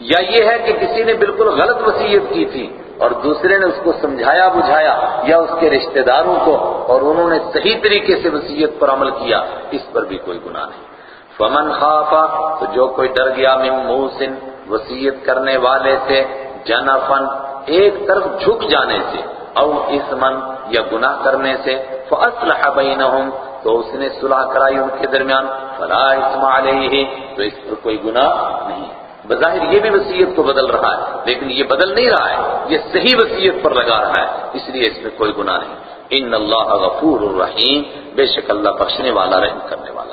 یا یہ ہے کہ کسی نے بالکل غلط وسیعت کی تھی اور دوسرے نے اس کو سمجھایا، بجھایا، یا اس کے رشتہ داروں کو اور انہوں نے صحیح طریقے سے وسیعت پر عمل کیا، اس پر بھی کوئی گناہ نہیں۔ فمن خافا تو جو کوئی ڈر گیا من موسن وسیعت کرنے والے سے جنفن ایک طرف جھک جانے سے، او اسمن یا گناہ کرنے سے فاصلح بینہم، تو اس نے صلح کرائی ان کے درمیان، فلا اسم علیہ، تو اس پر کوئی گناہ نہیں بظاہر یہ بھی وسیعت کو بدل رہا ہے، لیکن یہ بدل نہیں رہا ہے، یہ صحیح وسیعت پر لگا رہا ہے، اس لیے اس میں کوئی گناہ نہیں۔ ان اللہ غفور الرحیم، بے شک اللہ بخشنے والا، رحم کرنے والا۔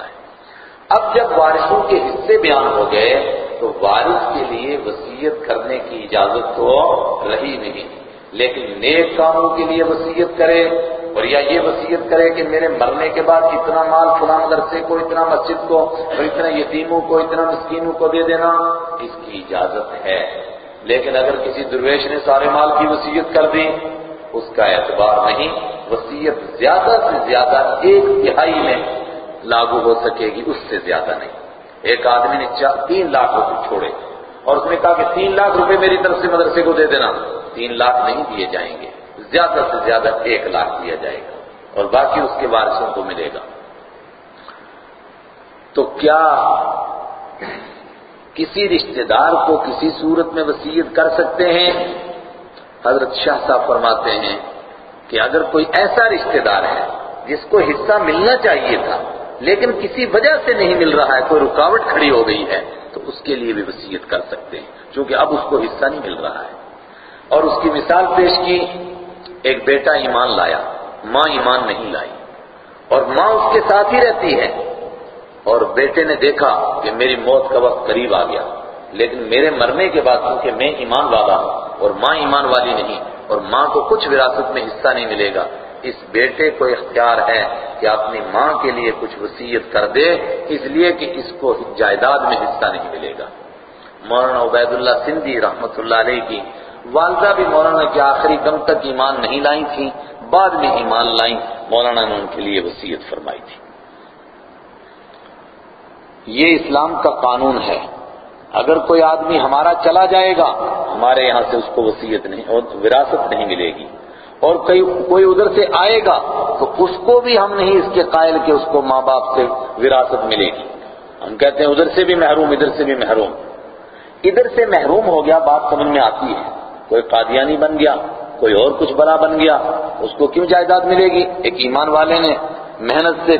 اب جب وارثوں کے حصے بیان ہو گئے تو وارث کے لیے وسیعت کرنے کی اجازت تو رہی نہیں۔ لیکن نیک کاموں کے لیے وسیعت کرے اور یا یہ وسیعت کرے کہ میرے مرنے کے بعد اتنا مال فلاں مدرسے کو، اتنا مسجد کو، اور اتنا یتیموں کو، اتنا مسکینوں کو دے دینا اس کی اجازت ہے۔ لیکن اگر کسی درویش نے سارے مال کی وسیعت کر دی، اس کا اعتبار نہیں۔ وسیعت زیادہ سے زیادہ ایک تہائی میں لاگو ہو سکے گی، اس سے زیادہ نہیں۔ ایک آدمی نے تین لاکھ روپے چھوڑے اور اس نے کہا کہ تین لاکھ روپے میری طرف سے مدرسے کو دے دینا۔ تین لاکھ نہیں دیے جائیں گے، زیادہ سے زیادہ ایک لاکھ دیا جائے گا اور باقی اس کے وارثوں کو ملے گا۔ تو کیا کسی رشتہ دار کو کسی صورت میں وسیعت کر سکتے ہیں؟ حضرت شاہ صاحب فرماتے ہیں کہ اگر کوئی ایسا رشتہ دار ہے جس کو حصہ ملنا چاہیے تھا لیکن کسی وجہ سے نہیں مل رہا ہے، کوئی رکاوٹ کھڑی ہو گئی ہے، تو اس کے لیے بھی وسیعت کر سکتے ہیں کیونکہ اب اس کو حصہ نہیں مل رہا ہے۔ اور اس کی مثال پیش کی، ایک بیٹا ایمان لایا، ماں ایمان نہیں لائی، اور ماں اس کے ساتھ ہی رہتی ہے۔ اور بیٹے نے دیکھا کہ میری موت کا وقت قریب آ گیا، لیکن میرے مرنے کے بعد کیونکہ میں ایمان والا ہوں، اور ماں ایمان والی نہیں، اور ماں کو کچھ وراثت میں حصہ نہیں ملے گا اس بیٹے کو اختیار ہے کہ اپنی ماں کے لیے کچھ وسیعت کر دے، اس لیے کہ اس کو جائیداد میں حصہ نہیں ملے گا۔ مولانا عبید اللہ سندھی رحمت اللہ علیہ کی والدہ بھی مولانا کے آخری دم تک ایمان نہیں لائی تھی، بعد میں ایمان لائیں مولانا نے ان کے لیے وسیعت فرمائی تھی۔ یہ اسلام کا قانون ہے۔ اگر کوئی آدمی ہمارا چلا جائے گا، ہمارے یہاں سے اس کو وسیعت نہیں اور وراثت نہیں ملے گی۔ اور کوئی ادھر سے آئے گا تو اس کو بھی ہم نہیں، اس کے قائل کہ اس کو ماں باپ سے وراثت ملے گی۔ ہم کہتے ہیں ادھر سے بھی محروم، ادھر سے بھی محروم۔ ادھر سے محروم ہو گیا، بات سمجھ میں آتی ہے۔ کوئی قادیانی بن گیا، کوئی اور کچھ بڑا بن گیا، اس کو کیوں جائیداد ملے گی؟ ایک ایمان والے نے محنت سے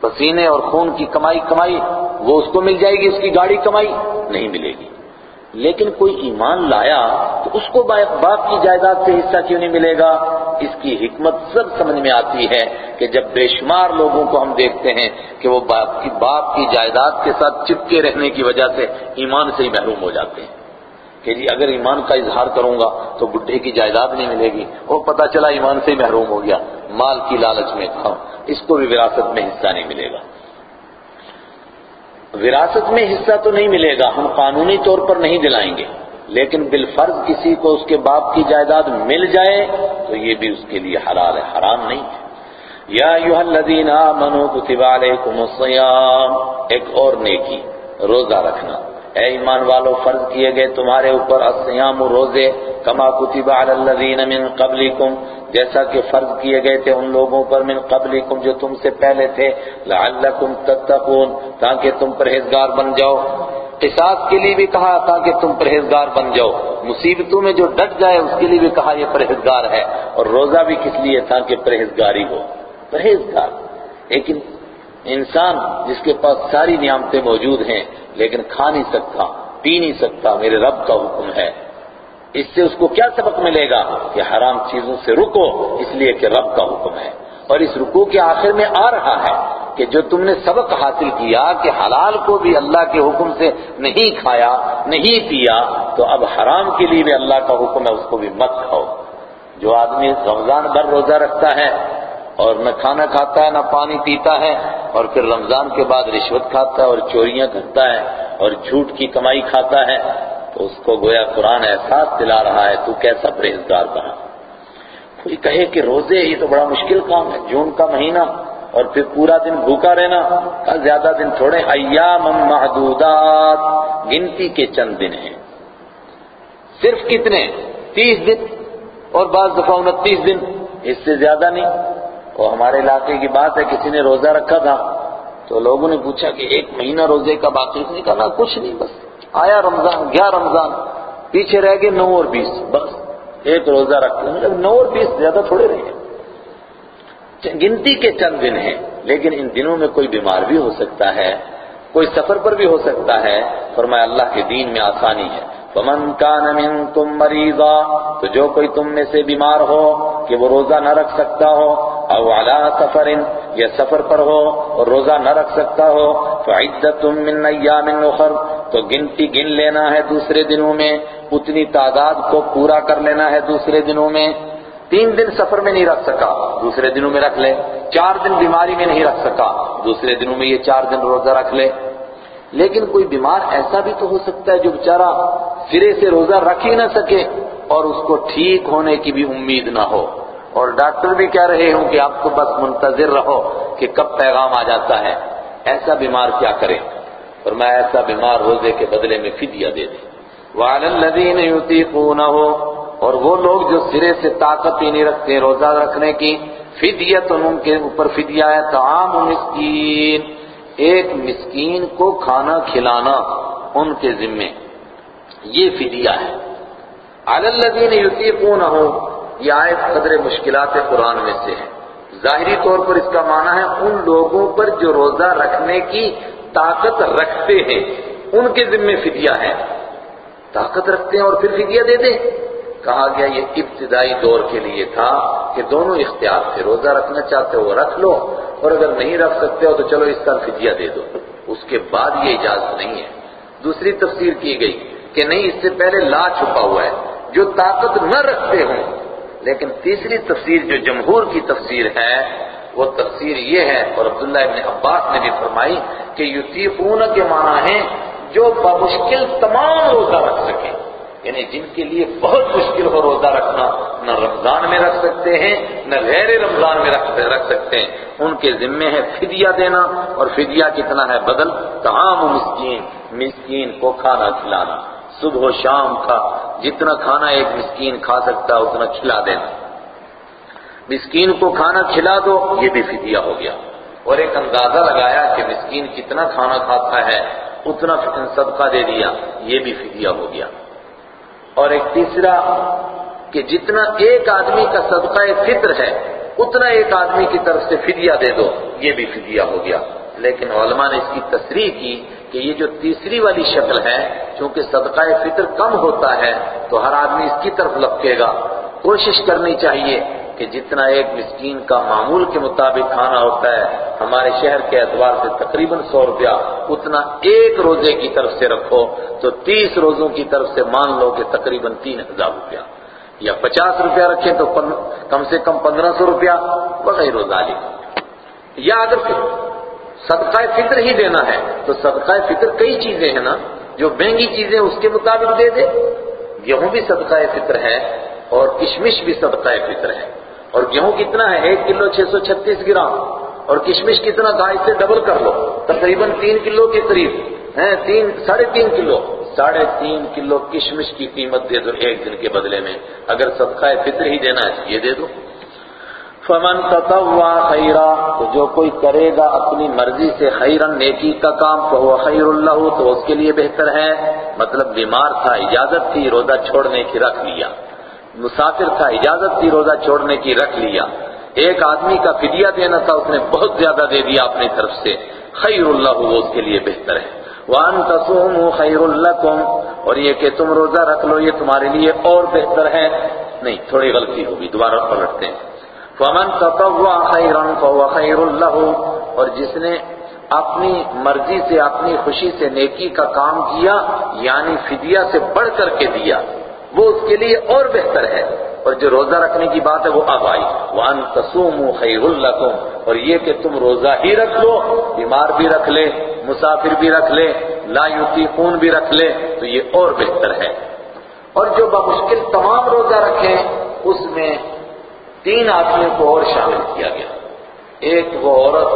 پسینے اور خون کی کمائی کمائی، وہ اس کو مل جائے گی، اس کی گاڑی کمائی، نہیں ملے گی۔ لیکن کوئی ایمان لایا تو اس کو باپ کی جائیداد سے حصہ کیوں نہیں ملے گا؟ اس کی حکمت سب سمجھ میں آتی ہے کہ جب بے شمار لوگوں کو ہم دیکھتے ہیں کہ وہ باپ کی باپ کی جائیداد کے ساتھ چپکے رہنے کی وجہ سے ایمان سے ہی محروم ہو جاتے ہیں۔ کہ جی اگر ایمان کا اظہار کروں گا تو بڈھے کی جائیداد نہیں ملے گی۔ وہ پتا چلا ایمان سے ہی محروم ہو گیا۔ مال کی لالچ میں کھاؤ اس کو بھی وراثت میں حصہ نہیں ملے گا۔ وراثت میں حصہ تو نہیں ملے گا، ہم قانونی طور پر نہیں دلائیں گے۔ لیکن بالفرض کسی کو اس کے باپ کی جائیداد مل جائے تو یہ بھی اس کے لیے حلال ہے، حرام نہیں ہے۔ یا ایوہ الذین آمنوا کتب علیکم الصیام، ایک اور نیکی، روزہ رکھنا۔ اے ایمان والو، فرض کیے گئے تمہارے اوپر الصیام روزے، کما کتب علی الذین من قبلکم، جیسا کہ فرض کیے گئے تھے ان لوگوں پر من قبلکم جو تم سے پہلے تھے، لعلکم تتقون، تاکہ تم پرہیزگار بن جاؤ۔ قصاص کے لیے بھی کہا، تاکہ تم پرہیزگار بن جاؤ۔ مصیبتوں میں جو ڈٹ جائے، اس کے لیے بھی کہا، یہ پرہیزگار ہے۔ اور روزہ بھی کس لیے؟ تاکہ پرہیزگاری ہو۔ پرہیزگار۔ لیکن انسان جس کے پاس ساری نعمتیں موجود ہیں، لیکن کھا نہیں سکتا، پی نہیں سکتا، میرے رب کا حکم ہے۔ اس سے اس کو کیا سبق ملے گا؟ کہ حرام چیزوں سے رکو، اس لیے کہ رب کا حکم ہے۔ اور اس رکو کے آخر میں آ رہا ہے کہ جو تم نے سبق حاصل کیا کہ حلال کو بھی اللہ کے حکم سے نہیں کھایا، نہیں پیا، تو اب حرام کے لیے بھی اللہ کا حکم ہے، اس کو بھی مت کھاؤ۔ جو آدمی رمضان بھر روزہ رکھتا ہے اور نہ کھانا کھاتا ہے، نہ پانی پیتا ہے، اور پھر رمضان کے بعد رشوت کھاتا ہے اور چوریاں کرتا ہے اور جھوٹ کی کمائی کھاتا ہے، تو اس کو گویا قرآن احساس دلا رہا ہے، تو کیسا پرہیزگار بنا؟ کوئی کہے کہ روزے یہ تو بڑا مشکل کام ہے، جون کا مہینہ اور پھر پورا دن بھوکا رہنا کا زیادہ دن تھوڑے ایام محدودات، گنتی کے چند دن ہیں۔ صرف کتنے؟ تیس دن اور بعض دفعہ انتیس دن، اس سے زیادہ نہیں۔ اور ہمارے علاقے کی بات ہے، کسی نے روزہ رکھا تھا تو لوگوں نے پوچھا کہ ایک مہینہ روزے کا باقی اس نے کہا کچھ نہیں، بس آیا رمضان، گیا رمضان، پیچھے رہ گئے نو اور بیس، بس ایک روزہ رکھتے ہیں نو اور بیس زیادہ تھوڑے رہے گنتی کے چند دن ہیں، لیکن ان دنوں میں کوئی بیمار بھی ہو سکتا ہے، کوئی سفر پر بھی ہو سکتا ہے۔ فرمایا، اللہ کے دین میں آسانی ہے۔ فمن كان منكم مريضا تو جو کوئی تم میں سے بیمار ہو کہ وہ روزہ نہ رکھ سکتا ہو او على سفر یا سفر پر ہو اور روزہ نہ رکھ سکتا ہو فعدت من ایام اخر تو گنتی گن لینا ہے دوسرے دنوں میں، اتنی تعداد کو پورا کر لینا ہے دوسرے دنوں میں۔ تین دن سفر میں نہیں رکھ سکا، دوسرے دنوں میں رکھ لے۔ چار دن بیماری میں نہیں رکھ سکا، دوسرے دنوں میں یہ چار دن روزہ رکھ لے۔ لیکن کوئی بیمار ایسا بھی تو ہو سکتا ہے جو بیچارہ سرے سے روزہ رکھ ہی نہ سکے اور اس کو ٹھیک ہونے کی بھی امید نہ ہو۔ اور ڈاکٹر بھی کہہ رہے ہوں کہ آپ کو بس منتظر رہو کہ کب پیغام آ جاتا ہے۔ ایسا بیمار کیا کرے اور میں ایسا بیمار روزے کے بدلے میں فدیہ دے دیں۔ وَعَلَى الَّذِينَ يُطِيقُونَهُ اور وہ لوگ جو سرے سے طاقت ہی نہیں رکھتے، روزہ رکھنے کی فدیت ان کے اوپر فدیہ ہے تعام مسکین۔ ایک مسکین کو کھانا کھلانا ان کے ذمے۔ یہ فدیہ ہے۔ الذین یطیقونہ یہ آیت قدر مشکلات قرآن میں سے ہے۔ ظاہری طور پر اس کا معنی ہے ان لوگوں پر جو روزہ رکھنے کی طاقت رکھتے ہیں، ان کے ذمے فدیہ ہے۔ طاقت رکھتے ہیں اور پھر فدیہ دے دیں۔ کہا گیا یہ ابتدائی دور کے لیے تھا کہ دونوں اختیار تھے۔ روزہ رکھنا چاہتے ہو، رکھ لو۔ اور اگر نہیں رکھ سکتے ہو تو چلو اس کا فدیہ دے دو۔ اس کے بعد یہ اجازت نہیں ہے۔ دوسری تفسیر کی گئی کہ نہیں، اس سے پہلے لا چھپا ہوا ہے، جو طاقت نہ رکھتے ہوں۔ لیکن تیسری تفسیر جو جمہور کی تفسیر ہے، وہ تفسیر یہ ہے، اور عبداللہ ابن عباس نے بھی فرمائی کہ یوسیفون کے معنی ہیں جو بمشکل تمام روزہ رکھ سکیں۔ یعنی جن کے لیے بہت مشکل ہو روزہ رکھنا، نہ رمضان میں رکھ سکتے ہیں، نہ غیر رمضان میں رکھ سکتے ہیں۔ ان کے ذمے ہے فدیہ دینا اور فدیہ کتنا ہے بدل تمام مسکین مسکین کو کھانا کھلانا۔ صبح و شام کا جتنا کھانا ایک مسکین کھا سکتا ہے، اتنا کھلا دینا۔ مسکین کو کھانا کھلا دو، یہ بھی فدیہ ہو گیا۔ اور ایک اندازہ لگایا کہ مسکین کتنا کھانا کھاتا ہے، اتنا صدقہ دے دیا، یہ بھی فدیہ ہو گیا۔ اور ایک تیسرا کہ جتنا ایک آدمی کا صدقہ فطر ہے، اتنا ایک آدمی کی طرف سے فدیہ دے دو، یہ بھی فدیہ ہو گیا۔ لیکن علماء نے اس کی تصریح کی کہ یہ جو تیسری والی شکل ہے، چونکہ صدقہ فطر کم ہوتا ہے، تو ہر آدمی اس کی طرف لپکے گا۔ کوشش کرنی چاہیے کہ جتنا ایک مسکین کا معمول کے مطابق کھانا ہوتا ہے، ہمارے شہر کے اعتبار سے تقریباً سو روپیہ اتنا ایک روزے کی طرف سے رکھو تو تیس روزوں کی طرف سے مان لو کہ تقریباً تین ہزار روپیہ۔ یا پچاس روپیہ رکھیں تو کم سے کم پندرہ سو روپیہ، بغیر روزہ لی یا اگر صدقہ فطر ہی دینا ہے، تو صدقہ فطر کئی چیزیں ہیں نا، جو مہنگی چیزیں اس کے مطابق دے دے۔ گیہوں بھی صدقہ فطر ہے اور کشمش بھی صدقہ فطر ہے۔ اور گیہوں کتنا ہے؟ ایک کلو چھ سو چھتیس گرام. اور کشمش کتنا تھا؟ اس سے ڈبل کر لو. تقریباً تین کلو کے قریب. ہیں، تین، ساڑھے تین کلو. ساڑھے تین کلو کشمش کی قیمت دے دو ایک دن کے بدلے میں. اگر صدقہ فطر ہی دینا ہے، یہ دے دو. فمن تطوع خیرا تو جو کوئی کرے گا اپنی مرضی سے خیرن نیکی کا کام تو خیر اللہ تو اس کے لیے بہتر ہے. مطلب بیمار تھا، اجازت تھی، روزہ چھوڑنے کی رکھ لیا مسافر تھا، اجازت تھی روزہ چھوڑنے کی، رکھ لیا۔ ایک آدمی کا فدیہ دینا تھا، اس نے بہت زیادہ دے دیا اپنی طرف سے۔ خیر اللہ وہ اس کے لیے بہتر ہے۔ وان تصوم خیر اللہ اور یہ کہ تم روزہ رکھ لو، یہ تمہارے لیے اور بہتر ہے۔ نہیں، تھوڑی غلطی ہوگی، دوبارہ پلٹتے ہیں۔ فمن تطوع خیرا فهو خیر اللہ اور جس نے اپنی مرضی سے، اپنی خوشی سے نیکی کا کام کیا یعنی فدیہ سے بڑھ کر کے دیا۔ وہ اس کے لیے اور بہتر ہے۔ اور جو روزہ رکھنے کی بات ہے وہ اب آئی۔ وان تصوموا خیر لکم اور یہ کہ تم روزہ ہی رکھ لو، بیمار بھی رکھ لے، مسافر بھی رکھ لے، لا یطیقون بھی رکھ لے، تو یہ اور بہتر ہے۔ اور جو بمشکل تمام روزہ رکھیں اس میں تین آدمیوں کو اور شامل کیا گیا۔ ایک وہ عورت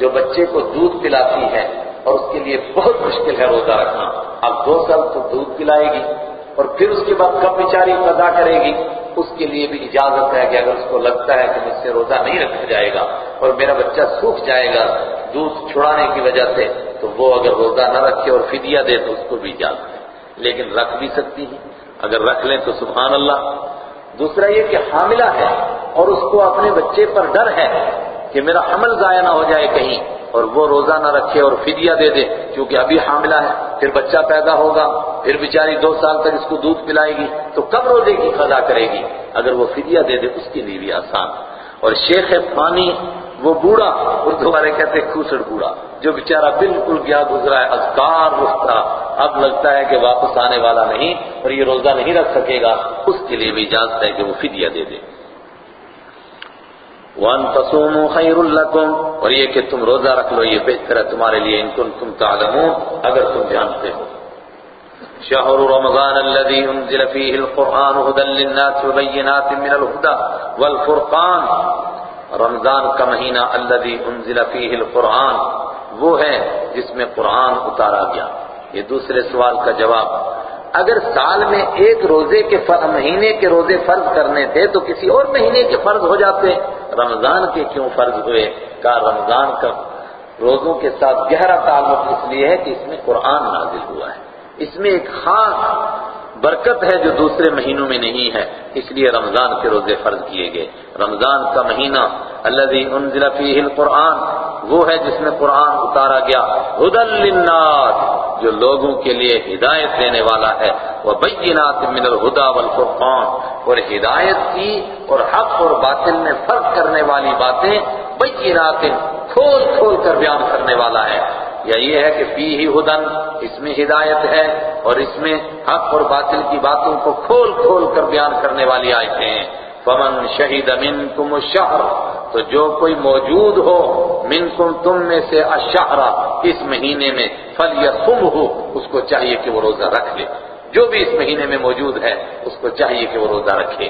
جو بچے کو دودھ پلاتی ہے اور اس کے لیے بہت مشکل ہے روزہ رکھنا۔ اب دو سال تو دودھ پلائے گی۔ اور پھر اس کے بعد کب بیچاری قضا کرے گی؟ اس کے لیے بھی اجازت ہے کہ اگر اس کو لگتا ہے کہ مجھ سے روزہ نہیں رکھا جائے گا اور میرا بچہ سوکھ جائے گا، دودھ چھڑانے کی وجہ سے، تو وہ اگر روزہ نہ رکھے اور فدیہ دے تو اس کو بھی اجازت ہے۔ لیکن رکھ بھی سکتی ہے۔ اگر رکھ لیں تو سبحان اللہ۔ دوسرا یہ کہ حاملہ ہے اور اس کو اپنے بچے پر ڈر ہے کہ میرا عمل ضائع نہ ہو جائے کہیں۔ اور وہ روزہ نہ رکھے اور فدیہ دے دے، کیونکہ ابھی حاملہ ہے، پھر بچہ پیدا ہوگا، پھر بیچاری دو سال تک اس کو دودھ پلائے گی، تو کب روزے کی قضا کرے گی؟ اگر وہ فدیہ دے دے، اس کے لیے بھی آسان۔ اور شیخ فانی، وہ بوڑھا اردو والے کہتے کھوسڑ بوڑھا، جو بیچارہ بالکل گیا گزرا ہے، اذکار رختا اب لگتا ہے کہ واپس آنے والا نہیں، اور یہ روزہ نہیں رکھ سکے گا، اس کے لیے بھی اجازت ہے کہ وہ فدیہ دے دے۔ وان تصوموا خیر لکم اور یہ کہ تم روزہ رکھ لو، یہ بہتر ہے تمہارے لیے۔ ان تم تعلمون، اگر تم جانتے ہو۔ شهر رمضان الذي انزل فيه القرآن هدى للناس وبينات من الهدى والفرقان۔ رمضان کا مہینہ الذي انزل فيه القرآن، وہ ہے جس میں قرآن اتارا گیا۔ یہ دوسرے سوال کا جواب اگر سال میں ایک روزے کے مہینے کے روزے فرض کرنے تھے تو کسی اور مہینے کے فرض ہو جاتے۔ رمضان کے کیوں فرض ہوئے؟ کہا رمضان کا روزوں کے ساتھ گہرا تعلق اس لیے ہے کہ اس میں قرآن نازل ہوا ہے۔ اس میں ایک خاص برکت ہے جو دوسرے مہینوں میں نہیں ہے، اس لیے رمضان کے روزے فرض کیے گئے۔ رمضان کا مہینہ الذي انزل فيه القرآن، وہ ہے جس میں قرآن اتارا گیا۔ ہدل للناس، جو لوگوں کے لیے ہدایت دینے والا ہے۔ وہ بینات من الہدا والفرقان، اور ہدایت کی اور حق اور باطل میں فرق کرنے والی باتیں بینات کھول کھول کر بیان کرنے والا ہے۔ یا یہ ہے کہ فی ہی ہدن، اس میں ہدایت ہے۔ اور اس میں حق اور باطل کی باتوں کو کھول کھول کر بیان کرنے والی آیتیں ہیں۔ فمن شہید منکم الشہر تو جو کوئی موجود ہو منکم تم میں سے اشہرا اس مہینے میں فل یا ہو اس کو چاہیے کہ وہ روزہ رکھ لے جو بھی اس مہینے میں موجود ہے، اس کو چاہیے کہ وہ روزہ رکھے۔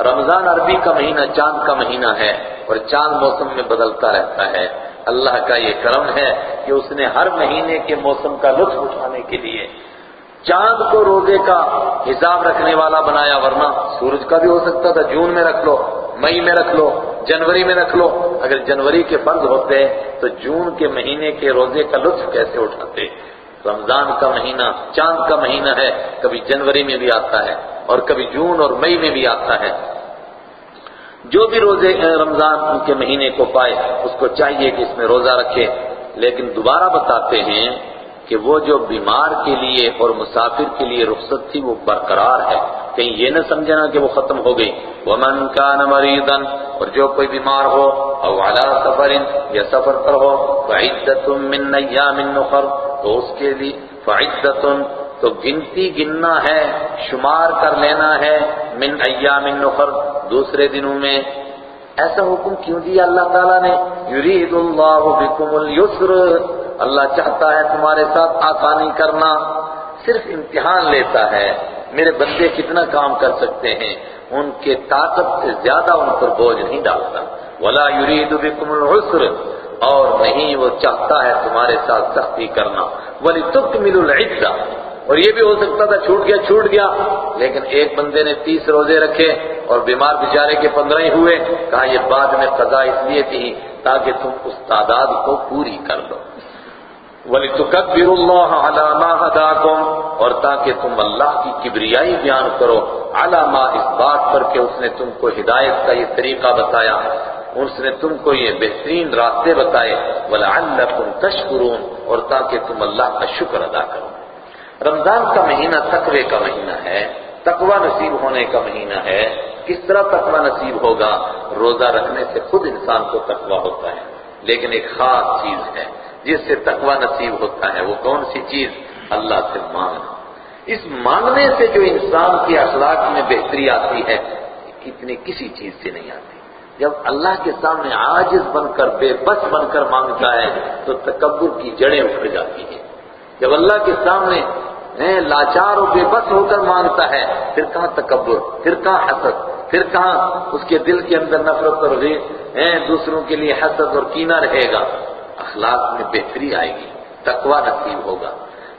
رمضان عربی کا مہینہ چاند کا مہینہ ہے اور چاند موسم میں بدلتا رہتا ہے۔ اللہ کا یہ کرم ہے کہ اس نے ہر مہینے کے موسم کا لطف اٹھانے کے لیے چاند کو روزے کا حساب رکھنے والا بنایا، ورنہ سورج کا بھی ہو سکتا تھا، جون میں رکھ لو، مئی میں رکھ لو، جنوری میں رکھ لو۔ اگر جنوری کے فرض ہوتے تو جون کے مہینے کے روزے کا لطف کیسے اٹھاتے؟ رمضان کا مہینہ، چاند کا مہینہ ہے، کبھی جنوری میں بھی آتا ہے اور کبھی جون اور مئی میں بھی آتا ہے۔ جو بھی روزے رمضان کے مہینے کو پائے، اس کو چاہیے کہ اس میں روزہ رکھے، لیکن دوبارہ بتاتے ہیں کہ وہ جو بیمار کے لیے اور مسافر کے لیے رخصت تھی وہ برقرار ہے۔ کہیں یہ نہ سمجھنا کہ وہ ختم ہو گئی۔ ومن كان مريضا، اور جو کوئی بیمار ہو، او على سفر، یا سفر پر ہو، فعدت من ایام اخر تو اس کے لیے فعدت، تو گنتی گننا ہے، شمار کر لینا ہے، من ایام اخر دوسرے دنوں میں۔ ایسا حکم کیوں دیا اللہ تعالیٰ نے؟ یرید اللہ بکم اليسر اللہ چاہتا ہے تمہارے ساتھ آسانی کرنا صرف امتحان لیتا ہے۔ میرے بندے کتنا کام کر سکتے ہیں، ان کے طاقت سے زیادہ ان پر بوجھ نہیں ڈالتا۔ ولا یرید بکم العسر۔ اور نہیں، وہ چاہتا ہے تمہارے ساتھ سختی کرنا۔ ولی تکمل العدہ اور یہ بھی ہو سکتا تھا، چھوٹ گیا چھوٹ گیا۔ لیکن ایک بندے نے تیس روزے رکھے اور بیمار بیچارے کے پندرہ ہی ہوئے۔ کہا، یہ بعد میں قضا اس لیے تھی تاکہ تم اس تعداد کو پوری کر لو وَلِتُكَبِّرُ اللَّهَ عَلَى مَا هَدَاكُمْ اور تاکہ تم اللہ کی کبریائی بیان کرو، عَلَى مَا اس بات پر کہ اس نے تم کو ہدایت کا یہ طریقہ بتایا، اس نے تم کو یہ بہترین راستے بتائے، وَلَعَلَّكُمْ تَشْكُرُونَ اور تاکہ تم اللہ کا شکر ادا کرو۔ رمضان کا مہینہ تقوی کا مہینہ ہے، تقوی نصیب ہونے کا مہینہ ہے، کس طرح تقوی نصیب ہوگا؟ روزہ رکھنے سے خود انسان کو تقوی ہوتا ہے، لیکن ایک خاص چیز ہے۔ جس سے تقوی نصیب ہوتا ہے، وہ کون سی چیز اللہ سے مانگنا اس مانگنے سے جو انسان کے اخلاق میں بہتری آتی ہے، اتنی کسی چیز سے نہیں آتی۔ جب اللہ کے سامنے عاجز بن کر، بے بس بن کر مانگتا ہے، تو تکبر کی جڑیں اکھڑ جاتی ہیں۔ جب اللہ کے سامنے لاچار اور بے بس ہو کر مانگتا ہے، پھر کہاں تکبر؟ پھر کہاں حسد؟ پھر کہاں اس کے دل کے اندر نفرت اور دوسروں کے لیے حسد اور کینہ رہے گا؟ اخلاق میں بہتری آئے گی، تقوی نصیب ہوگا۔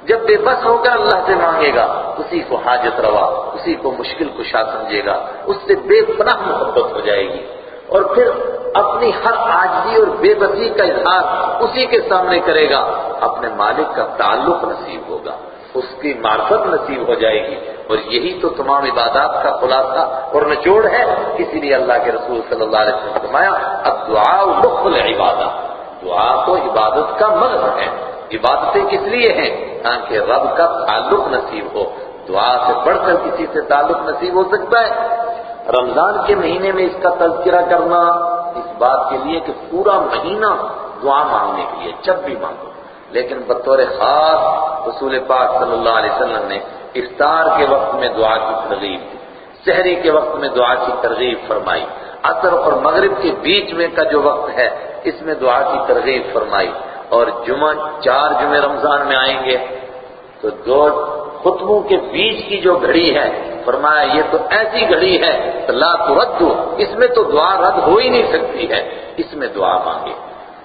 جب بے بس ہو کر اللہ سے مانگے گا، اسی کو حاجت روا، اسی کو مشکل کشا سمجھے گا، اس سے بے پناہ محبت ہو جائے گی۔ اور پھر اپنی ہر آجزی اور بے بسی کا اظہار اسی کے سامنے کرے گا، اپنے مالک کا تعلق نصیب ہوگا، اس کی معرفت نصیب ہو جائے گی۔ اور یہی تو تمام عبادات کا خلاصہ اور نچوڑ ہے۔ اسی لیے اللہ کے رسول صلی اللہ علیہ وسلم فرمایا اب دعا مخل عبادت دعا تو عبادت کا مغز ہے۔ عبادتیں کس لیے ہیں؟ تاکہ رب کا تعلق نصیب ہو۔ دعا سے بڑھ کر کسی سے تعلق نصیب ہو سکتا ہے۔ رمضان کے مہینے میں اس کا تذکرہ کرنا اس بات کے لیے کہ پورا مہینہ دعا مانگنے کے لیے جب بھی مانگو۔ لیکن بطور خاص رسول پاک صلی اللہ علیہ وسلم نے افطار کے وقت میں دعا کی ترغیب دی سحری کے وقت میں دعا کی ترغیب فرمائی۔ عصر اور مغرب کے بیچ میں کا جو وقت ہے، اس میں دعا کی ترغیب فرمائی۔ اور جمعہ، چار جمعے رمضان میں آئیں گے۔ تو دو خطبوں کے بیچ کی جو گھڑی ہے، فرمایا یہ تو ایسی گھڑی ہے لا ترد اس میں تو دعا رد ہو ہی نہیں سکتی ہے۔ اس میں دعا مانگے۔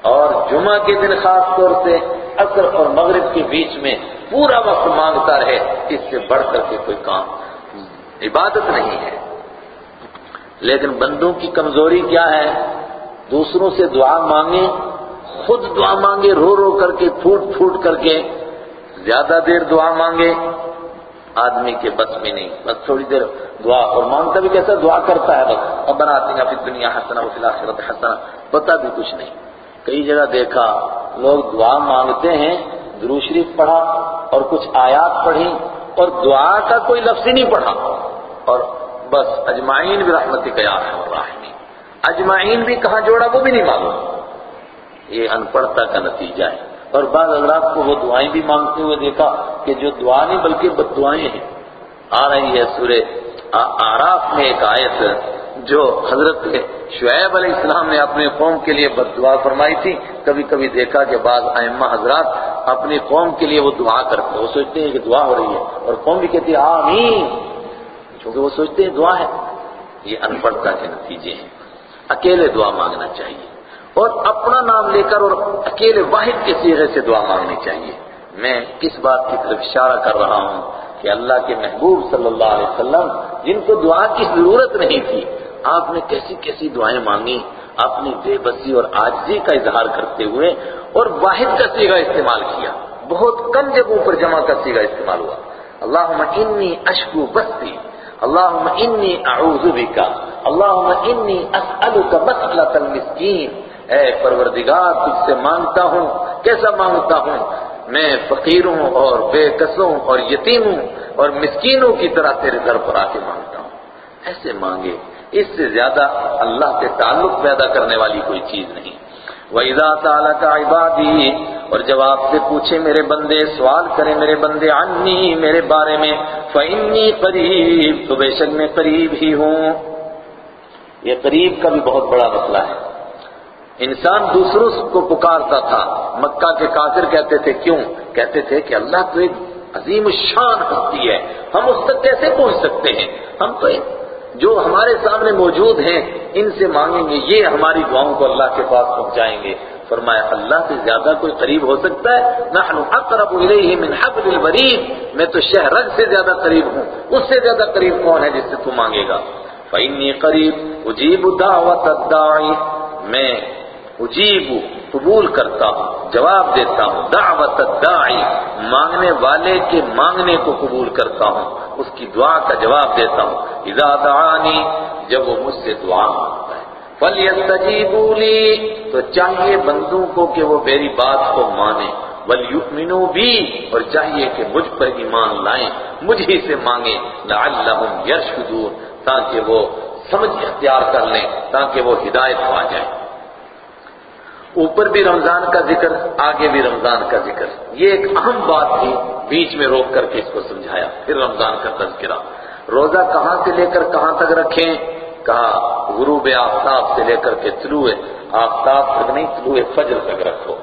اور جمعہ کے دن خاص طور سے عصر اور مغرب کے بیچ میں پورا وقت مانگتا رہے، اس سے بڑھ کر کے کوئی کام، عبادت نہیں ہے۔ لیکن بندوں کی کمزوری کیا ہے؟ دوسروں سے دعا مانگے خود دعا مانگے رو رو کر کے، پھوٹ پھوٹ کر کے زیادہ دیر دعا مانگے آدمی کے بس میں نہیں، بس تھوڑی دیر دعا، اور مانگتا بھی کیسا دعا کرتا ہے بس۔ اب بناتے ہیں پھر دنیا حسنا وہ فی الحال پتا بھی کچھ نہیں۔ کئی جگہ دیکھا، لوگ دعا مانگتے ہیں درو شریف پڑھا اور کچھ آیات پڑھی اور دعا کا کوئی لفظ ہی نہیں پڑھا۔ اور بس اجمائین بھی رحمت قیا ہے اجمائین بھی کہاں جوڑا وہ بھی نہیں معلوم۔ یہ ان پڑھتا کا نتیجہ ہے۔ اور بعض حضرات کو وہ دعائیں بھی مانگتے ہوئے دیکھا کہ جو دعا نہیں بلکہ بد دعائیں ہیں۔ آ رہی ہے سورہ آراف میں ایک آیت جو حضرت شعیب علیہ السلام نے اپنی قوم کے لیے بد دعا فرمائی تھی۔ کبھی کبھی دیکھا کہ بعض ائمہ حضرات اپنی قوم کے لیے وہ دعا کرتے وہ سوچتے ہیں کہ دعا ہو رہی ہے اور قوم بھی کہتی ہے آمین۔ کیونکہ وہ سوچتے ہیں دعا ہے۔ یہ ان پڑھتا کے نتیجے ہیں۔ اکیلے دعا مانگنا چاہیے۔ اور اپنا نام لے کر اور اکیلے واحد کے سیغے سے دعا مانگنی چاہیے۔ میں کس بات کی طرف اشارہ کر رہا ہوں کہ اللہ کے محبوب صلی اللہ علیہ وسلم، جن کو دعا کی ضرورت نہیں تھی، آپ نے کیسی کیسی دعائیں مانگی اپنی بے بسی اور آجزی کا اظہار کرتے ہوئے اور واحد کا سیگا استعمال کیا۔ بہت کم جگہوں پر جمع کا سیگا استعمال ہوا۔ اللہم انی اشکو بستی۔ اللہم انی اعوذ بکا اللہم انی اسألک مسئلت المسکین اے پروردگار، تجھ سے مانگتا ہوں. کیسا مانگتا ہوں؟ میں فقیروں اور بے قصوں اور یتیموں اور مسکینوں کی طرح تیرے گھر پر آ کے مانگتا ہوں۔ ایسے مانگے، اس سے زیادہ اللہ سے تعلق پیدا کرنے والی کوئی چیز نہیں۔ وَإِذَا سَأَلَكَ عِبَادِي، اور جب آپ سے پوچھے میرے بندے، سوال کریں میرے بندے عنی، میرے بارے میں، فَإِنِّي قریب تو بے شک میں قریب ہی ہوں۔ یہ قریب کا بھی بہت بڑا مسئلہ ہے۔ انسان دوسروں کو پکارتا تھا۔ مکہ کے کافر کہتے تھے، کیوں؟ کہتے تھے کہ اللہ تو ایک عظیم الشان ہستی ہے۔ ہم اس تک کیسے پہنچ سکتے ہیں؟ ہم تو جو ہمارے سامنے موجود ہیں، ان سے مانگیں گے، یہ ہماری دعاؤں کو اللہ کے پاس پہنچائیں گے۔ فرمایا، اللہ سے زیادہ کوئی قریب ہو سکتا ہے؟ نحن اقرب الیہ من حبل الورید۔ میں تو شہرگ سے زیادہ قریب ہوں۔ اس سے زیادہ قریب کون ہے جس سے تو مانگے گا؟ فَإِنِّي قریب اجیب دعوت الداعی میں اجیب قبول کرتا ہوں، جواب دیتا ہوں دعوت الداعی مانگنے والے کے مانگنے کو قبول کرتا ہوں۔ اس کی دعا کا جواب دیتا ہوں۔ اذا دعانی، جب وہ مجھ سے دعا مانگتا ہے۔ فَلْيَسْتَجِيبُوا لِي، تو چاہیے بندوں کو کہ وہ میری بات کو مانے وَلْيُؤْمِنُوا بِي، اور چاہیے کہ مجھ پر ایمان لائیں۔ مجھ ہی سے مانگیں۔ لَعَلَّهُمْ يَرْشُدُونَ، تاکہ وہ سمجھ اختیار کر لیں، تاکہ وہ ہدایت پا جائیں۔ اوپر بھی رمضان کا ذکر، آگے بھی رمضان کا ذکر۔ یہ ایک اہم بات تھی۔ بیچ میں روک کر کے اس کو سمجھایا۔ پھر رمضان کا تذکرہ۔ روزہ کہاں سے لے کر کہاں تک رکھیں؟ کہا، غروب آفتاب سے لے کر کے طلوع آفتاب تک نہیں، طلوع فجر تک رکھو۔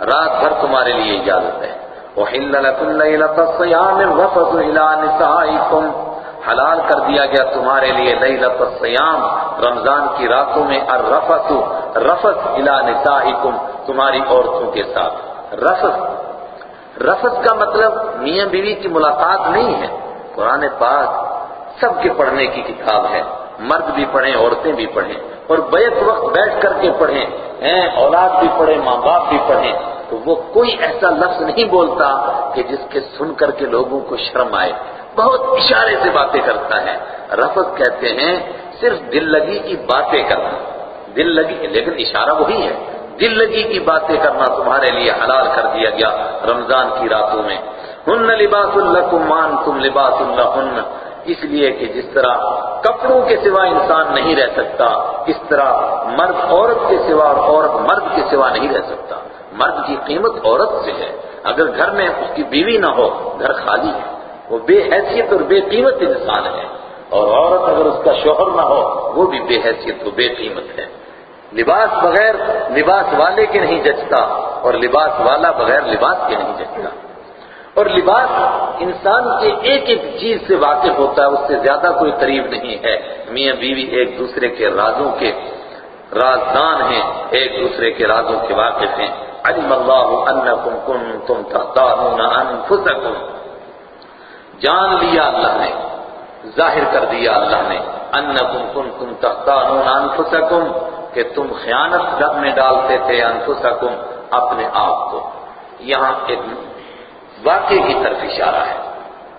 رات بھر تمہارے لیے اجازت ہے۔ وَحِلَّ لَكُمْ لَيْلَةَ الصِّيَامِ الرَّفَثُ إِلَىٰ نِسَائِكُمْ۔ حلال کر دیا گیا تمہارے لیے لیلۃ الصیام رمضان کی راتوں میں الرفث، رفث الى نسائکم تمہاری عورتوں کے ساتھ۔ رفث رفث کا مطلب میاں بیوی کی ملاقات نہیں ہے۔ قرآن پاک سب کے پڑھنے کی کتاب ہے۔ مرد بھی پڑھیں، عورتیں بھی پڑھیں۔ اور بیک وقت بیٹھ کر کے پڑھیں۔ ہیں، اولاد بھی پڑھیں، ماں باپ بھی پڑھیں۔ تو وہ کوئی ایسا لفظ نہیں بولتا کہ جس کے سن کر کے لوگوں کو شرم آئے۔ بہت اشارے سے باتیں کرتا ہے۔ رفت کہتے ہیں، صرف دل لگی کی باتیں کرنا۔ دل لگی، لیکن اشارہ وہی ہے۔ دل لگی کی باتیں کرنا تمہارے لیے حلال کر دیا گیا رمضان کی راتوں میں۔ ہن لباس اللہ مان تم لباس اللہ اس لیے کہ جس طرح کپڑوں کے سوا انسان نہیں رہ سکتا، اس طرح مرد عورت کے سوا اور عورت مرد کے سوا نہیں رہ سکتا۔ مرد کی قیمت عورت سے ہے۔ اگر گھر میں اس کی بیوی نہ ہو، گھر خالی ہے۔ وہ بے حیثیت اور بے قیمت انسان ہے۔ اور عورت اگر اس کا شوہر نہ ہو، وہ بھی بے حیثیت و بے قیمت ہے۔ لباس بغیر لباس والے کے نہیں جچتا اور لباس والا بغیر لباس کے نہیں جچتا۔ اور لباس انسان کے ایک ایک چیز سے واقف ہوتا ہے، اس سے زیادہ کوئی قریب نہیں ہے۔ میاں بیوی ایک دوسرے کے رازوں کے رازدان ہیں، ایک دوسرے کے رازوں کے واقف ہیں۔ علم اللہ انکم کنتم تختارون انفسکم۔ جان لیا اللہ نے، ظاہر کر دیا اللہ نے، انکم کنتم تختارون انفسکم۔ کہ تم خیانت میں ڈالتے تھے انفسکم اپنے آپ کو۔ یہاں ایک واقعے کی طرف اشارہ ہے۔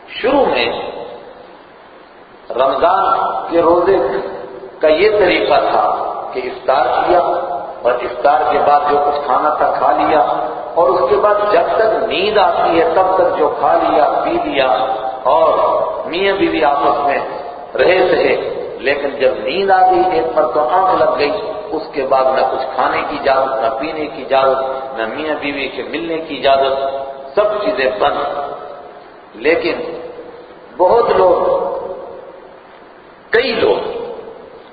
شروع میں رمضان کے روزے کا یہ طریقہ تھا کہ افطار کیا اور افطار کے بعد جو کچھ کھانا تھا کھا لیا اور اس کے بعد جب تک نیند آتی ہے تب تک جو کھا لیا، پی لیا اور میاں بیوی آپس میں رہے تھے لیکن جب نیند آ گئی، ایک پر تو آنکھ لگ گئی۔ اس کے بعد نہ کچھ کھانے کی اجازت، نہ پینے کی اجازت، نہ میاں بیوی کے ملنے کی اجازت، سب چیزیں بند۔ لیکن بہت لوگ، کئی لوگ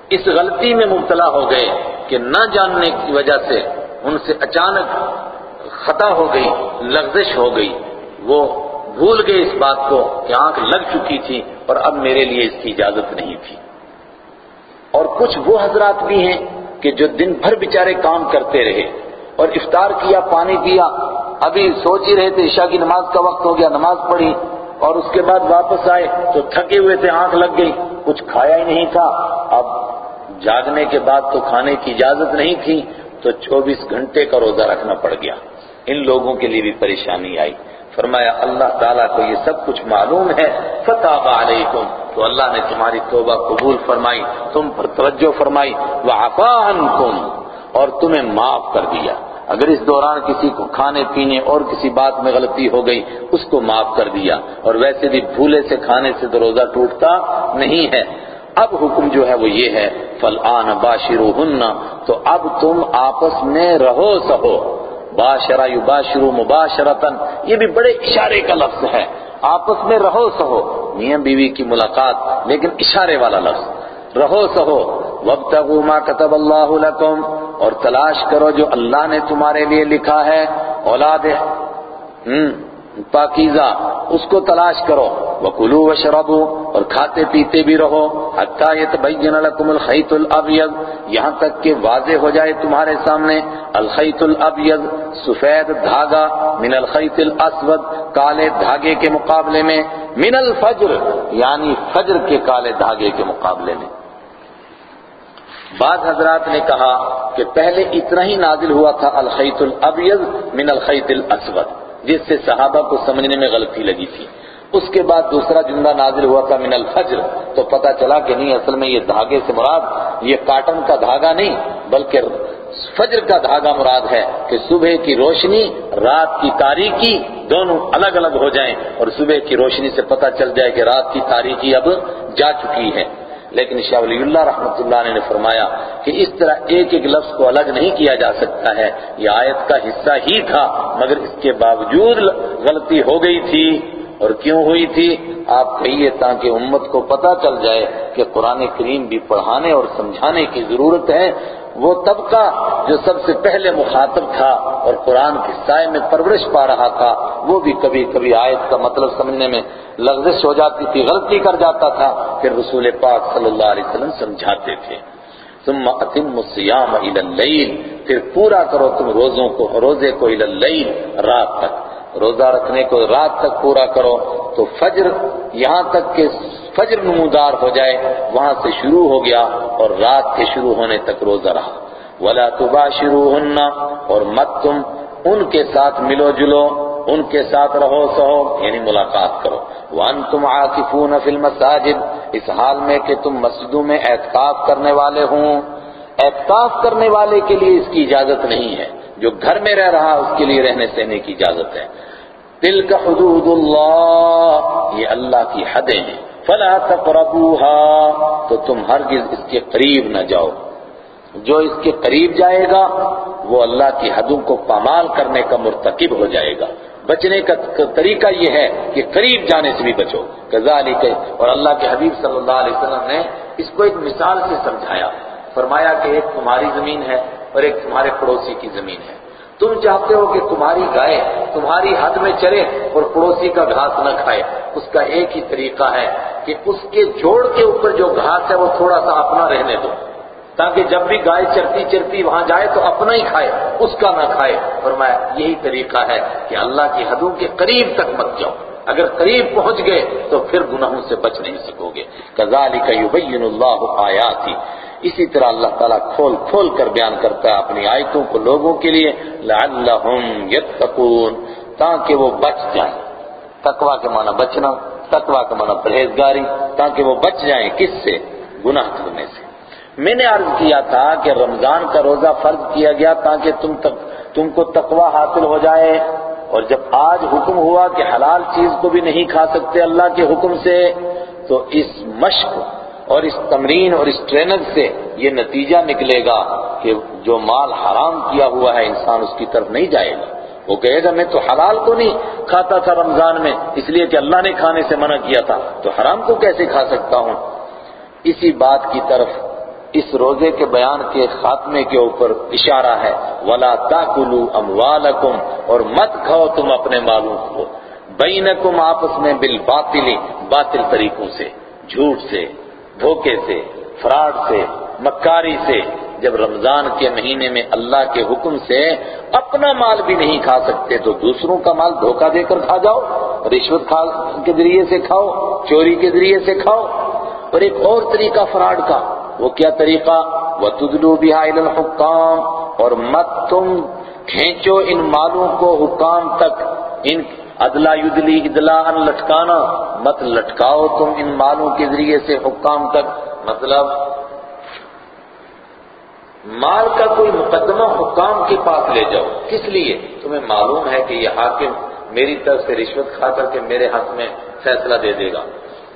اس غلطی میں مبتلا ہو گئے کہ نہ جاننے کی وجہ سے ان سے اچانک خطا ہو گئی، لغزش ہو گئی۔ وہ بھول گئے اس بات کو کہ آنکھ لگ چکی تھی اور اب میرے لیے اس کی اجازت نہیں تھی۔ اور کچھ وہ حضرات بھی ہیں کہ جو دن بھر بیچارے کام کرتے رہے اور افطار کیا، پانی پیا، ابھی سوچ ہی رہے تھے عشاء کی نماز کا وقت ہو گیا، نماز پڑھی اور اس کے بعد واپس آئے تو تھکے ہوئے تھے، آنکھ لگ گئی، کچھ کھایا ہی نہیں تھا۔ اب جاگنے کے بعد تو کھانے کی اجازت نہیں تھی تو چوبیس گھنٹے کا روزہ رکھنا پڑ گیا۔ ان لوگوں کے لیے بھی پریشانی آئی۔ فرمایا، اللہ تعالیٰ کو یہ سب کچھ معلوم ہے فتح علیکم، تو اللہ نے تمہاری توبہ قبول فرمائی، تم پر توجہ فرمائی، وعفا اور تمہیں معاف کر دیا۔ اگر اس دوران کسی کو کھانے پینے اور کسی بات میں غلطی ہو گئی، اس کو معاف کر دیا۔ اور ویسے بھی بھولے سے کھانے سے تو روزہ ٹوٹتا نہیں ہے۔ اب حکم جو ہے وہ یہ ہے فلآن باشروہن تو اب تم آپس میں رہو سہو۔ باشرا یباشرو مباشرتن یہ بھی بڑے اشارے کا لفظ ہے۔ آپس میں رہو سہو، میاں بیوی کی ملاقات، لیکن اشارے والا لفظ۔ رہو سہو وابتغوا ما كتب اللہ لکم، اور تلاش کرو جو اللہ نے تمہارے لیے لکھا ہے۔ اولاد پاکیزہ، اس کو تلاش کرو۔ وکلوا واشربوا اور کھاتے پیتے بھی رہو۔ حتی یتبین لکم الخیط الابیض یہاں تک کہ واضح ہو جائے تمہارے سامنے الخیط الابیض سفید دھاگا، من الخیط الاسود کالے دھاگے کے مقابلے میں۔ من الفجر یعنی فجر کے کالے دھاگے کے مقابلے میں۔ بعض حضرات نے کہا کہ پہلے اتنا ہی نازل ہوا تھا الخیط الابیض من الخیط الاسود جس سے صحابہ کو سمجھنے میں غلطی لگی تھی۔ اس کے بعد دوسرا جملہ نازل ہوا تھا من الفجر، تو پتا چلا کہ نہیں، اصل میں یہ دھاگے سے مراد، یہ کاٹن کا دھاگا نہیں، بلکہ فجر کا دھاگا مراد ہے کہ صبح کی روشنی، رات کی تاریکی دونوں الگ الگ ہو جائیں اور صبح کی روشنی سے پتا چل جائے کہ رات کی تاریکی اب جا چکی ہے۔ لیکن شاہ ولی اللہ رحمۃ اللہ نے فرمایا کہ اس طرح ایک ایک لفظ کو الگ نہیں کیا جا سکتا ہے۔ یہ آیت کا حصہ ہی تھا، مگر اس کے باوجود غلطی ہو گئی تھی۔ اور کیوں ہوئی تھی؟ آپ کہیے تاکہ امت کو پتہ چل جائے کہ قرآن کریم بھی پڑھانے اور سمجھانے کی ضرورت ہے۔ وہ طبقہ جو سب سے پہلے مخاطب تھا اور قرآن کے سائے میں پرورش پا رہا تھا، وہ بھی کبھی کبھی آیت کا مطلب سمجھنے میں لغزش ہو جاتی تھی، غلطی کر جاتا تھا پھر رسول پاک صلی اللہ علیہ وسلم سمجھاتے تھے۔ ثم اتم الصیام الى اللیل، پھر پورا کرو تم روزوں کو، روزے کو الى اللیل، رات تک۔ روزہ رکھنے کو رات تک پورا کرو۔ تو فجر یہاں تک کہ فجر نمودار ہو جائے، وہاں سے شروع ہو گیا اور رات کے شروع ہونے تک روزہ رہا۔ ولا تباشروہن اور مت تم ان کے ساتھ ملو جلو، ان کے ساتھ رہو سہو یعنی ملاقات کرو۔ وانتم عاکفون فی المساجد، اس حال میں کہ تم مسجدوں میں اعتکاف کرنے والے ہوں۔ اعتکاف کرنے والے کے لیے اس کی اجازت نہیں ہے۔ جو گھر میں رہ رہا، اس کے لیے رہنے سہنے کی اجازت ہے۔ دل کا حدود اللہ یہ اللہ کی حدیں ہیں۔ فلا تقربوها، تو تم ہرگز اس کے قریب نہ جاؤ۔ جو اس کے قریب جائے گا، وہ اللہ کی حدوں کو پامال کرنے کا مرتکب ہو جائے گا۔ بچنے کا طریقہ یہ ہے کہ قریب جانے سے بھی بچو۔ کذالک، اور اللہ کے حبیب صلی اللہ علیہ وسلم نے اس کو ایک مثال سے سمجھایا۔ فرمایا کہ ایک تمہاری زمین ہے اور ایک تمہارے پڑوسی کی زمین ہے۔ تم چاہتے ہو کہ تمہاری گائے تمہاری حد میں چرے اور پڑوسی کا گھاس نہ کھائے۔ اس کا ایک ہی طریقہ ہے کہ اس کے جوڑ کے اوپر جو گھاس ہے وہ تھوڑا سا اپنا رہنے دو۔ تاکہ جب بھی گائے چرتی چرتی وہاں جائے تو اپنا ہی کھائے، اس کا نہ کھائے۔ فرمایا، یہی طریقہ ہے کہ اللہ کی حدوں کے قریب تک مت جاؤ۔ اگر قریب پہنچ گئے تو پھر گناہوں سے بچ نہیں سکو گے۔ کذالک یبین اللہ آیاتی۔ اسی طرح اللہ تعالیٰ کھول کھول کر بیان کرتا ہے اپنی آیتوں کو لوگوں کے لیے، لعلہم یتقون، تاکہ وہ بچ جائیں۔ تقوی کے معنی بچنا، تقوی کے معنی پرہیزگاری، تاکہ وہ بچ جائیں کس سے؟ گناہ کرنے سے۔ میں نے عرض کیا تھا کہ رمضان کا روزہ فرض کیا گیا تاکہ تم تک تم کو تقوی حاصل ہو جائے۔ اور جب آج حکم ہوا کہ حلال چیز کو بھی نہیں کھا سکتے اللہ کے حکم سے، تو اس مشق اور اس تمرین اور اس ٹریننگ سے یہ نتیجہ نکلے گا کہ جو مال حرام کیا ہوا ہے انسان اس کی طرف نہیں جائے گا۔ وہ کہے گا، میں تو حلال کو نہیں کھاتا تھا رمضان میں، اس لیے کہ اللہ نے کھانے سے منع کیا تھا۔ تو حرام کو کیسے کھا سکتا ہوں؟ اسی بات کی طرف اس روزے کے بیان کے خاتمے کے اوپر اشارہ ہے، ولا تاکلوا اموالکم اور مت کھاؤ تم اپنے مالوں کو۔ بینکم آپس میں بالباطل، باطل طریقوں سے، جھوٹ سے، دھوکے سے، فراڈ سے مکاری سے جب رمضان کے مہینے میں اللہ کے حکم سے اپنا مال بھی نہیں کھا سکتے تو دوسروں کا مال دھوکہ دے کر کھا جاؤ، رشوت کھا کے ذریعے سے کھاؤ، چوری کے ذریعے سے کھاؤ۔ اور ایک اور طریقہ فراڈ کا، وہ کیا طریقہ؟ وہ تدلو بحال الحکام اور مت تم کھینچو ان مالوں کو حکام تک۔ ان ادلا یدلی ادلا ان لٹکانا۔ مت لٹکاؤ تم ان مالوں کے ذریعے سے حکام تک۔ مطلب مال کا کوئی مقدمہ حکام کے پاس لے جاؤ۔ کس لیے؟ تمہیں معلوم ہے کہ یہ حاکم میری طرف سے رشوت کھا کر کے میرے حق میں فیصلہ دے دے گا۔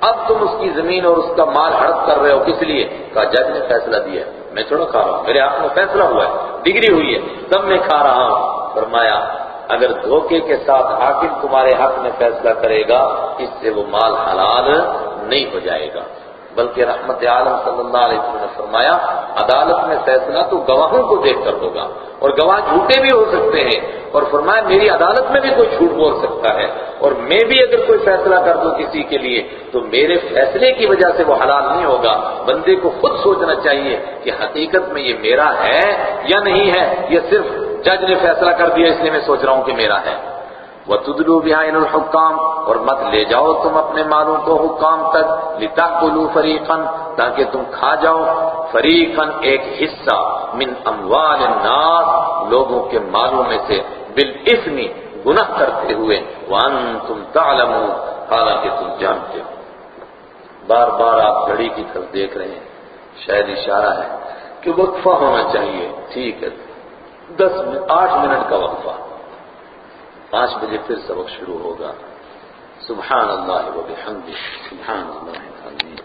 اب تم اس کی زمین اور اس کا مال ہڑپ کر رہے ہو۔ کس لیے؟ کہا، جج نے فیصلہ دیا۔ میں تھوڑا کھا رہا ہوں۔ میرے حق میں فیصلہ ہوا ہے۔ ڈگری ہوئی ہے۔ تب میں کھا رہا ہوں۔ فرمایا، اگر دھوکے کے ساتھ حاکم تمہارے حق میں فیصلہ کرے گا، اس سے وہ مال حلال نہیں ہو جائے گا۔ بلکہ رحمت عالم صلی اللہ علیہ وسلم نے فرمایا، عدالت میں فیصلہ تو گواہوں کو دیکھ کر ہوگا، اور گواہ جھوٹے بھی ہو سکتے ہیں، اور فرمایا، میری عدالت میں بھی کوئی جھوٹ بول سکتا ہے، اور میں بھی اگر کوئی فیصلہ کر دوں کسی کے لیے، تو میرے فیصلے کی وجہ سے وہ حلال نہیں ہوگا۔ بندے کو خود سوچنا چاہیے کہ حقیقت میں یہ میرا ہے یا نہیں ہے، یہ صرف جج نے فیصلہ کر دیا، اس لیے میں سوچ رہا ہوں کہ میرا ہے۔ وہ تدلو بحائن الحکام اور مت لے جاؤ تم اپنے مالوں کو حکام تک لتا فریقن تاکہ تم کھا جاؤ۔ فریقن ایک حصہ من اموال الناس، لوگوں کے مالوں میں سے بالاسمی گناہ کرتے ہوئے۔ وانتم تعلمون، حالانکہ تم جانتے ہو۔ بار بار آپ گھڑی کی طرف دیکھ رہے ہیں۔ شاید اشارہ ہے کہ وقفہ ہونا چاہیے۔ ٹھیک ہے۔ دس آٹھ منٹ کا وقفہ۔ پانچ بجے پھر سبق شروع ہوگا۔ سبحان اللہ و بحمدہ سبحان اللہ العظیم